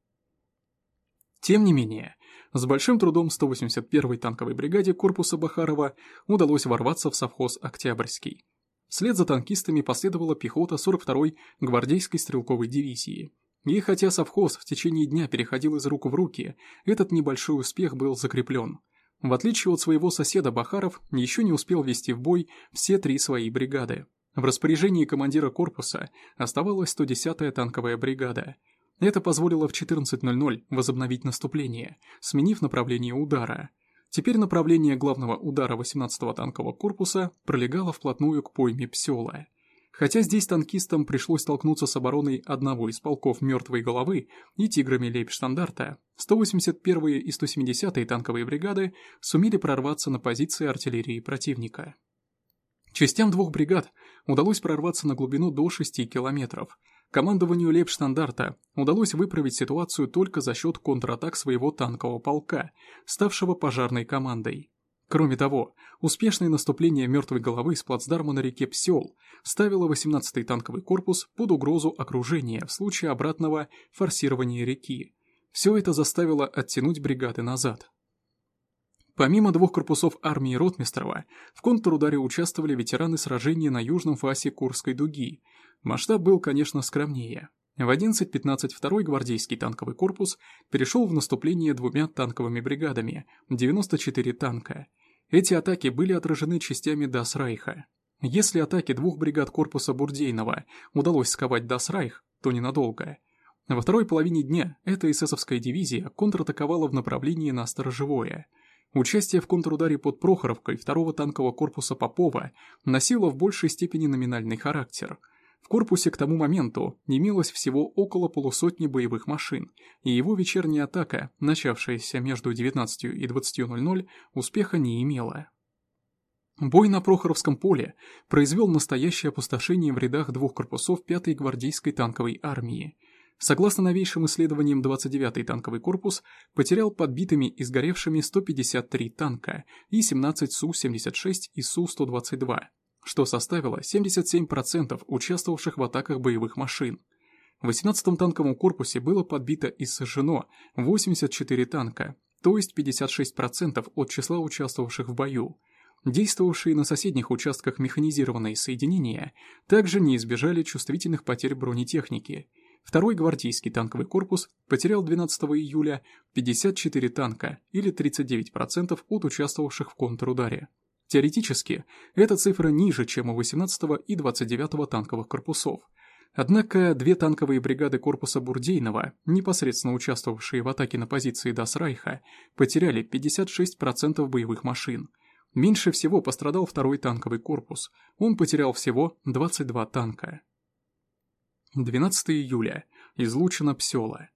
Тем не менее, с большим трудом 181-й танковой бригаде корпуса Бахарова удалось ворваться в совхоз «Октябрьский». Вслед за танкистами последовала пехота 42-й гвардейской стрелковой дивизии. И хотя совхоз в течение дня переходил из рук в руки, этот небольшой успех был закреплен – в отличие от своего соседа Бахаров, еще не успел вести в бой все три свои бригады. В распоряжении командира корпуса оставалась 110-я танковая бригада. Это позволило в 14.00 возобновить наступление, сменив направление удара. Теперь направление главного удара 18-го танкового корпуса пролегало вплотную к пойме Псела. Хотя здесь танкистам пришлось столкнуться с обороной одного из полков «Мертвой головы» и «Тиграми Лейбштандарта», 181-е и 170-е танковые бригады сумели прорваться на позиции артиллерии противника. Частям двух бригад удалось прорваться на глубину до 6 километров. Командованию Лейбштандарта удалось выправить ситуацию только за счет контратак своего танкового полка, ставшего пожарной командой. Кроме того, успешное наступление мертвой головы с плацдарма на реке Псел ставило 18-й танковый корпус под угрозу окружения в случае обратного форсирования реки. Все это заставило оттянуть бригады назад. Помимо двух корпусов армии Ротмистрова, в контрударе участвовали ветераны сражений на южном фасе Курской дуги. Масштаб был, конечно, скромнее. В 11.15 второй гвардейский танковый корпус перешел в наступление двумя танковыми бригадами, 94 танка. Эти атаки были отражены частями «Дас Райха». Если атаки двух бригад корпуса Бурдейного удалось сковать Дасрайх, то ненадолго. Во второй половине дня эта эсэсовская дивизия контратаковала в направлении на Сторожевое. Участие в контрударе под Прохоровкой второго танкового корпуса Попова носило в большей степени номинальный характер – в корпусе к тому моменту имелось всего около полусотни боевых машин, и его вечерняя атака, начавшаяся между 19 и 20.00, успеха не имела. Бой на Прохоровском поле произвел настоящее опустошение в рядах двух корпусов 5-й гвардейской танковой армии. Согласно новейшим исследованиям, 29-й танковый корпус потерял подбитыми и сгоревшими 153 танка и 17 Су-76 и Су-122, что составило 77% участвовавших в атаках боевых машин. В 18-м танковом корпусе было подбито и сожжено 84 танка, то есть 56% от числа участвовавших в бою. Действовавшие на соседних участках механизированные соединения также не избежали чувствительных потерь бронетехники. Второй гвардейский танковый корпус потерял 12 июля 54 танка или 39% от участвовавших в контрударе. Теоретически, эта цифра ниже, чем у 18 и 29 танковых корпусов. Однако две танковые бригады корпуса Бурдейнова, непосредственно участвовавшие в атаке на позиции Дасрайха, потеряли 56% боевых машин. Меньше всего пострадал второй танковый корпус, он потерял всего 22 танка. 12 июля. Излучено Псела.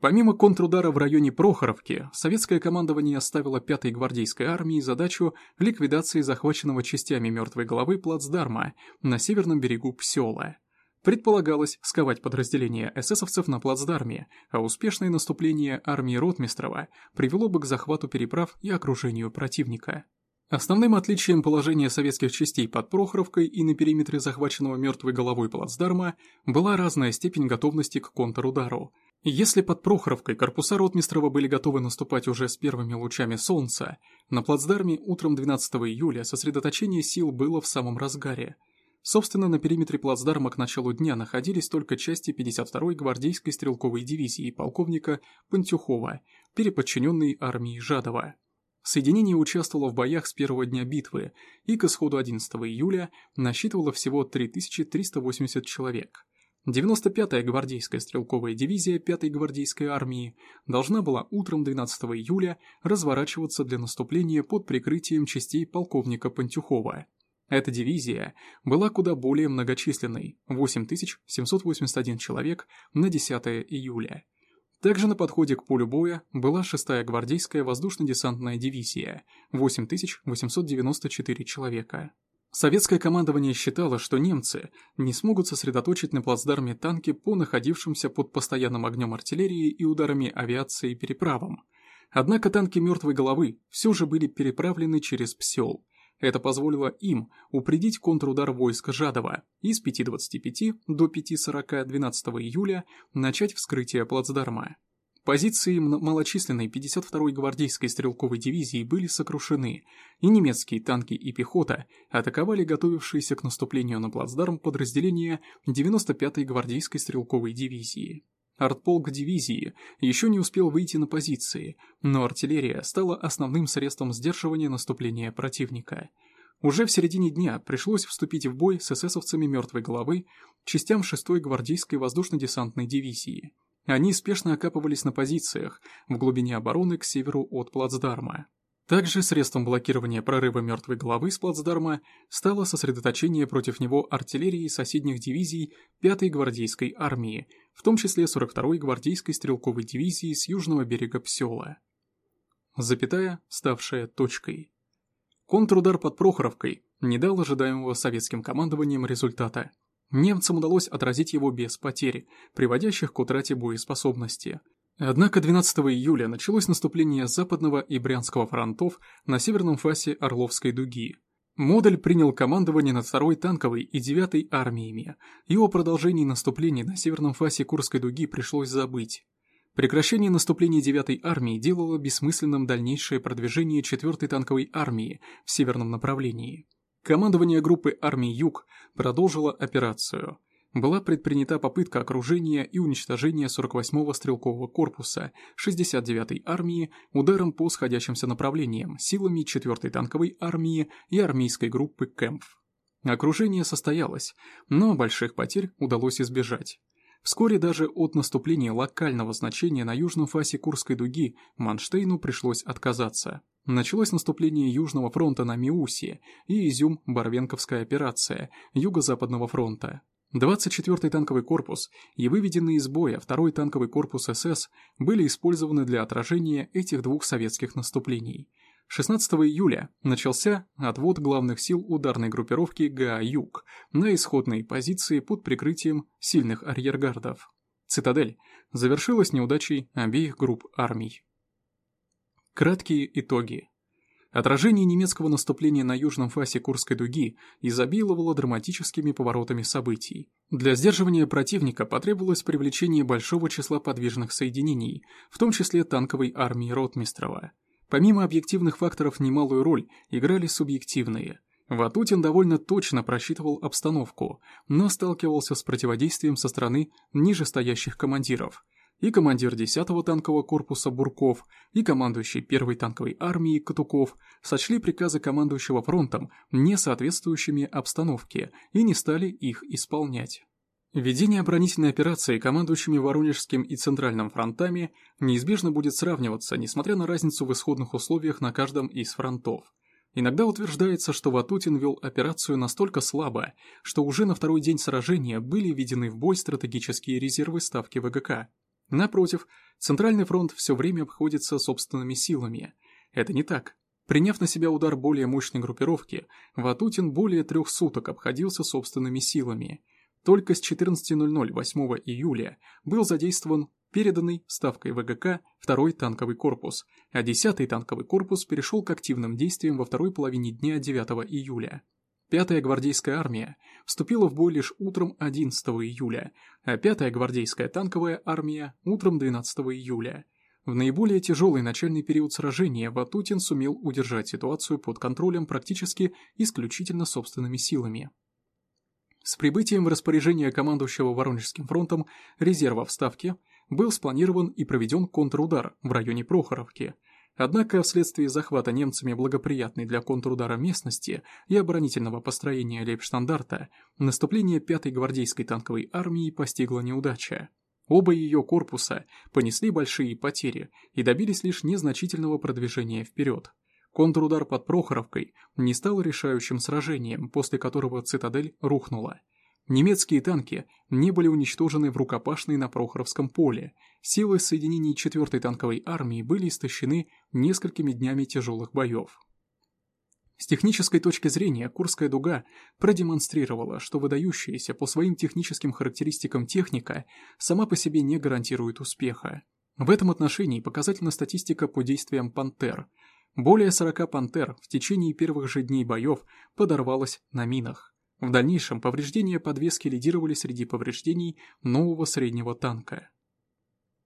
Помимо контрудара в районе Прохоровки, советское командование оставило 5-й гвардейской армии задачу ликвидации захваченного частями мертвой головы плацдарма на северном берегу Псела. Предполагалось сковать подразделения эсэсовцев на плацдарме, а успешное наступление армии Ротмистрова привело бы к захвату переправ и окружению противника. Основным отличием положения советских частей под Прохоровкой и на периметре захваченного мертвой головой плацдарма была разная степень готовности к контрудару – если под Прохоровкой корпуса Ротмистрова были готовы наступать уже с первыми лучами солнца, на плацдарме утром 12 июля сосредоточение сил было в самом разгаре. Собственно, на периметре плацдарма к началу дня находились только части 52-й гвардейской стрелковой дивизии полковника Пантюхова, переподчиненной армии Жадова. Соединение участвовало в боях с первого дня битвы и к исходу 11 июля насчитывало всего 3380 человек – 95-я гвардейская стрелковая дивизия 5-й гвардейской армии должна была утром 12 июля разворачиваться для наступления под прикрытием частей полковника Пантюхова. Эта дивизия была куда более многочисленной – 8781 человек на 10 июля. Также на подходе к полю боя была 6-я гвардейская воздушно-десантная дивизия – 8894 человека. Советское командование считало, что немцы не смогут сосредоточить на плацдарме танки по находившимся под постоянным огнем артиллерии и ударами авиации переправам. Однако танки мертвой головы все же были переправлены через Псел. Это позволило им упредить контрудар войска Жадова и с 5.25 до 5.40 12 июля начать вскрытие плацдарма. Позиции малочисленной 52-й гвардейской стрелковой дивизии были сокрушены, и немецкие танки и пехота атаковали готовившиеся к наступлению на плацдарм подразделения 95-й гвардейской стрелковой дивизии. Артполк дивизии еще не успел выйти на позиции, но артиллерия стала основным средством сдерживания наступления противника. Уже в середине дня пришлось вступить в бой с эсэсовцами мертвой головы частям 6-й гвардейской воздушно-десантной дивизии – они спешно окапывались на позициях в глубине обороны к северу от плацдарма. Также средством блокирования прорыва мертвой головы с плацдарма стало сосредоточение против него артиллерии соседних дивизий 5-й гвардейской армии, в том числе 42-й гвардейской стрелковой дивизии с южного берега Псела. Запятая, ставшая точкой. Контрудар под Прохоровкой не дал ожидаемого советским командованием результата. Немцам удалось отразить его без потерь, приводящих к утрате боеспособности. Однако 12 июля началось наступление Западного и Брянского фронтов на северном фасе Орловской дуги. Модуль принял командование над 2-й танковой и 9-й армиями, и о продолжении наступлений на северном фасе Курской дуги пришлось забыть. Прекращение наступления 9-й армии делало бессмысленным дальнейшее продвижение 4-й танковой армии в северном направлении. Командование группы армий Юг продолжило операцию. Была предпринята попытка окружения и уничтожения 48-го стрелкового корпуса 69-й армии ударом по сходящимся направлениям силами 4-й танковой армии и армейской группы Кэмпф. Окружение состоялось, но больших потерь удалось избежать. Вскоре даже от наступления локального значения на южном фасе Курской дуги Манштейну пришлось отказаться. Началось наступление Южного фронта на Миусе и Изюм-Барвенковская операция Юго-Западного фронта. 24-й танковый корпус и выведенный из боя 2-й танковый корпус СС были использованы для отражения этих двух советских наступлений. 16 июля начался отвод главных сил ударной группировки ГА-Юг на исходные позиции под прикрытием сильных арьергардов. Цитадель завершилась неудачей обеих групп армий. Краткие итоги. Отражение немецкого наступления на южном фасе Курской дуги изобиловало драматическими поворотами событий. Для сдерживания противника потребовалось привлечение большого числа подвижных соединений, в том числе танковой армии Ротмистрова. Помимо объективных факторов немалую роль играли субъективные. Ватутин довольно точно просчитывал обстановку, но сталкивался с противодействием со стороны нижестоящих командиров. И командир 10-го танкового корпуса Бурков, и командующий 1-й танковой армией Катуков сочли приказы командующего фронтом не соответствующими обстановке и не стали их исполнять. Ведение оборонительной операции командующими Воронежским и Центральным фронтами неизбежно будет сравниваться, несмотря на разницу в исходных условиях на каждом из фронтов. Иногда утверждается, что Ватутин вел операцию настолько слабо, что уже на второй день сражения были введены в бой стратегические резервы ставки ВГК. Напротив, Центральный фронт все время обходится собственными силами. Это не так. Приняв на себя удар более мощной группировки, Ватутин более трех суток обходился собственными силами – только с 14.00 8 июля был задействован переданный ставкой ВГК второй танковый корпус, а 10-й танковый корпус перешел к активным действиям во второй половине дня 9 июля. Пятая гвардейская армия вступила в бой лишь утром 11 июля, а пятая гвардейская танковая армия утром 12 июля. В наиболее тяжелый начальный период сражения Ватутин сумел удержать ситуацию под контролем практически исключительно собственными силами. С прибытием в распоряжение командующего Воронежским фронтом резерва в Ставке был спланирован и проведен контрудар в районе Прохоровки. Однако вследствие захвата немцами благоприятной для контрудара местности и оборонительного построения лейбштандарта, наступление 5-й гвардейской танковой армии постигла неудача. Оба ее корпуса понесли большие потери и добились лишь незначительного продвижения вперед. Контрудар под Прохоровкой не стал решающим сражением, после которого цитадель рухнула. Немецкие танки не были уничтожены в рукопашной на Прохоровском поле. Силы соединений 4-й танковой армии были истощены несколькими днями тяжелых боев. С технической точки зрения Курская дуга продемонстрировала, что выдающаяся по своим техническим характеристикам техника сама по себе не гарантирует успеха. В этом отношении показательна статистика по действиям «Пантер», более 40 «Пантер» в течение первых же дней боев подорвалось на минах. В дальнейшем повреждения подвески лидировали среди повреждений нового среднего танка.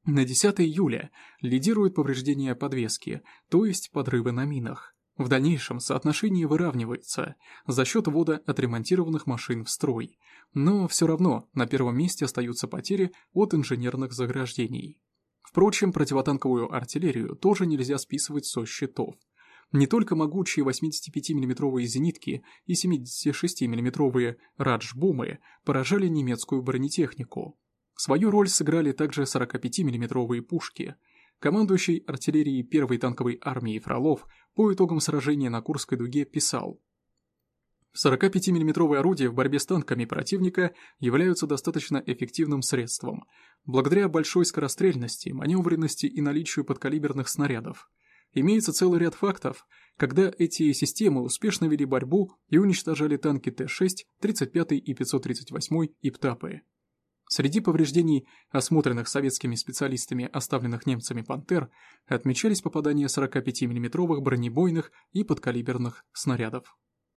На 10 июля лидируют повреждения подвески, то есть подрывы на минах. В дальнейшем соотношение выравнивается за счет ввода отремонтированных машин в строй, но все равно на первом месте остаются потери от инженерных заграждений. Впрочем, противотанковую артиллерию тоже нельзя списывать со счетов. Не только могучие 85 миллиметровые зенитки и 76 миллиметровые раджбумы поражали немецкую бронетехнику. Свою роль сыграли также 45 миллиметровые пушки. Командующий артиллерией первой танковой армии Фролов по итогам сражения на Курской дуге писал 45 миллиметровые орудия в борьбе с танками противника являются достаточно эффективным средством, благодаря большой скорострельности, маневренности и наличию подкалиберных снарядов. Имеется целый ряд фактов, когда эти системы успешно вели борьбу и уничтожали танки Т-6, 35 и 538 и ПТАПы. Среди повреждений, осмотренных советскими специалистами, оставленных немцами «Пантер», отмечались попадания 45 миллиметровых бронебойных и подкалиберных снарядов.